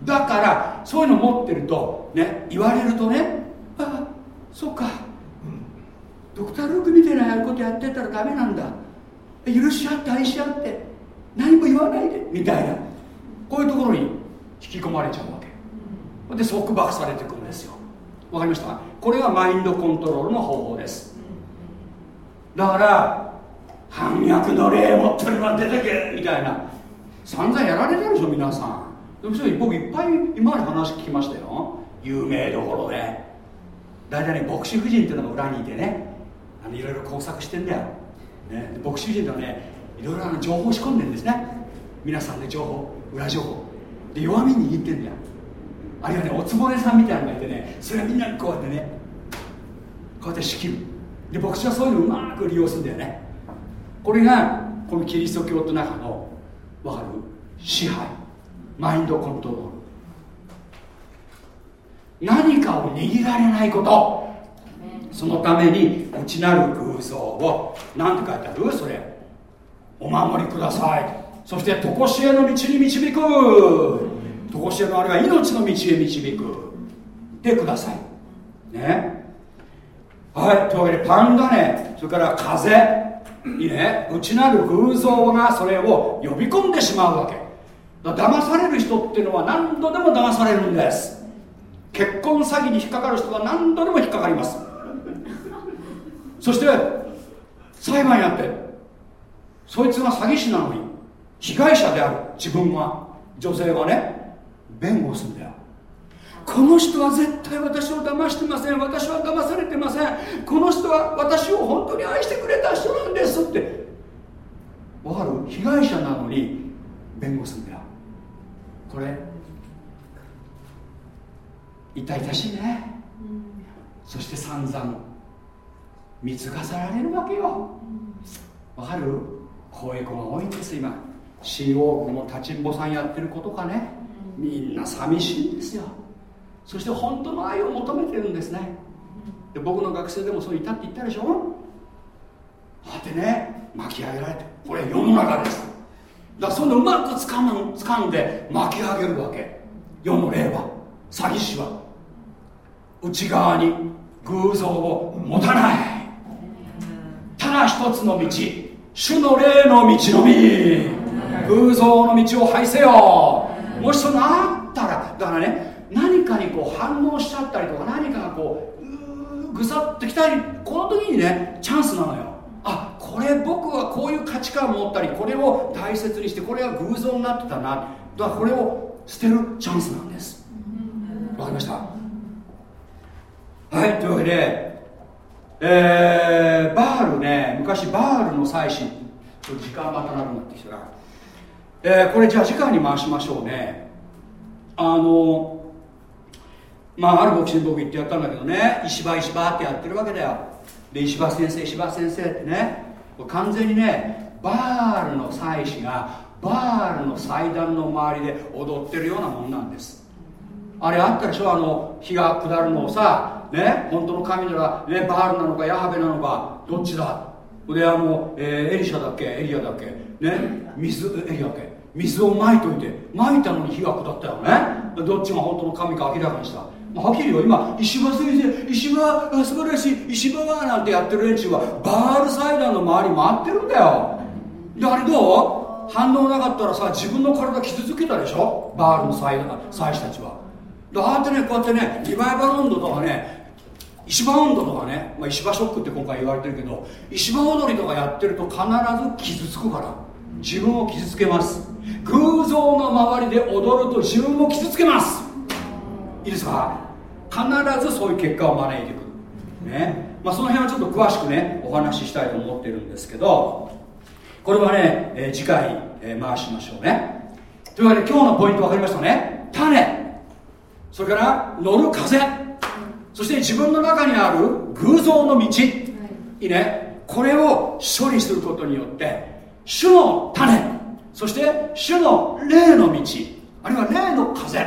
だからそういうの持ってるとね言われるとねああそっか。ドクター・ルークみたいなことやってたらダメなんだ許し合って愛し合って何も言わないでみたいな。こういうところに引き込まれちゃうわけ。で束縛されていくんですよ。わかりました？これがマインドコントロールの方法です。だから反逆の霊持ってるの出てけみたいな。散々やられてるでしょ皆さん。でもそれ僕いっぱい今まで話聞きましたよ。有名どころで。大体ね牧師夫人っていうのが裏にいてね。あのいろいろ工作してんだよ、ね、牧師人ってのはねいろいろあの情報仕込んでるんですね。皆さんで情報裏情報。で弱み握ってんだよ。あるいはねおつぼねさんみたいなのがいてねそれはみんなにこうやってねこうやって仕切る。で牧師はそういうのをうまく利用するんだよね。これがこのキリスト教と中の分かる？支配。マインドコントロール。何かを握られないこと。そのために内なる偶像を何て書いてある？それ。お守りください。そして常しえの道に導く。常しえのあれは命の道へ導く。でください。ね。はい。というわけでパンダネそれから風。いいね。内なる偶像がそれを呼び込んでしまうわけ。だ騙される人っていうのは何度でも騙されるんです。結婚詐欺に引っかかる人は何度でも引っかかります。そして裁判やってそいつが詐欺師なのに被害者である。自分が女性がね弁護するんだよ。この人は絶対私を騙してません。私は騙されてません。この人は私を本当に愛してくれた人なんですって。わかる？被害者なのに弁護するんだよ。これ痛々しいね、うん、そして散々貢がされるわけよ。わかる？こういう子が多いんです今。新大久保の立ちんぼさんやってる子とかね。みんな寂しいんですよ。そして本当の愛を求めてるんですね。で僕の学生でもそういたって言ったでしょ？あってね。巻き上げられて。これ世の中です。だからそのうまくつかむ掴んで巻き上げるわけ。世の霊は。詐欺師は。内側に偶像を持たない。一つの道。主の霊の道のみ。偶像の道を拝せよ。もしそのあったらだからね何かにこう反応しちゃったりとか何かがこうぐさっときたりこの時にねチャンスなのよ。あこれ僕はこういう価値観を持ったりこれを大切にしてこれが偶像になってたな。だからこれを捨てるチャンスなんです。わかりました？はいというわけでえー、バールね昔バールの祭司ちょっと時間がまたなくなってきたら、えー、これじゃあ時間に回しましょうね。あのまあある牧師に僕言ってやったんだけどね石破石破ってやってるわけだよ。で石破先生石破先生ってね完全にねバールの祭司がバールの祭壇の周りで踊ってるようなもんなんです。あれあったでしょ？あの日が下るのをさね？本当の神なら、ね、バールなのかヤハベなのかどっちだ？であの、えー、エリシャだっけ？エリアだっけ？ね？水エリアだっけ？水をまいといてまいたのに火が下ったよね。どっちが本当の神か明らかにした。はっきり言う今石破先生石破素晴らしい石破はなんてやってる連中はバール祭壇の周り回ってるんだよ。であれどう？反応なかったらさ自分の体傷つけたでしょ？バールの祭祭司たちは。でああやってねこうやってねリバイバル運動とかね石破運動とかね、まあ、石破ショックって今回言われてるけど石破踊りとかやってると必ず傷つくから自分を傷つけます。偶像の周りで踊ると自分を傷つけます。いいですか？必ずそういう結果を招いてくる。ね。まあ、その辺はちょっと詳しくねお話ししたいと思ってるんですけどこれはね、えー、次回、えー、回しましょうね。というわけで今日のポイント分かりましたね。種。それから乗る風。そして自分の中にある偶像の道、い。いね。これを処理することによって主の種。そして主の霊の道。あるいは霊の風。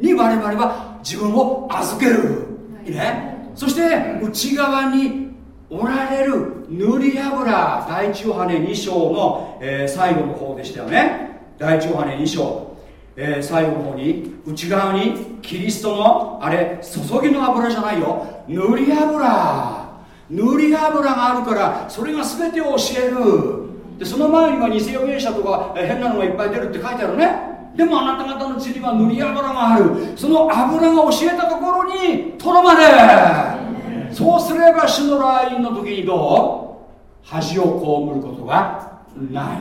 に我々は自分を預ける、い。いね。そして内側におられる塗り油。第一ヨハネ2章の、えー、最後の方でしたよね。第一ヨハネ2章えー、最後の方に内側にキリストのあれ注ぎの油じゃないよ。塗り油。塗り油があるからそれが全てを教える。でその前には偽預言者とか、えー、変なのがいっぱい出るって書いてあるね。でもあなた方の地には塗り油がある。その油が教えたところにとどまれ。そうすれば主の来院の時にどう？恥を被ることがない。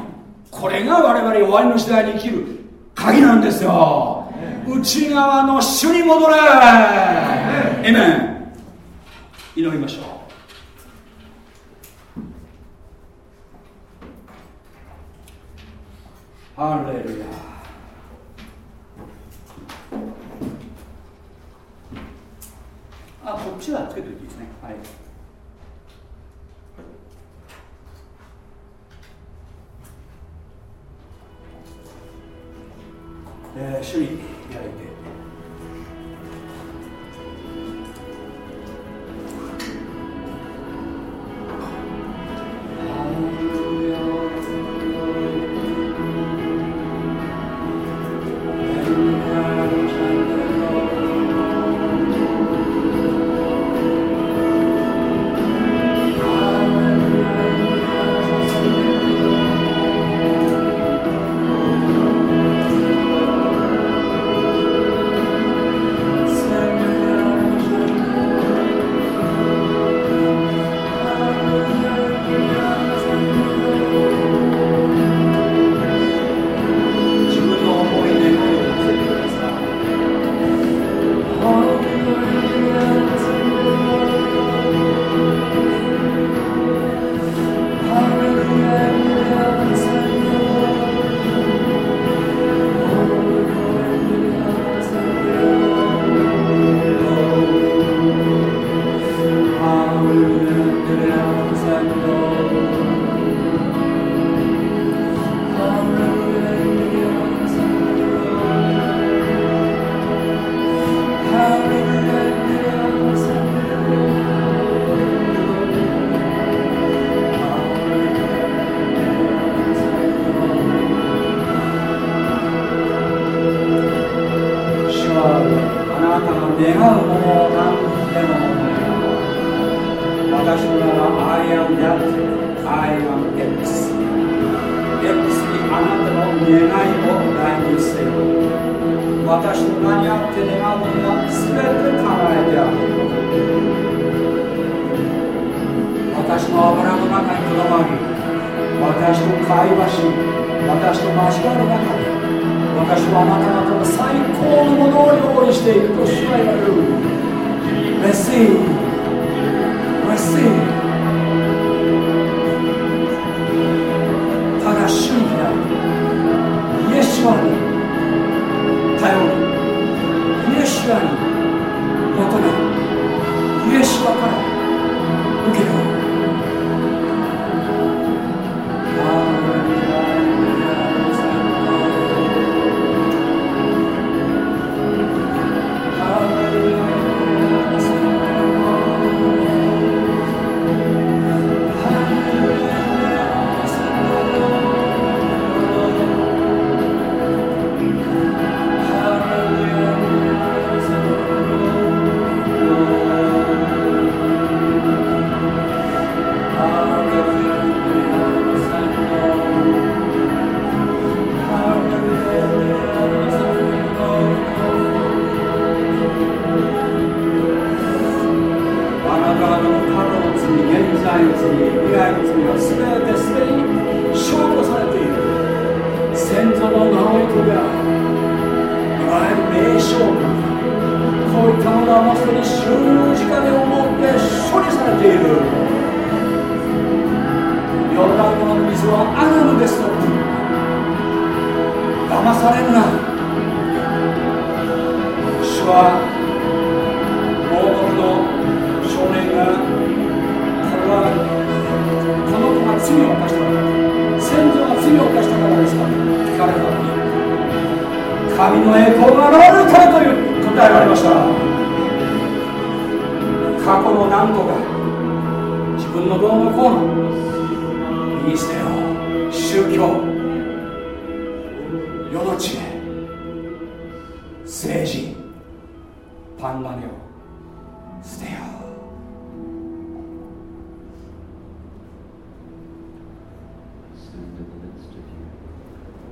これが我々終わりの時代に生きる。鍵なんですよ。内側の主に戻れ。エメン祈りましょう。ハレルヤ。あこっちはつけておいていいですね。はいえー、主に開いて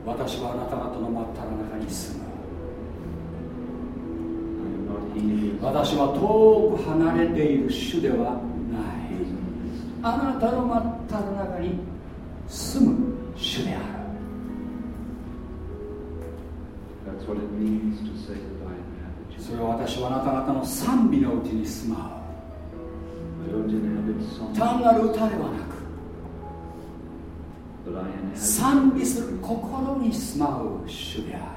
私はあなた方の真った中に住む。私は遠く離れている主ではない。あなたの真った中に住む主である。それは私はあなた方の賛美のうちに住まう。単なる歌ではなく賛美する心に住まう主である。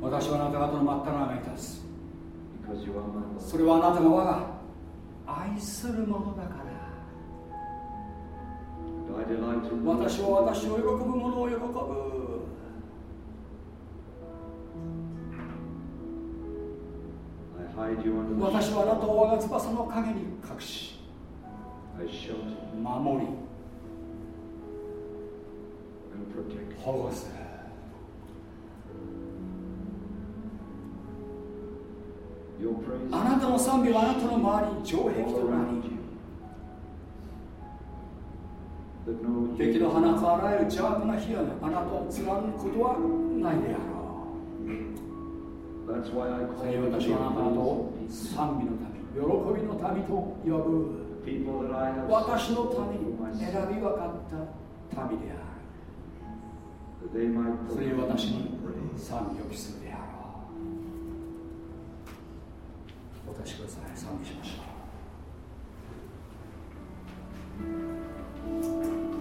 私はあなた方の真っ只中に立つ.それはあなたが我が愛するものだから.私は私を喜ぶ者を喜ぶ私はあなたを我が翼の陰に隠し守り.保護するあなたの賛美はあなたの周りに城壁となり敵の放つあらゆる邪悪な火があなたを貫くことはないであろうそれ私はあなたを賛美の民喜びの民と呼ぶ。私の for 民に選び分かった民である。それに proclaim 私に.賛美を期するであろう。お立ちください。賛美しましょう「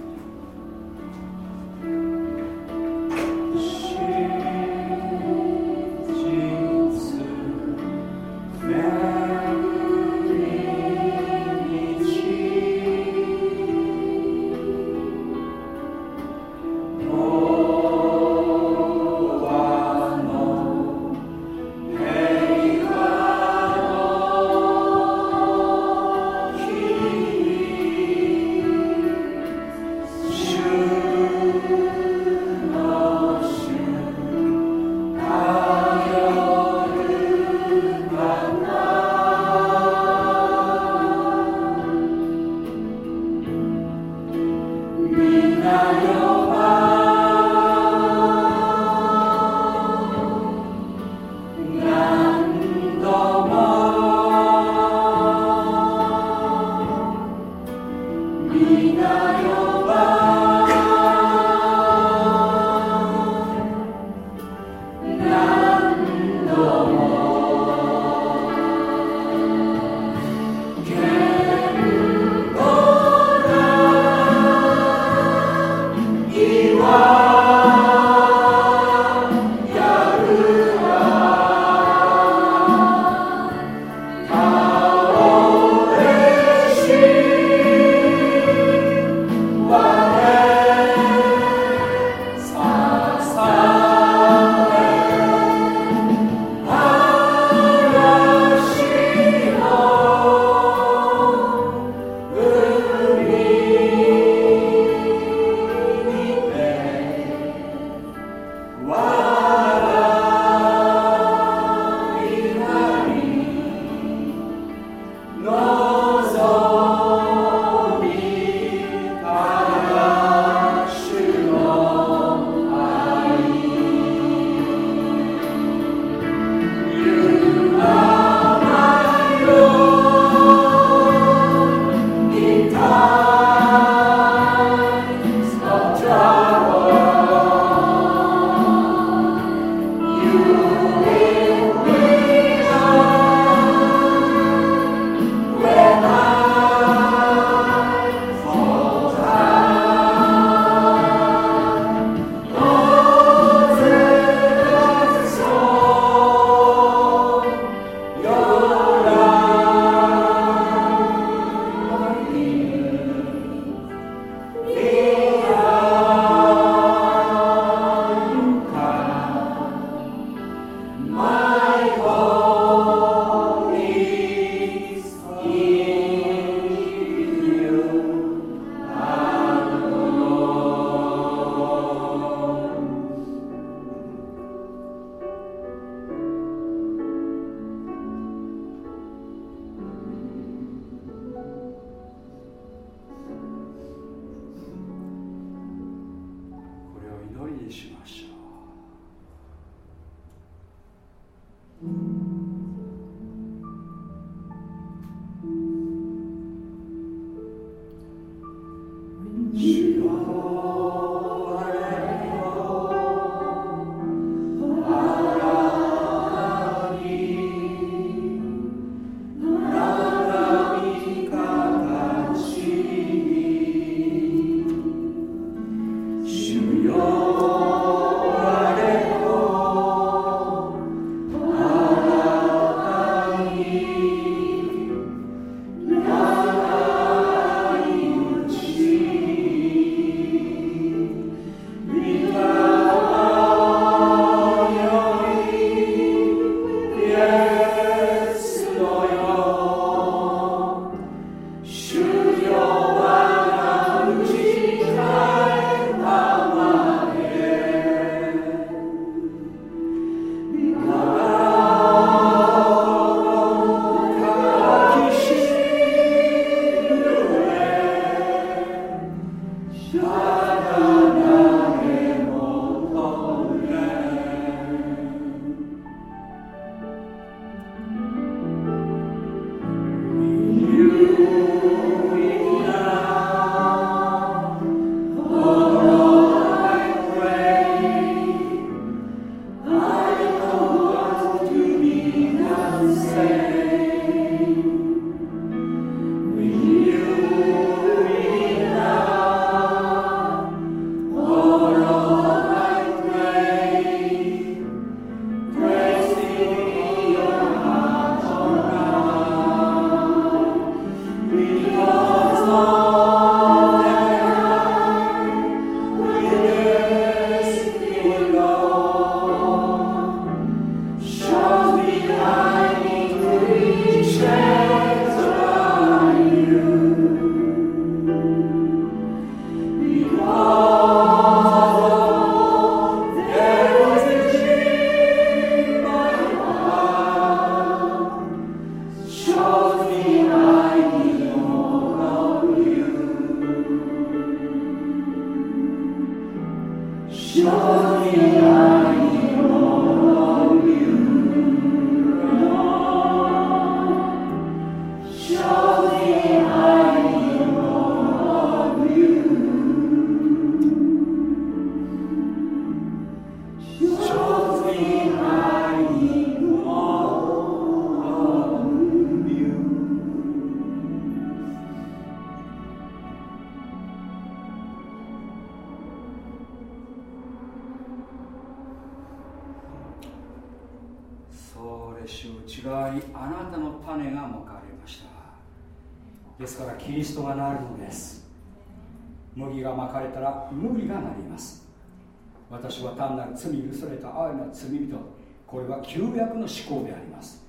は旧約の思考であります。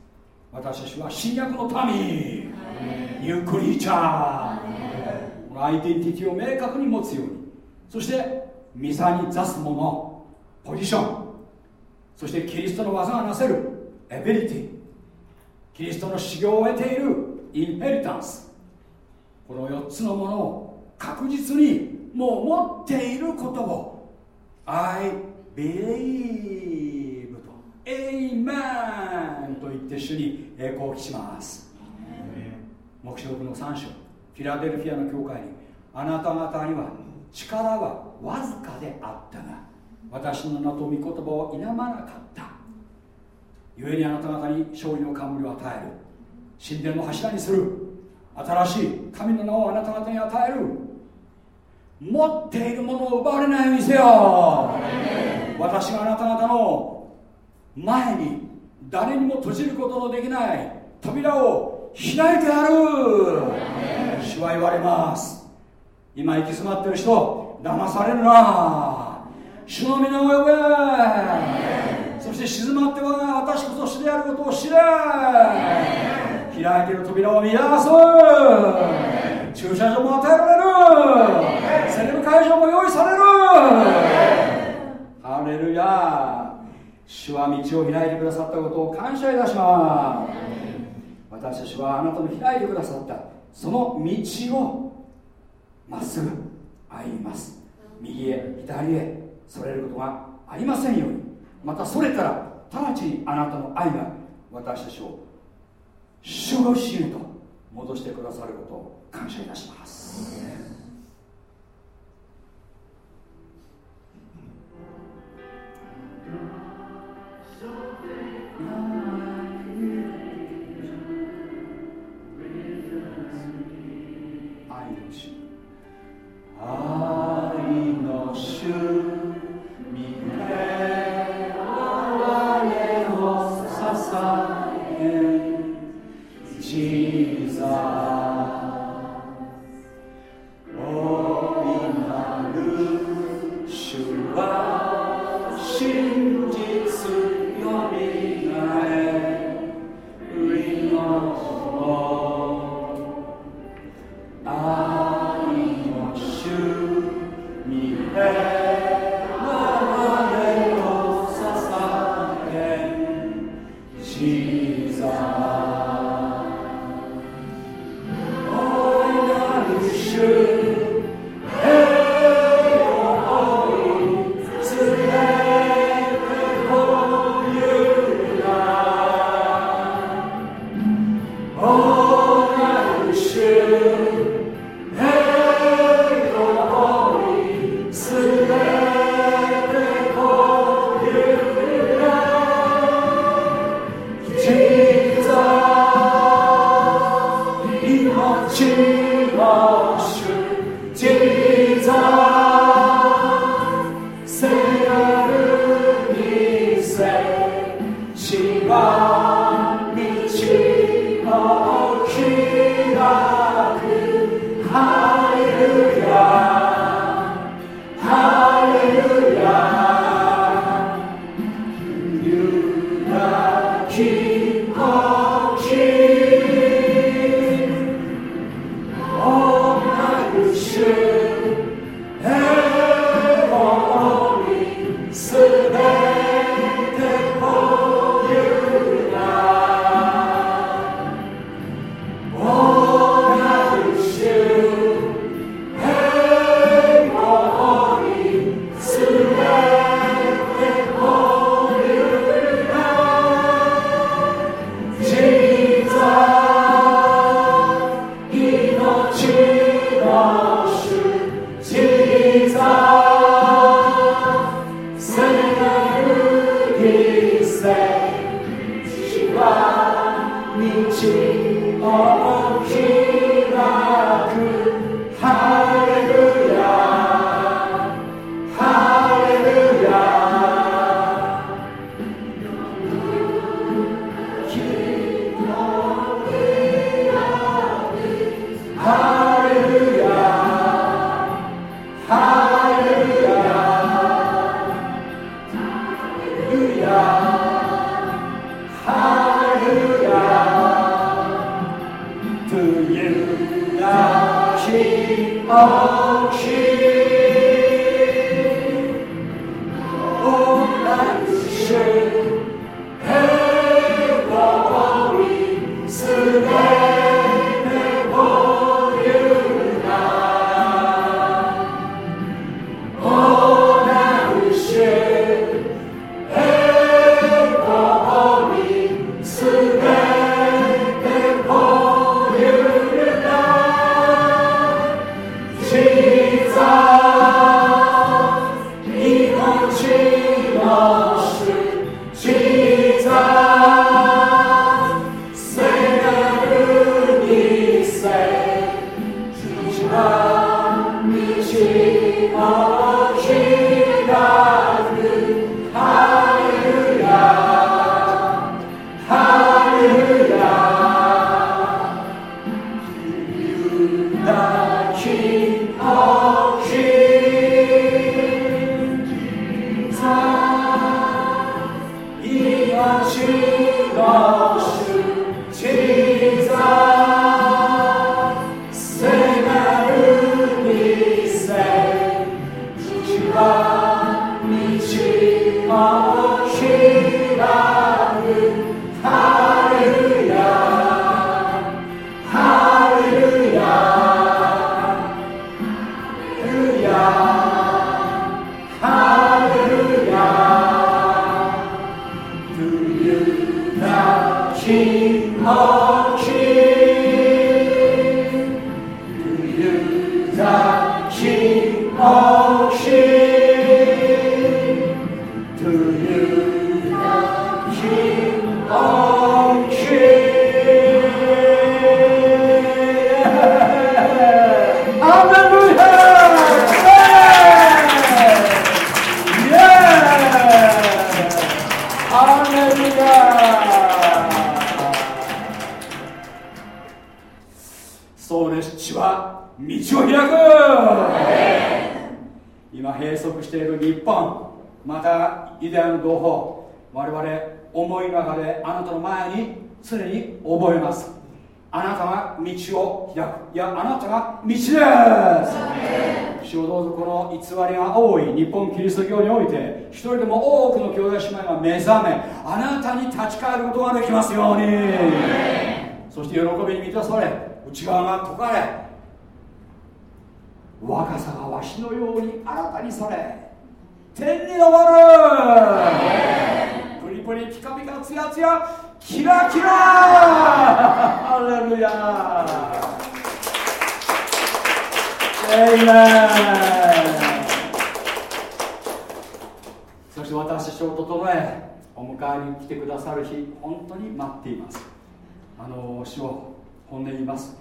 私たちは新約の民。ニュークリーチャーこのアイデンティティを明確に持つように。そして御座に座すものポジション。そしてキリストの技がなせるエビリティ。キリストの修行を得ているインヘリタンス。この4つのものを確実にもう持っていることを I believe と Amen と言って主に栄光を期します。黙示録の3章。フィラデルフィアの教会にあなた方には力はわずかであったが私の名と御言葉を否まなかった。故にあなた方に勝利の冠を与える。神殿の柱にする。新しい神の名をあなた方に与える。持っているものを奪われないようにせよ。私があなた方の前に誰にも閉じることのできない扉を開いてある。主は言われます。今行き詰まってる人騙されるな。主の皆を呼べ。そして静まっては私こそ主であることを知れ。開いている扉を見出す。駐車場も与えられる。セレブ会場も用意される。ハレルヤ。主は道を開いてくださったことを感謝いたします私たちはあなたの開いてくださったその道をまっすぐ歩みます。右へ左へそれることがありませんように。またそれから直ちにあなたの愛が私たちを主の死へと戻してくださることを感謝いたします。愛の主愛な満たされ内側が解かれ若さがわしのように新たにされ天に昇る。プリプリピカピカツヤツヤキラキラ。ハレルヤ。エイメンそして私たちを整えお迎えに来てくださる日本当に待っています。あの主を本音言います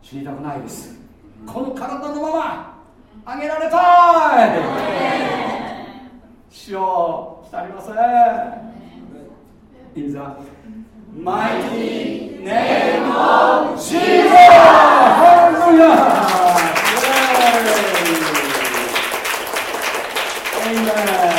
死にたくないですこの体のままあげられたい主を浸りません In the mighty name of Jesus! Hallelujah! Amen!